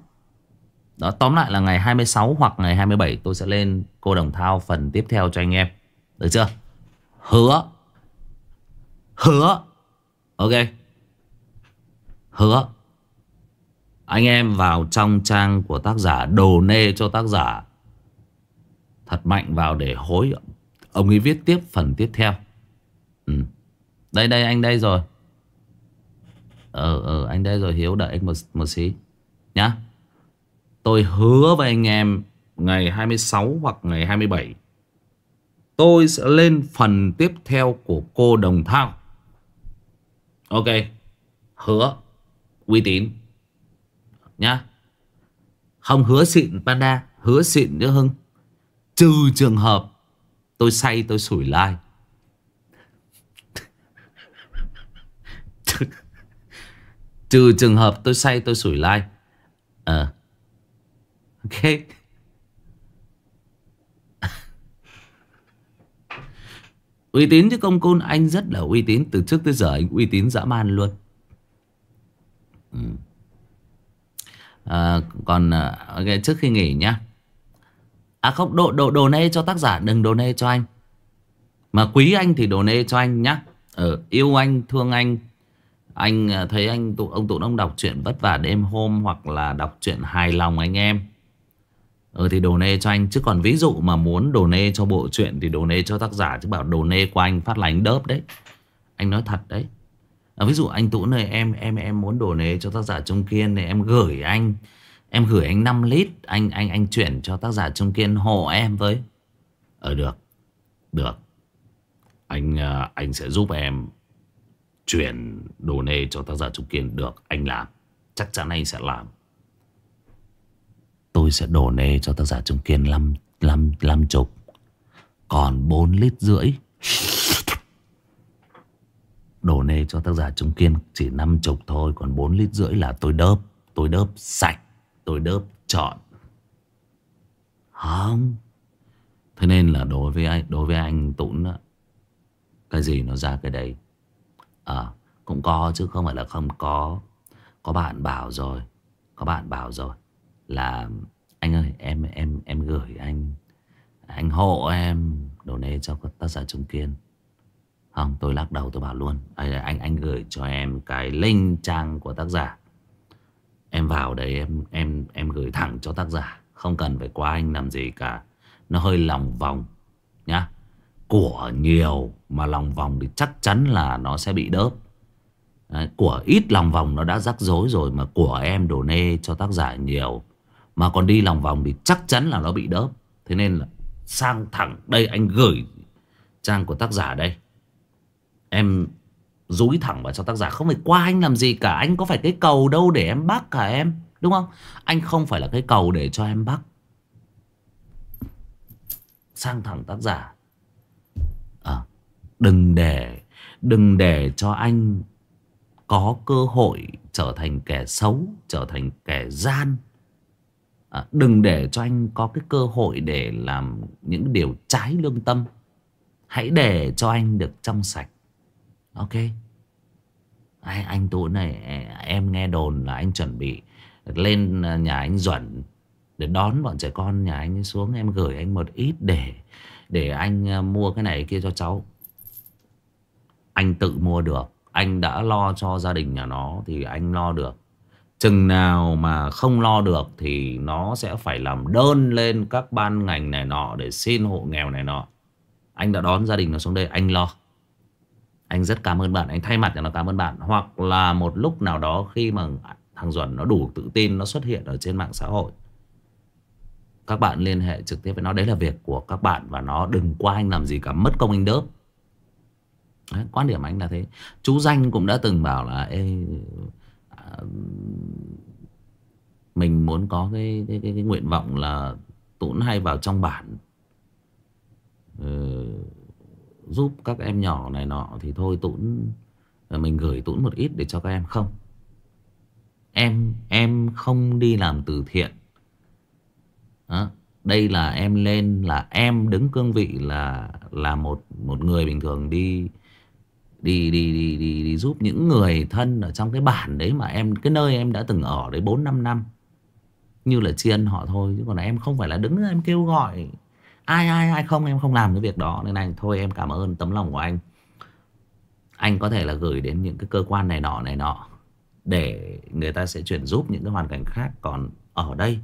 đó tóm lại là ngày 26 hoặc ngày 27 tôi sẽ lên cô Đồng Thao phần tiếp theo cho anh em. Được chưa? Hứa. Hứa. Ok. Hứa. Anh em vào trong trang của tác giả đồ nê cho tác giả. Thật mạnh vào để hối ông ấy viết tiếp phần tiếp theo. Ừ. Đây đây anh đây rồi. Ờ ờ anh đây rồi Hiếu đợi anh một, một xí. Nhá. Tôi hứa với anh em ngày 26 hoặc ngày 27 tôi sẽ lên phần tiếp theo của cô Đồng Thao. Ok. Hứa. Uy tín. Nhá. Không hứa xịn, Panda. Hứa xịn nữa Hưng. Trừ trường hợp tôi say, tôi sủi lai. Trừ trường hợp tôi say, tôi sủi lai. Ờ. À. Ok Uy tín chứ công côn Anh rất là uy tín. Từ trước tới giờ anh uy tín dã man luôn. Ừ. à, Còn à, okay, trước khi nghỉ nhá. À không đồ, đồ, đồ nê cho tác giả Đừng đồ nê cho anh. Mà quý anh thì đồ nê cho anh nhá. Ừ, Yêu anh, thương anh. Anh à, thấy anh tụ, ông tụ ông đọc truyện vất vả đêm hôm Hoặc là đọc truyện hài lòng anh em. Ừ thì đồ nê cho anh. Chứ còn ví dụ mà muốn đồ nê cho bộ truyện Thì đồ nê cho tác giả Chứ bảo đồ nê của anh phát là anh đớp đấy. Anh nói thật đấy. À, Ví dụ anh Tú này em em em muốn đồ nê cho tác giả Trung Kiên này Em gửi anh Em gửi anh 5 lít Anh anh anh chuyển cho tác giả Trung Kiên hộ em với. Ờ được. Được. Anh à, anh sẽ giúp em Chuyển đồ nê cho tác giả Trung Kiên. Được anh làm. Chắc chắn anh sẽ làm. Tôi sẽ đổ nê cho tác giả Trung Kiên 5, 5, 5 chục. Còn 4 lít rưỡi. Đổ nê cho tác giả Trung Kiên chỉ 5 chục thôi Còn 4 lít rưỡi là tôi đớp Tôi đớp sạch Tôi đớp chọn Không. Thế nên là đối với anh Đối với anh Tũng Cái gì nó ra cái đấy? À cũng có chứ không phải là không có. Có bạn bảo rồi Có bạn bảo rồi là em em em gửi anh anh hộ em đồ nê cho tác giả Trung Kiên không tôi lắc đầu tôi bảo luôn anh anh anh gửi cho em cái link trang của tác giả. Em vào đấy em em em gửi thẳng cho tác giả. Không cần phải qua anh làm gì cả. Nó hơi lòng vòng nhá. Của nhiều mà lòng vòng thì chắc chắn là nó sẽ bị đớp. Đấy, của ít lòng vòng nó đã rắc rối rồi mà của em đồ nê cho tác giả nhiều mà còn đi lòng vòng thì chắc chắn là nó bị đớp. Thế nên là sang thẳng đây anh gửi trang của tác giả đây. Em Dúi thẳng vào cho tác giả. Không phải qua anh làm gì cả. Anh có phải cái cầu đâu để em bắt cả em Đúng không? Anh không phải là cái cầu để cho em bắt. Sang thẳng tác giả. À, Đừng để Đừng để cho anh Có cơ hội trở thành kẻ xấu Trở thành kẻ gian à, Đừng để cho anh có cái cơ hội Để làm những điều trái lương tâm Hãy để cho anh được trong sạch Ok anh, anh Tú này à, em nghe đồn là anh chuẩn bị lên à, nhà anh Duẩn để đón bọn trẻ con nhà anh xuống em gửi anh một ít để để anh à, mua cái này kia cho cháu. Anh tự mua được, anh đã lo cho gia đình nhà nó thì anh lo được. Chừng nào mà không lo được thì nó sẽ phải làm đơn lên các ban ngành này nọ để xin hộ nghèo này nọ. Anh đã đón gia đình nó xuống đây, anh lo. Anh rất cảm ơn bạn Anh thay mặt cho nó cảm ơn bạn. Hoặc là một lúc nào đó khi mà thằng Duẩn nó đủ tự tin Nó xuất hiện ở trên mạng xã hội Các bạn liên hệ trực tiếp với nó. Đấy là việc của các bạn Và nó. Đừng qua anh làm gì cả Mất công anh đớp. Đấy, Quan điểm anh là thế. Chú Danh cũng đã từng bảo là Ê, mình muốn có cái, cái, cái, cái nguyện vọng là tụn hay vào trong bản Ừ giúp các em nhỏ này nọ thì thôi tụn à, mình gửi tụn một ít để cho các em không. Em em không đi làm từ thiện. Đó. Đây là em lên là em đứng cương vị là là một một người bình thường đi đi đi đi đi, đi giúp những người thân ở trong cái bản đấy mà em cái nơi em đã từng ở đấy 4 5 năm. Như là chiên họ thôi chứ còn em không phải là đứng em kêu gọi ai ai ai không em không làm cái việc đó. Nên anh thôi em cảm ơn tấm lòng của anh. Anh có thể là gửi đến những cái cơ quan này nọ này nọ để người ta sẽ chuyển giúp những cái hoàn cảnh khác còn ở đây.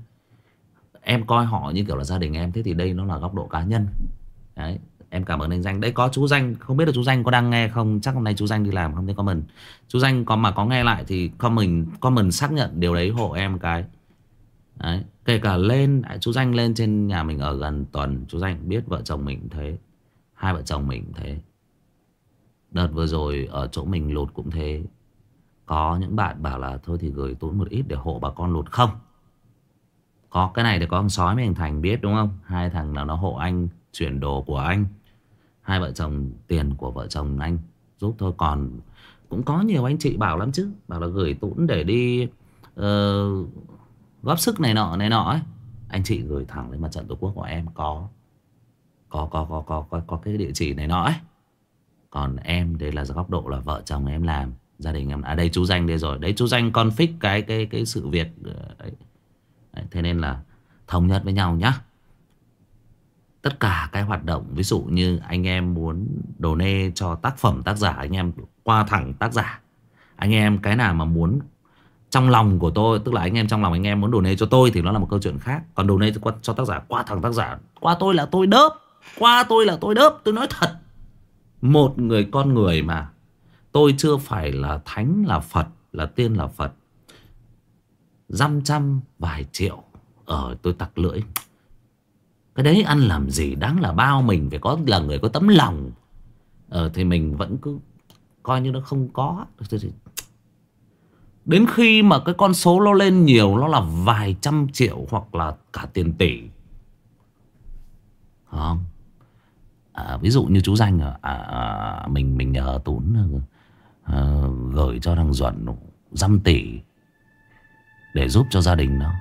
Em coi họ như kiểu là gia đình em thế thì đây nó là góc độ cá nhân. Đấy em cảm ơn anh danh. Đấy, có chú danh, không biết là chú danh có đang nghe không? Chắc hôm nay chú danh đi làm, không thấy comment. Chú danh có mà có nghe lại thì comment comment xác nhận điều đấy hộ em cái. Đấy, Kể cả lên à, Chú Danh lên trên nhà mình ở gần tuần, Chú Danh biết vợ chồng mình thế. Hai vợ chồng mình thế. Đợt vừa rồi ở chỗ mình lụt cũng thế. Có những bạn bảo là Thôi thì gửi tốn một ít để hộ bà con lụt không. Có cái này thì có ông sói với anh Thành biết, đúng không? Hai thằng nào nó hộ anh, Chuyển đồ của anh. Hai vợ chồng tiền của vợ chồng anh Giúp thôi. Còn Cũng có nhiều anh chị bảo lắm chứ. Bảo là gửi tốn để đi uh, góp sức này nọ này nọ ấy. Anh chị gửi thẳng lên mặt trận tổ quốc của em có có có có có có, có cái địa chỉ này nọ ấy. Còn em đây là góc độ là vợ chồng em làm gia đình em à đây chú danh đây rồi. Đấy chú danh con fix cái cái cái sự việc ờ, đấy. đấy thế nên là thống nhất với nhau nhá tất cả cái hoạt động ví dụ như anh em muốn đồ nê cho tác phẩm tác giả anh em qua thẳng tác giả. Anh em cái nào mà muốn trong lòng của tôi tức là anh em trong lòng anh em muốn donate cho tôi thì nó là một câu chuyện khác. Còn donate cho, cho tác giả qua thẳng tác giả qua tôi là tôi đớp qua tôi là tôi đớp tôi nói thật. Một người con người mà tôi chưa phải là thánh là phật là tiên là phật dăm trăm vài triệu ở tôi tặc lưỡi cái đấy ăn làm gì đáng là bao mình phải có là người có tấm lòng. Ờ, thì mình vẫn cứ coi như nó không có. Đến khi mà cái con số nó lên nhiều Nó là vài trăm triệu hoặc là cả tiền tỷ. Không à, Ví dụ như chú Danh à, à, Mình mình nhờ Tún à, Gửi cho thằng Duẩn Dăm tỷ Để giúp cho gia đình nó.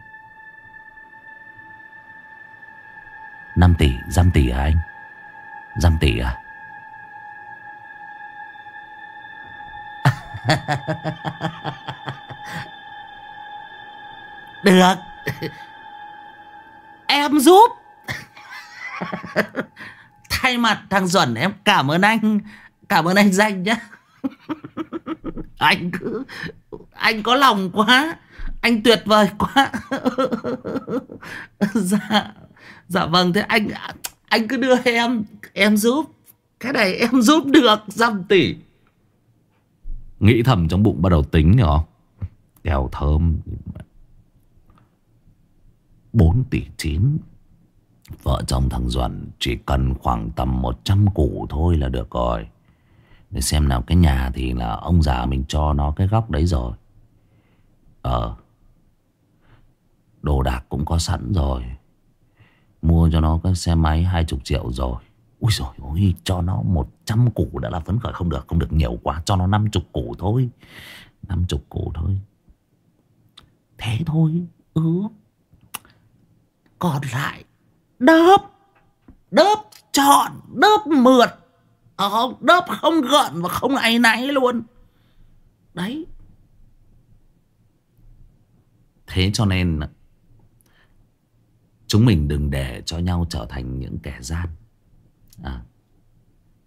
5 tỷ, dăm tỷ à anh? Dăm tỷ à? Được. Em giúp. Thay mặt thằng Duẩn em cảm ơn anh. Cảm ơn anh Danh nhá. Anh cứ Anh có lòng quá. Anh tuyệt vời quá. Dạ. Dạ vâng thế anh Anh cứ đưa em Em giúp. Cái này em giúp được Dăm tỷ. Nghĩ thầm trong bụng bắt đầu tính nhở. Đèo thơm. 4 tỷ 9 Vợ chồng thằng Duẩn chỉ cần khoảng tầm 100 củ thôi là được rồi. Để xem nào, cái nhà thì là ông già mình cho nó cái góc đấy rồi. Ờ. Đồ đạc cũng có sẵn rồi. Mua cho nó cái xe máy 20 triệu rồi. Ui rồi ôi cho nó 100 củ đã là phấn khởi. Không được không được, nhiều quá. Cho nó 50 củ thôi. 50 củ thôi. Thế thôi. Ừ. Còn lại, Đớp Đớp trọn Đớp mượt. Không Đớp không gợn và không áy náy luôn. Đấy. Thế cho nên Chúng mình đừng để cho nhau trở thành những kẻ gian. À,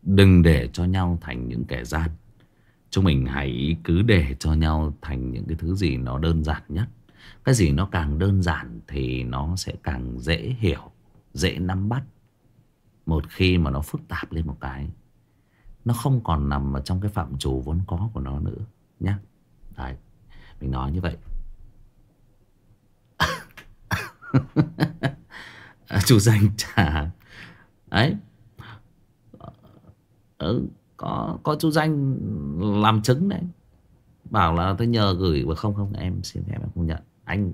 Đừng để cho nhau thành những kẻ gian. Chúng mình hãy cứ để cho nhau thành những cái thứ gì nó đơn giản nhất. Cái gì nó càng đơn giản thì nó sẽ càng dễ hiểu Dễ nắm bắt. Một khi mà nó phức tạp lên một cái Nó không còn nằm ở trong cái phạm trù vốn có của nó nữa Nhá. Đấy Mình nói như vậy. Ờ, chủ danh trả ấy ừ, ờ, có có chú danh làm chứng đấy. Bảo là tôi nhờ gửi và không không em xin phép em không nhận. Anh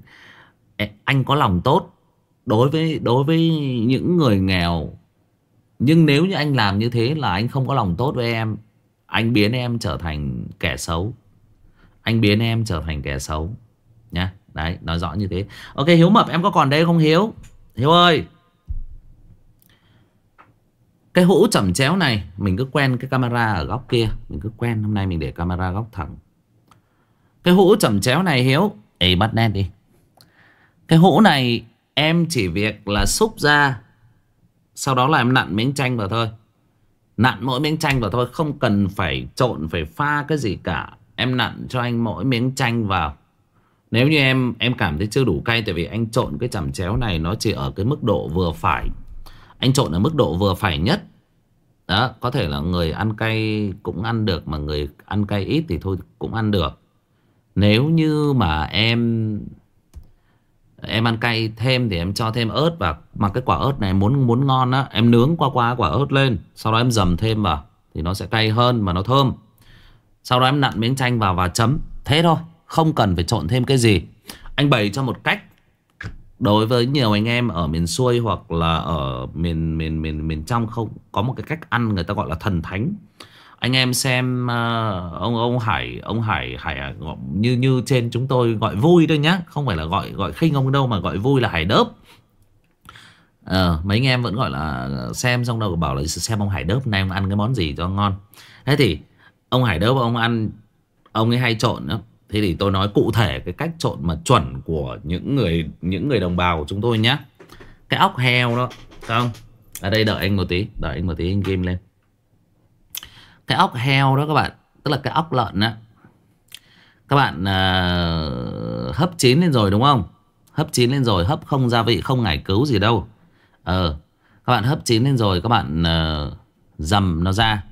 anh có lòng tốt đối với đối với những người nghèo. Nhưng nếu như anh làm như thế là anh không có lòng tốt với em anh biến em trở thành kẻ xấu. Anh biến em trở thành kẻ xấu nhá đấy, nói rõ như thế. Ok, hiếu mập, em có còn đây không hiếu? Hiếu ơi! Cái hũ chẩm chéo này, Mình cứ quen cái camera ở góc kia. Mình cứ quen, hôm nay mình để camera góc thẳng. Cái hũ chẩm chéo này, Hiếu. Ê, bắt nét đi. Cái hũ này, em chỉ việc là xúc ra. Sau đó là em nặn miếng chanh vào thôi. Nặn mỗi miếng chanh vào thôi, Không cần phải trộn, phải pha cái gì cả. Em nặn cho anh mỗi miếng chanh vào. Nếu như em em cảm thấy chưa đủ cay Tại vì anh trộn cái chẩm chéo này Nó chỉ ở cái mức độ vừa phải. Anh trộn ở mức độ vừa phải nhất. Đó, có thể là người ăn cay cũng ăn được Mà người ăn cay ít thì thôi cũng ăn được. Nếu như mà em Em ăn cay thêm thì em cho thêm ớt và Mà cái quả ớt này muốn muốn ngon á, Em nướng qua qua quả ớt lên. Sau đó em dầm thêm vào Thì nó sẽ cay hơn mà nó thơm. Sau đó em nặn miếng chanh vào và chấm. Thế thôi. Không cần phải trộn thêm cái gì. Anh bày cho một cách. Đối với nhiều anh em ở miền xuôi hoặc là ở miền miền miền miền trong không có một cái cách ăn người ta gọi là thần thánh. Anh em xem uh, ông ông Hải ông Hải Hải à, như như trên chúng tôi gọi vui thôi nhá. Không phải là gọi gọi khinh ông đâu mà gọi vui là Hải đớp. Ờ, mấy anh em vẫn gọi là xem xong đâu bảo là xem ông Hải đớp nay ông ăn cái món gì cho ngon. Thế thì ông Hải đớp ông ăn ông ấy hay trộn nữa Thế thì tôi nói cụ thể cái cách trộn mà chuẩn của những người những người đồng bào của chúng tôi nhé. Cái óc heo đó, không? Ở đây đợi anh một tí, đợi anh một tí anh game lên. Cái óc heo đó các bạn, tức là cái óc lợn á. Các bạn uh, hấp chín lên rồi đúng không? Hấp chín lên rồi, hấp không gia vị, không ngải cứu gì đâu. Ờ, các bạn hấp chín lên rồi, các bạn uh, dầm nó ra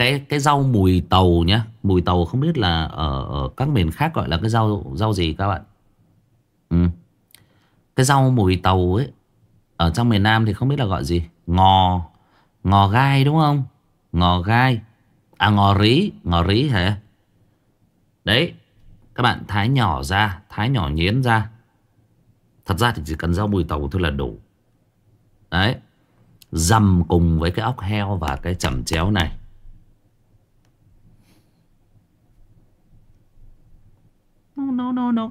cái cái rau mùi tàu nhá. Mùi tàu không biết là ở, ở các miền khác gọi là cái rau rau gì các bạn? Ừ. cái rau mùi tàu ấy ở trong miền Nam thì không biết là gọi gì. Ngò ngò gai đúng không? Ngò gai. À ngò rí ngò rí hả? Đấy các bạn thái nhỏ ra thái nhỏ nhuyễn ra. Thật ra thì chỉ cần rau mùi tàu thôi là đủ. Đấy dầm cùng với cái óc heo và cái chẩm chéo này. No no no.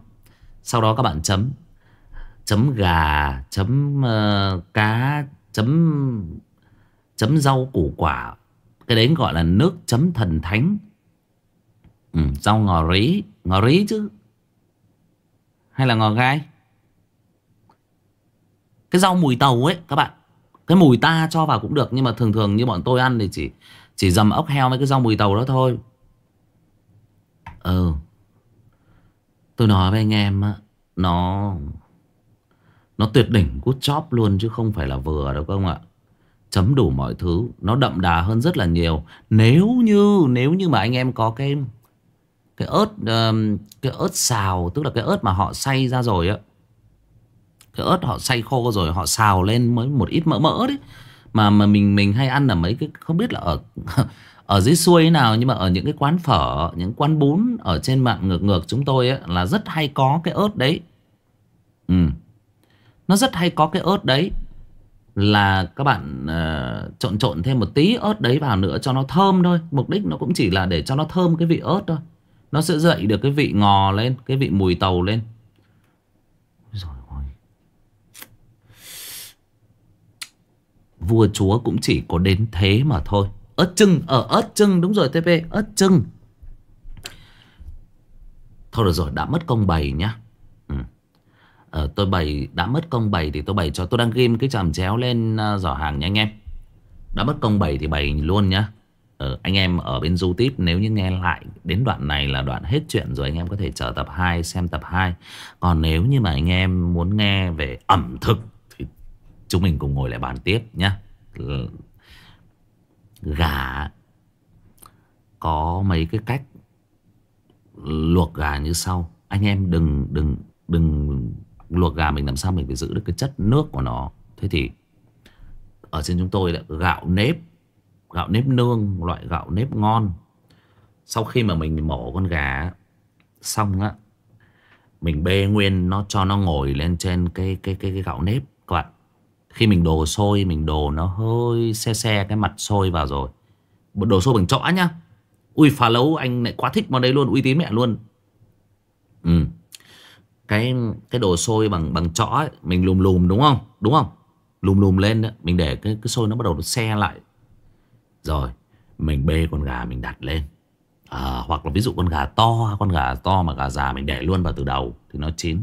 Sau đó các bạn chấm chấm gà chấm uh, cá chấm chấm rau củ quả. Cái đấy gọi là nước chấm thần thánh. Ừ, rau ngò rí ngò rí chứ. Hay là ngò gai? Cái rau mùi tàu ấy các bạn. Cái mùi ta cho vào cũng được nhưng mà thường thường như bọn tôi ăn thì chỉ chỉ dầm ốc heo với cái rau mùi tàu đó thôi. Ừ. Tôi nói với anh em á, Nó Nó tuyệt đỉnh cút chóp luôn chứ không phải là vừa đâu không ạ. Chấm đủ mọi thứ, Nó đậm đà hơn rất là nhiều. Nếu như Nếu như mà anh em có cái Cái ớt Cái ớt xào, Tức là cái ớt mà họ xay ra rồi á, Cái ớt họ xay khô rồi, Họ xào lên mới một ít mỡ mỡ đấy. Mà mà mình mình hay ăn là mấy cái, Không biết là ở Ở dưới xuôi nào nhưng mà ở những cái quán phở Những quán bún ở trên mạng ngược ngược chúng tôi ấy, Là rất hay có cái ớt đấy. Ừ. Nó rất hay có cái ớt đấy. Là các bạn uh, trộn trộn thêm một tí ớt đấy vào nữa cho nó thơm thôi. Mục đích nó cũng chỉ là để cho nó thơm cái vị ớt thôi. Nó sẽ dậy được cái vị ngò lên Cái vị mùi tàu lên. Rồi ôi. Vua chúa cũng chỉ có đến thế mà thôi ớt trưng ở ờ, ớt trưng đúng rồi TP ớt trưng thôi được rồi đã mất công bày nhá. Ừ. ờ, tôi bày đã mất công bày thì tôi bày cho tôi đang ghim cái chàm chéo lên ờ, giỏ hàng nha anh em. Đã mất công bày thì bày luôn nhá. Ờ, anh em ở bên youtube nếu như nghe lại đến đoạn này là đoạn hết chuyện rồi anh em có thể chờ tập 2 xem tập 2 còn nếu như mà anh em muốn nghe về ẩm thực thì chúng mình cùng ngồi lại bàn tiếp nhá. Gà Có mấy cái cách Luộc gà như sau. Anh em đừng đừng đừng Luộc gà mình làm sao mình phải giữ được cái chất nước của nó. Thế thì Ở trên chúng tôi là gạo nếp Gạo nếp nương Loại gạo nếp ngon. Sau khi mà mình mổ con gà Xong á Mình bê nguyên nó cho nó ngồi lên trên cái cái cái, cái gạo nếp khi mình đồ sôi Mình đồ nó hơi xe xe cái mặt sôi vào rồi. Đồ sôi bằng chõ nhá. Ui phà lấu anh lại quá thích món đấy luôn Uy tín mẹ luôn. Ừ. Cái cái đồ sôi bằng bằng chõ ấy, mình lùm lùm đúng không? Đúng không? Lùm lùm lên đó. mình để cái cái sôi nó bắt đầu nó xe lại. Rồi mình bê con gà mình đặt lên. À, hoặc là ví dụ con gà to con gà to mà gà già mình để luôn vào từ đầu thì nó chín.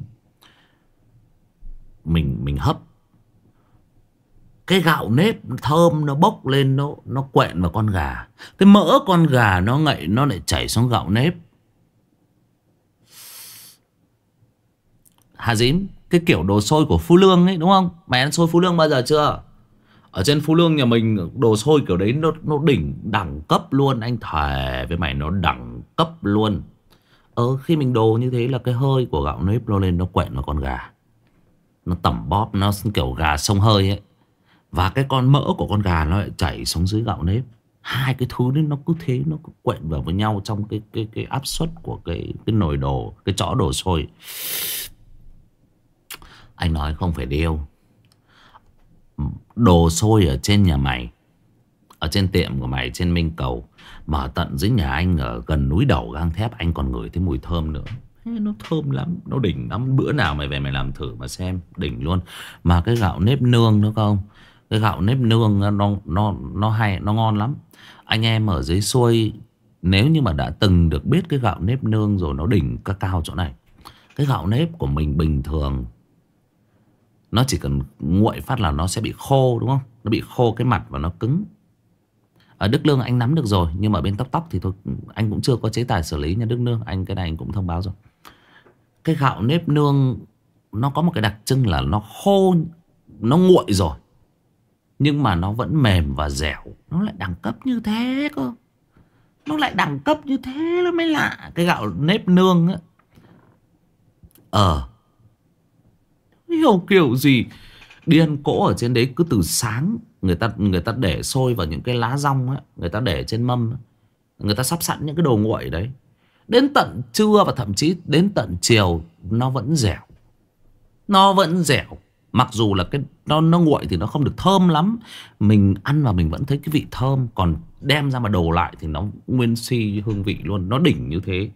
Mình mình hấp cái gạo nếp thơm nó bốc lên nó nó quẹn vào con gà. Cái mỡ con gà nó ngậy nó lại chảy xuống gạo nếp. Hà Dím Cái kiểu đồ sôi của Phú Lương ấy đúng không? Mày ăn xôi Phú Lương bao giờ chưa? Ở trên Phú Lương nhà mình Đồ sôi kiểu đấy nó, nó đỉnh đẳng cấp luôn. Anh thề với mày nó đẳng cấp luôn. Ờ khi mình đồ như thế là cái hơi của gạo nếp nó lên nó quẹn vào con gà. Nó tẩm bóp Nó kiểu gà sông hơi ấy và cái con mỡ của con gà nó lại chảy xuống dưới gạo nếp. Hai cái thứ đấy nó cứ thế, Nó cứ quện vào với nhau trong cái cái cái áp suất của cái cái nồi đồ, Cái chõ đồ sôi Anh nói không phải điêu. Đồ sôi ở trên nhà mày, Ở trên tiệm của mày, trên Minh Cầu, Mà tận dưới nhà anh ở gần núi đầu gang thép, Anh còn ngửi thấy mùi thơm nữa. Nó thơm lắm, Nó đỉnh lắm. Bữa nào mày về mày làm thử mà xem, Đỉnh luôn. Mà cái gạo nếp nương nữa không? Cái gạo nếp nương nó nó nó hay, nó ngon lắm. Anh em ở dưới xuôi, nếu như mà đã từng được biết cái gạo nếp nương rồi, nó đỉnh ca cao chỗ này, cái gạo nếp của mình bình thường, nó chỉ cần nguội phát là nó sẽ bị khô, đúng không? Nó bị khô cái mặt và nó cứng. Ở Đức Lương anh nắm được rồi, nhưng mà bên tóc tóc thì thôi, anh cũng chưa có chế tài xử lý nha Đức Lương. Anh, cái này anh cũng thông báo rồi. Cái gạo nếp nương, nó có một cái đặc trưng là nó khô, nó nguội rồi nhưng mà nó vẫn mềm và dẻo. Nó lại đẳng cấp như thế cơ. Nó lại đẳng cấp như thế nó mới lạ. Cái gạo nếp nương á. Ờ. Hiểu kiểu gì? Đi ăn cỗ ở trên đấy cứ từ sáng, Người ta người ta để sôi vào những cái lá rong á, Người ta để trên mâm Người ta sắp sẵn những cái đồ nguội đấy. Đến tận trưa và thậm chí đến tận chiều, Nó vẫn dẻo. Nó vẫn dẻo. Mặc dù là cái nó nó nguội thì nó không được thơm lắm. Mình ăn và mình vẫn thấy cái vị thơm Còn đem ra mà đồ lại thì nó nguyên si hương vị luôn Nó đỉnh như thế.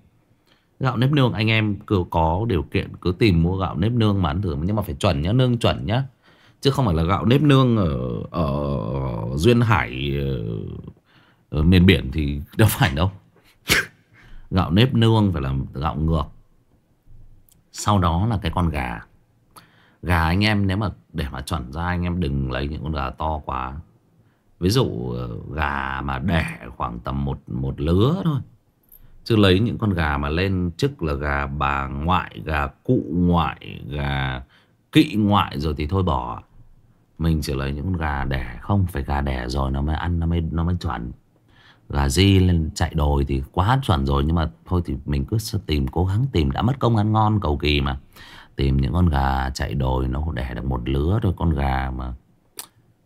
Gạo nếp nương anh em cứ có điều kiện cứ tìm mua gạo nếp nương mà ăn thử Nhưng mà phải chuẩn nhá, nương chuẩn nhá. Chứ không phải là gạo nếp nương ở, ở Duyên Hải ờ, ở miền biển thì đâu phải đâu. Gạo nếp nương phải là gạo ngược. Sau đó là cái con gà. Gà anh em nếu mà để mà chuẩn ra anh em đừng lấy những con gà to quá. Ví dụ ờ, gà mà đẻ khoảng tầm một, một lứa thôi. Chứ lấy những con gà mà lên chức là gà bà ngoại, gà cụ ngoại, gà kỵ ngoại rồi thì thôi bỏ. Mình chỉ lấy những con gà đẻ không phải gà đẻ rồi nó mới ăn nó mới nó mới chuẩn. Gà di lên chạy đồi thì quá chuẩn rồi nhưng mà thôi thì mình cứ tìm cố gắng tìm đã mất công ăn ngon cầu kỳ mà tìm những con gà chạy đồi nó đẻ được một lứa thôi. Con gà mà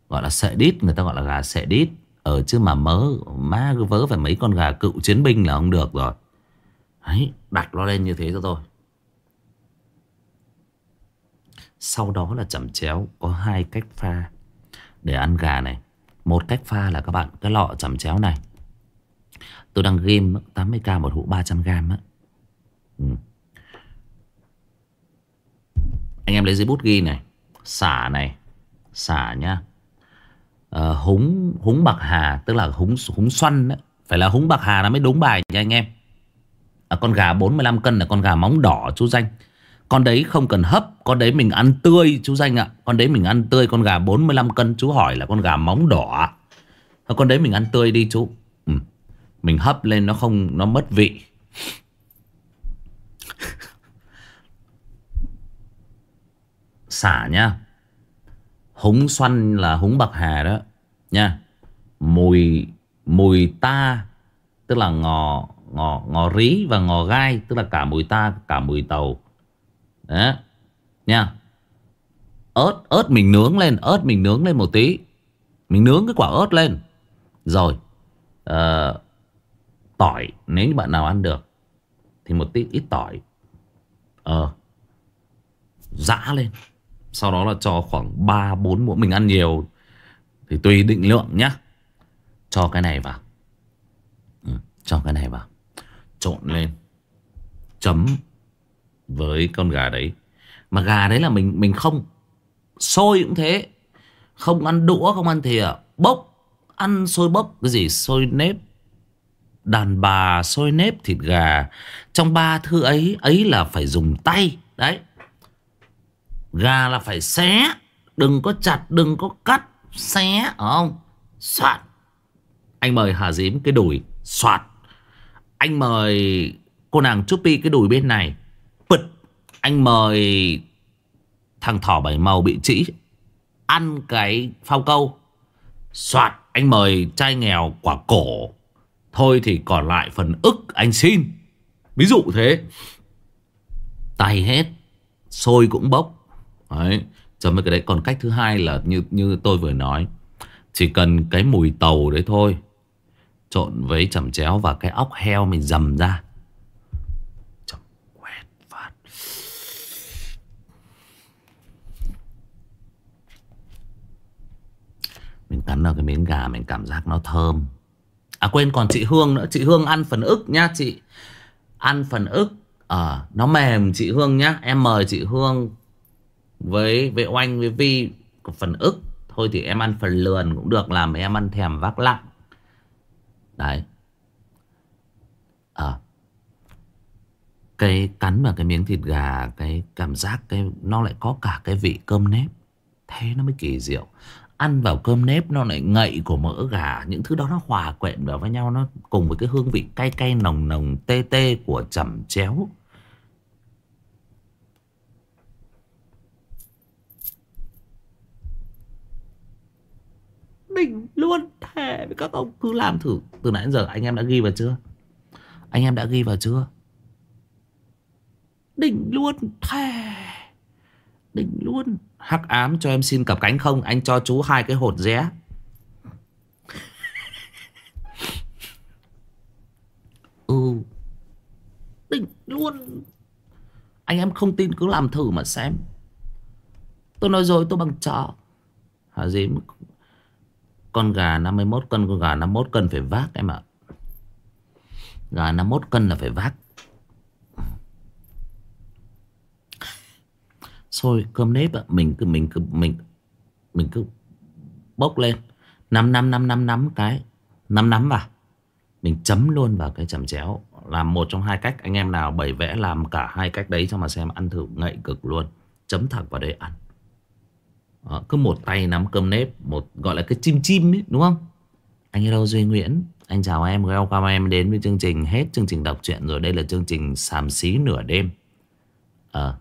gọi là sệ đít, người ta gọi là gà sệ đít. Ở chứ mà mớ, Má cứ vớ phải mấy con gà cựu chiến binh là không được rồi. Ấy, Đặt nó lên như thế cho tôi. Sau đó là chẩm chéo, Có hai cách pha Để ăn gà này. Một cách pha là các bạn, Cái lọ chẩm chéo này. Tôi đang ghim 80k một hũ 300g á. Ừ. Anh em lấy giấy bút ghi này Xả này Xả nhá. À, Húng húng bạc hà Tức là húng húng xoăn đấy Phải là húng bạc hà nó mới đúng bài nha anh em. À, Con gà 45 cân là con gà móng đỏ chú danh. Con đấy không cần hấp Con đấy mình ăn tươi chú danh ạ. Con đấy mình ăn tươi Con gà 45 cân chú hỏi là con gà móng đỏ à, Con đấy mình ăn tươi đi chú. Ừ. Mình hấp lên nó không Nó mất vị. Xả nha. Húng xoăn là húng bạc hà đó Nha. Mùi Mùi ta Tức là ngò Ngò, ngò rí và ngò gai Tức là cả mùi ta cả mùi tàu. Đó Nha. Ớt ớt mình nướng lên ớt mình nướng lên một tí. Mình nướng cái quả ớt lên. Rồi uh, tỏi nếu như bạn nào ăn được thì một tí ít tỏi ờ uh, dã lên sau đó là cho khoảng 3 4 muỗng mình ăn nhiều. Thì tùy định lượng nhá. Cho cái này vào. Ừ, cho cái này vào. Trộn lên. Chấm với con gà đấy. Mà gà đấy là mình mình không Xôi cũng thế. Không ăn đũa không ăn thìa à, Bốc. Ăn xôi bốc Cái gì? Xôi nếp. Đàn bà xôi nếp thịt gà. Trong ba thứ ấy Ấy là phải dùng tay. Đấy. Gà là phải xé, Đừng có chặt, đừng có cắt, Xé ở không Soạt. Anh mời Hà Dím cái đùi, Soạt. Anh mời cô nàng Chupi cái đùi bên này Bật Anh mời Thằng thỏ bảy màu bị trĩ, Ăn cái phao câu, Soạt. Anh mời trai nghèo quả cổ. Thôi thì còn lại phần ức anh xin. Ví dụ thế. Tay hết sôi cũng bốc. Đấy. Cho mấy cái đấy. Còn cách thứ hai là như như tôi vừa nói Chỉ cần cái mùi tàu đấy thôi Trộn với chẩm chéo và cái óc heo mình dầm ra. Mình cắn vào cái miếng gà mình cảm giác nó thơm. À quên còn chị Hương nữa. Chị Hương ăn phần ức nha chị. Ăn phần ức. À, Nó mềm chị Hương nhá. Em mời chị Hương với với Oanh, với Vi Phần ức. Thôi thì em ăn phần lườn cũng được, Làm em ăn thèm vác lặng. Đấy. À Cái cắn vào cái miếng thịt gà, Cái cảm giác cái, Nó lại có cả cái vị cơm nếp. Thế nó mới kỳ diệu. Ăn vào cơm nếp nó lại ngậy của mỡ gà. Những thứ đó nó hòa quyện vào với nhau, Nó cùng với cái hương vị cay cay nồng nồng, tê tê của chẩm chéo. Đỉnh luôn thề với các ông cứ làm thử. Từ nãy đến giờ anh em đã ghi vào chưa? Anh em đã ghi vào chưa? Đỉnh luôn, thề. Đỉnh luôn. Hắc ám cho em xin cặp cánh không? Anh cho chú hai cái hột ré. Ừ. Đỉnh luôn. Anh em không tin cứ làm thử mà xem. Tôi nói rồi tôi bằng trò. Hả gì con gà 51 cân, Con gà 51 cân phải vác em ạ. Gà 51 cân là phải vác. Xôi, cơm nếp ạ, Mình cứ mình cứ, mình mình cứ bốc lên. Năm năm năm năm nắm cái năm nắm vào. Mình chấm luôn vào cái chấm chéo. Làm một trong hai cách, anh em nào bày vẽ làm cả hai cách đấy cho mà xem, ăn thử ngậy cực luôn. Chấm thẳng vào đây ăn. Đó, cứ một tay nắm cơm nếp một gọi là cái chim chim ấy đúng không? Anh hello duy nguyễn anh chào em welcome em đến với chương trình hết chương trình đọc truyện rồi. Đây là chương trình sàm xí nửa đêm. Ờ. À,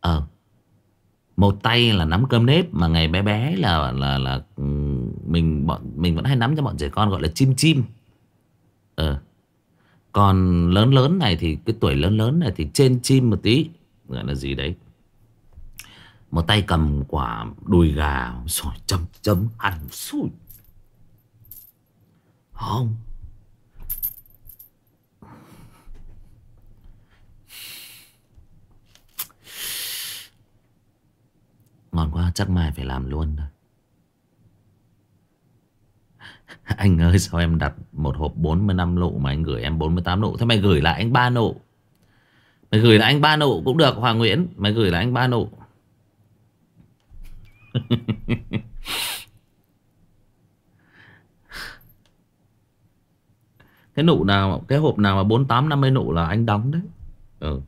Ờ. Một tay là nắm cơm nếp Mà ngày bé bé là là là ừ, Mình bọn mình vẫn hay nắm cho bọn trẻ con gọi là chim chim. Ờ. Còn lớn lớn này thì Cái tuổi lớn lớn này thì trên chim một tí Gọi là gì đấy? Một tay cầm quả đùi gà Rồi chấm chấm ăn. Xui. Không. Ngon quá, chắc mai phải làm luôn thôi. Anh ơi, sao em đặt một hộp 45 nụ Mà anh gửi em 48 nụ? Thế mày gửi lại anh 3 nụ. Mày gửi lại anh 3 nụ cũng được, Hoàng Nguyễn. Mày gửi lại anh 3 nụ. Cái nụ nào Cái hộp nào mà 48 50 nụ là anh đóng đấy. Ừ.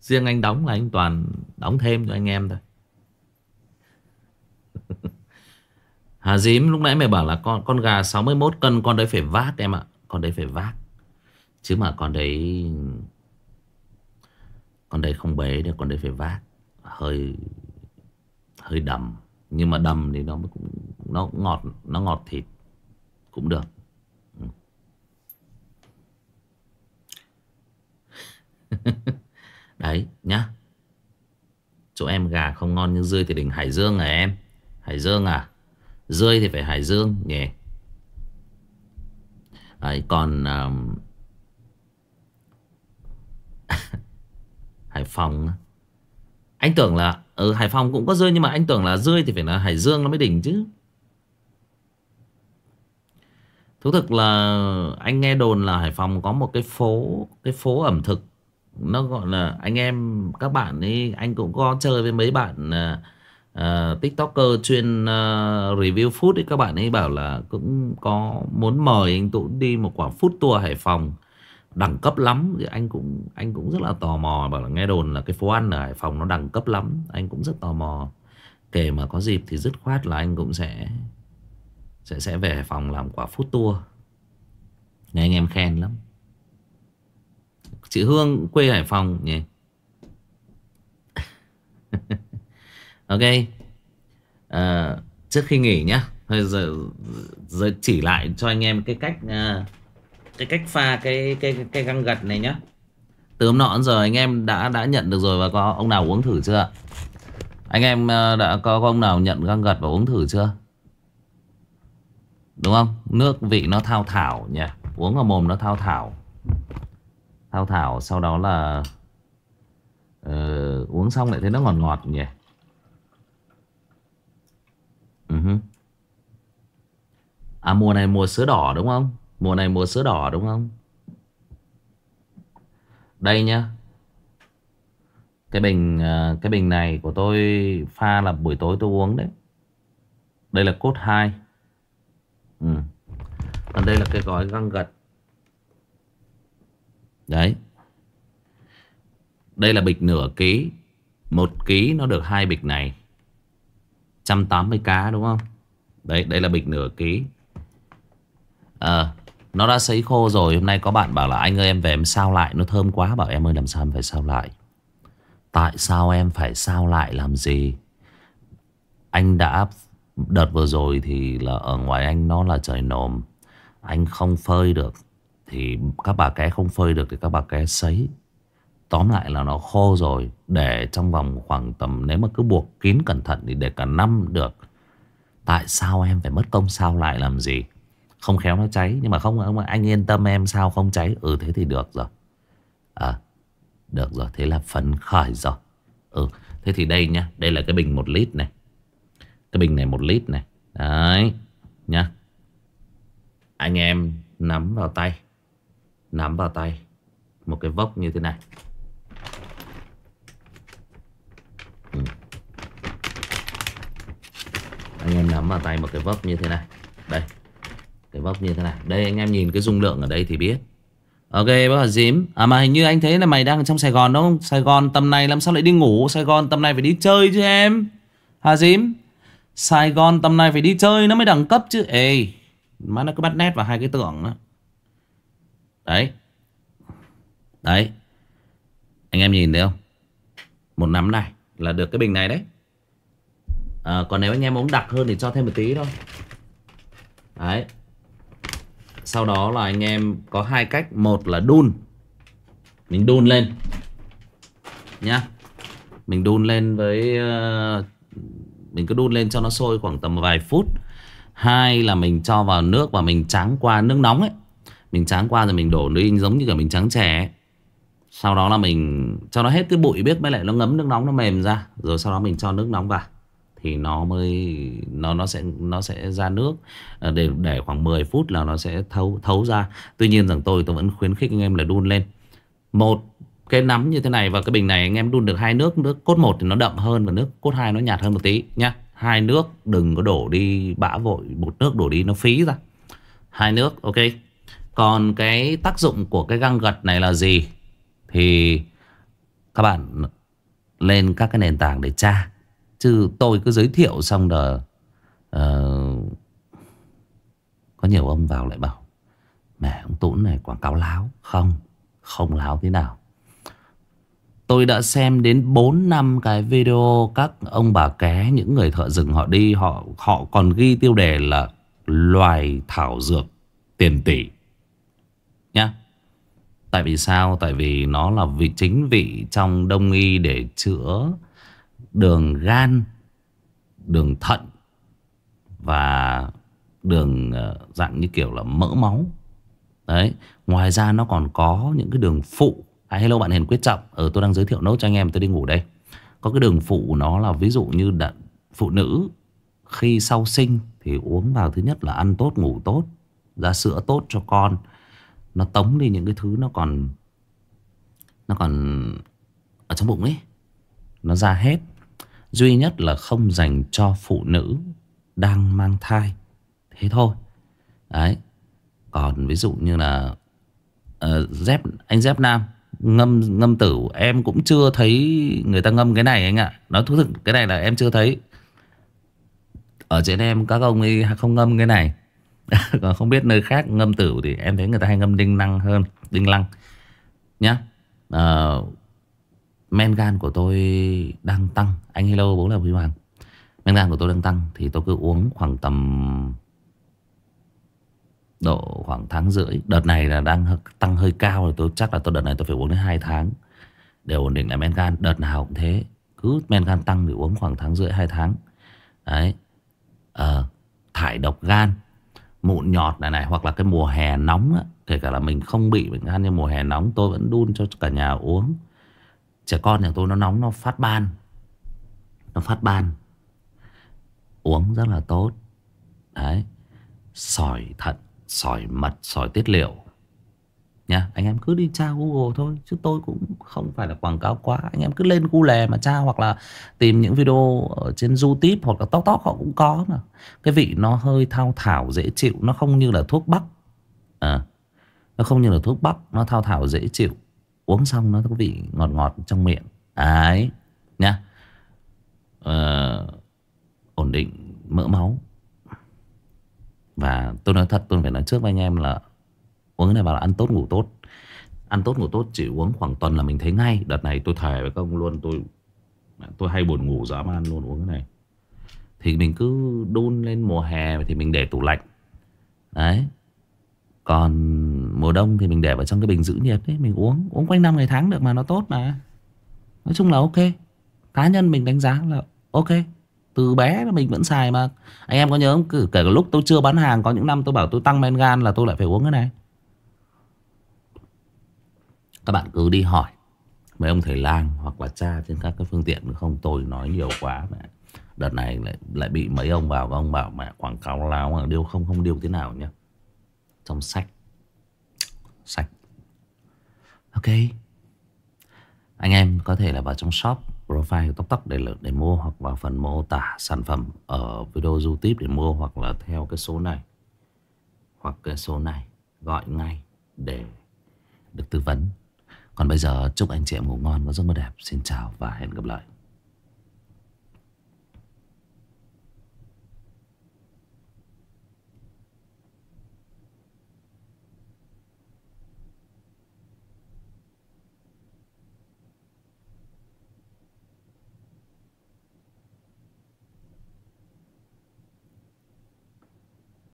Riêng anh đóng là anh toàn Đóng thêm cho anh em thôi. Hà dím lúc nãy mày bảo là con con gà 61 cân, Con đấy phải vác em ạ. Con đấy phải vác. Chứ mà con đấy Con đấy không bế được, Con đấy phải vác. Hơi Hơi đầm. Nhưng mà đầm thì nó cũng Nó ngọt Nó ngọt thịt Cũng được. Ừ. Đấy nhá. Chỗ em gà không ngon như rươi thì đỉnh Hải Dương à em? Hải Dương à? Rươi thì phải Hải Dương nhỉ? Đấy, Còn um... Hải Phòng Anh tưởng là ở ừ, Hải Phòng cũng có rươi Nhưng mà anh tưởng là rươi thì phải là Hải Dương nó mới đỉnh chứ. Thú thực là anh nghe đồn là Hải Phòng có một cái phố Cái phố ẩm thực. Nó gọi là anh em các bạn ấy Anh cũng có chơi với mấy bạn uh, tiktoker chuyên uh, review food ấy. Các bạn ấy bảo là cũng có muốn mời anh Tũng đi một quả food tour Hải Phòng đẳng cấp lắm. Thì anh cũng anh cũng rất là tò mò bảo là nghe đồn là cái phố ăn ở Hải Phòng nó đẳng cấp lắm. Anh cũng rất tò mò. Kể mà có dịp thì dứt khoát là anh cũng sẽ sẽ sẽ về Hải Phòng làm quả food tour. Nghe anh em khen lắm. Chị Hương quê Hải Phòng nhỉ? Ok. À, Trước khi nghỉ nhá. Thôi giờ, giờ chỉ lại cho anh em cái cách uh, cái cách pha cái cái cái găng gật này nhá. Từ hôm nọ đến giờ anh em đã đã nhận được rồi Và có ông nào uống thử chưa? Anh em ờ, đã có, có ông nào nhận găng gật và uống thử chưa? Đúng không? Nước vị nó thao thảo nhỉ? Uống vào mồm nó thao thảo. Thao thảo sau đó là uh, Uống xong lại thấy nó ngọt ngọt nhỉ? Uh-huh. À mùa này mùa sữa đỏ đúng không? Mùa này mùa sữa đỏ đúng không? Đây nhá. Cái bình à, cái bình này của tôi pha là buổi tối tôi uống đấy. Đây là cốt 2. Ừ. Còn đây là cái gói găng gật. Đấy. Đây là bịch nửa ký. Một ký nó được hai bịch này. 180 cá đúng không Đấy, đây là bịch nửa ký Ờ nó đã sấy khô rồi, Hôm nay có bạn bảo là anh ơi, em về em sao lại? Nó thơm quá, bảo em ơi, làm sao em phải sao lại? Tại sao em phải sao lại, làm gì? Anh đã, Đợt vừa rồi thì là ở ngoài anh nó là trời nồm. Anh không phơi được, Thì các bà ké không phơi được Thì các bà ké sấy. Tóm lại là nó khô rồi, Để trong vòng khoảng tầm, Nếu mà cứ buộc kín cẩn thận thì để cả năm được. Tại sao em phải mất công sao lại, làm gì? Không khéo nó cháy, Nhưng mà không anh yên tâm em, sao không cháy? Ừ thế thì được rồi. À được rồi, thế là phấn khởi rồi. Ừ thế thì đây nhá, Đây là cái bình một lít này. Cái bình này một lít này. Đấy, nhá. Anh em nắm vào tay, Nắm vào tay Một cái vốc như thế này. Ừ. Anh em nắm vào tay một cái vốc như thế này. Đây. Cái vốc như thế này Đây anh em nhìn cái dung lượng ở đây thì biết. Ok bác Hà Dím. À mà hình như anh thấy là mày đang ở trong Sài Gòn đúng không? Sài Gòn tầm này làm sao lại đi ngủ? Sài Gòn tầm này phải đi chơi chứ em. Hà Dím. Sài Gòn tầm này phải đi chơi nó mới đẳng cấp chứ. Ê Má nó cứ bắt nét vào hai cái tượng đó Đấy. Đấy. Anh em nhìn thấy không? Một nắm này là được cái bình này đấy. À, Còn nếu anh em muốn đặc hơn thì cho thêm một tí thôi. Đấy. Sau đó là anh em có hai cách. Một là đun. Mình đun lên. Nhá. Mình đun lên với ờ, Mình cứ đun lên cho nó sôi khoảng tầm vài phút. Hai là mình cho vào nước và mình tráng qua nước nóng ấy. Mình tráng qua rồi mình đổ đi giống như cả mình tráng chè ấy. Sau đó là mình cho nó hết cái bụi, biết mới lại nó ngấm nước nóng, nó mềm ra. Rồi sau đó mình cho nước nóng vào. Thì nó mới, nó nó sẽ nó sẽ ra nước. Ờ, để để khoảng 10 phút là nó sẽ thấu thấu ra. Tuy nhiên rằng tôi tôi vẫn khuyến khích anh em là đun lên. Một, cái nắm như thế này và cái bình này anh em đun được hai nước nước cốt một thì nó đậm hơn và nước cốt hai nó nhạt hơn một tí nhá. Hai nước đừng có đổ đi bã vội một nước đổ đi, nó phí ra. Hai nước, ok. Còn cái tác dụng của cái găng gật này là gì? Thì các bạn lên các cái nền tảng để tra chứ tôi cứ giới thiệu xong là uh, có nhiều ông vào lại bảo mẹ ông Tũng này quảng cáo láo không không láo thế nào Tôi đã xem đến 4 năm cái video các ông bà ké, những người thợ rừng họ đi, họ họ còn ghi tiêu đề là loài thảo dược tiền tỷ. Nhá. Tại vì sao? Tại vì nó là vị chính vị trong đông y để chữa đường gan, đường thận và đường ờ, dạng như kiểu là mỡ máu. Đấy, ngoài ra nó còn có những cái đường phụ. À, hello bạn Hiền Quyết Trọng. Ở tôi đang giới thiệu nốt cho anh em tôi đi ngủ đây. Có cái đường phụ nó là ví dụ như đạn phụ nữ Khi sau sinh thì uống vào thứ nhất là ăn tốt ngủ tốt Ra sữa tốt cho con. Nó tống đi những cái thứ nó còn Nó còn Ở trong bụng ấy. Nó ra hết. Duy nhất là không dành cho phụ nữ Đang mang thai Thế thôi Đấy Còn ví dụ như là ờ, uh, dép Anh Dép Nam ngâm ngâm tử em cũng chưa thấy người ta ngâm cái này anh ạ. Nói thú thực cái này là em chưa thấy. Ở trên em các ông ấy không ngâm cái này. Còn không biết nơi khác ngâm tử thì em thấy người ta hay ngâm đinh năng hơn, đinh lăng. Nhá. Uh, men gan của tôi đang tăng. Anh hello bố là Huy Hoàng. Men gan của tôi đang tăng thì tôi cứ uống khoảng tầm độ khoảng tháng rưỡi. Đợt này là đang tăng hơi cao rồi. Tôi chắc là tôi đợt này tôi phải uống đến hai tháng để ổn định lại men gan. Đợt nào cũng thế. Cứ men gan tăng thì uống khoảng tháng rưỡi hai tháng. Đấy. À, thải độc gan mụn nhọt này này hoặc là cái mùa hè nóng á, kể cả là mình không bị bệnh gan nhưng mùa hè nóng tôi vẫn đun cho cả nhà uống trẻ con nhà tôi nó nóng nó phát ban. Nó phát ban. Uống rất là tốt. Đấy. Sỏi thận sỏi mật, sỏi tiết liệu. Nha Anh em cứ đi tra Google thôi Chứ tôi cũng không phải là quảng cáo quá. Anh em cứ lên Google mà tra Hoặc là tìm những video ở trên YouTube Hoặc là tóc tóc họ cũng có mà. Cái vị nó hơi thao thảo dễ chịu. Nó không như là thuốc bắc. À, Nó không như là thuốc bắc Nó thao thảo dễ chịu. Uống xong nó có vị ngọt ngọt trong miệng. Đấy nha. Ờ, Ổn định mỡ máu. Và tôi nói thật tôi phải nói trước với anh em là Uống cái này vào là ăn tốt ngủ tốt. Ăn tốt ngủ tốt chỉ uống khoảng tuần là mình thấy ngay. Đợt này tôi thề với các ông luôn Tôi tôi hay buồn ngủ dám ăn luôn uống cái này. Thì mình cứ đun lên mùa hè Thì mình để tủ lạnh. Đấy. Còn mùa đông thì mình để vào trong cái bình giữ nhiệt ấy, Mình uống. Uống quanh năm ngày tháng được mà, nó tốt mà. Nói chung là ok. Cá nhân mình đánh giá là ok. Từ bé là mình vẫn xài mà. Anh em có nhớ không? Kể cả lúc tôi chưa bán hàng, Có những năm tôi bảo tôi tăng men gan là tôi lại phải uống cái này. Các bạn cứ đi hỏi Mấy ông thầy lang hoặc là cha trên các cái phương tiện, Không tôi nói nhiều quá mà. Đợt này lại lại bị mấy ông vào ông bảo mẹ quảng cáo lao, Điều không không điều thế nào nhá. Trong sách Sách Ok Anh em có thể là vào trong shop, profile tóc tóc để để mua, hoặc vào phần mô tả sản phẩm ở video YouTube để mua, hoặc là theo cái số này hoặc cái số này gọi ngay để được tư vấn. Còn bây giờ, chúc anh chị em ngủ ngon và giấc mơ đẹp. Xin chào và hẹn gặp lại.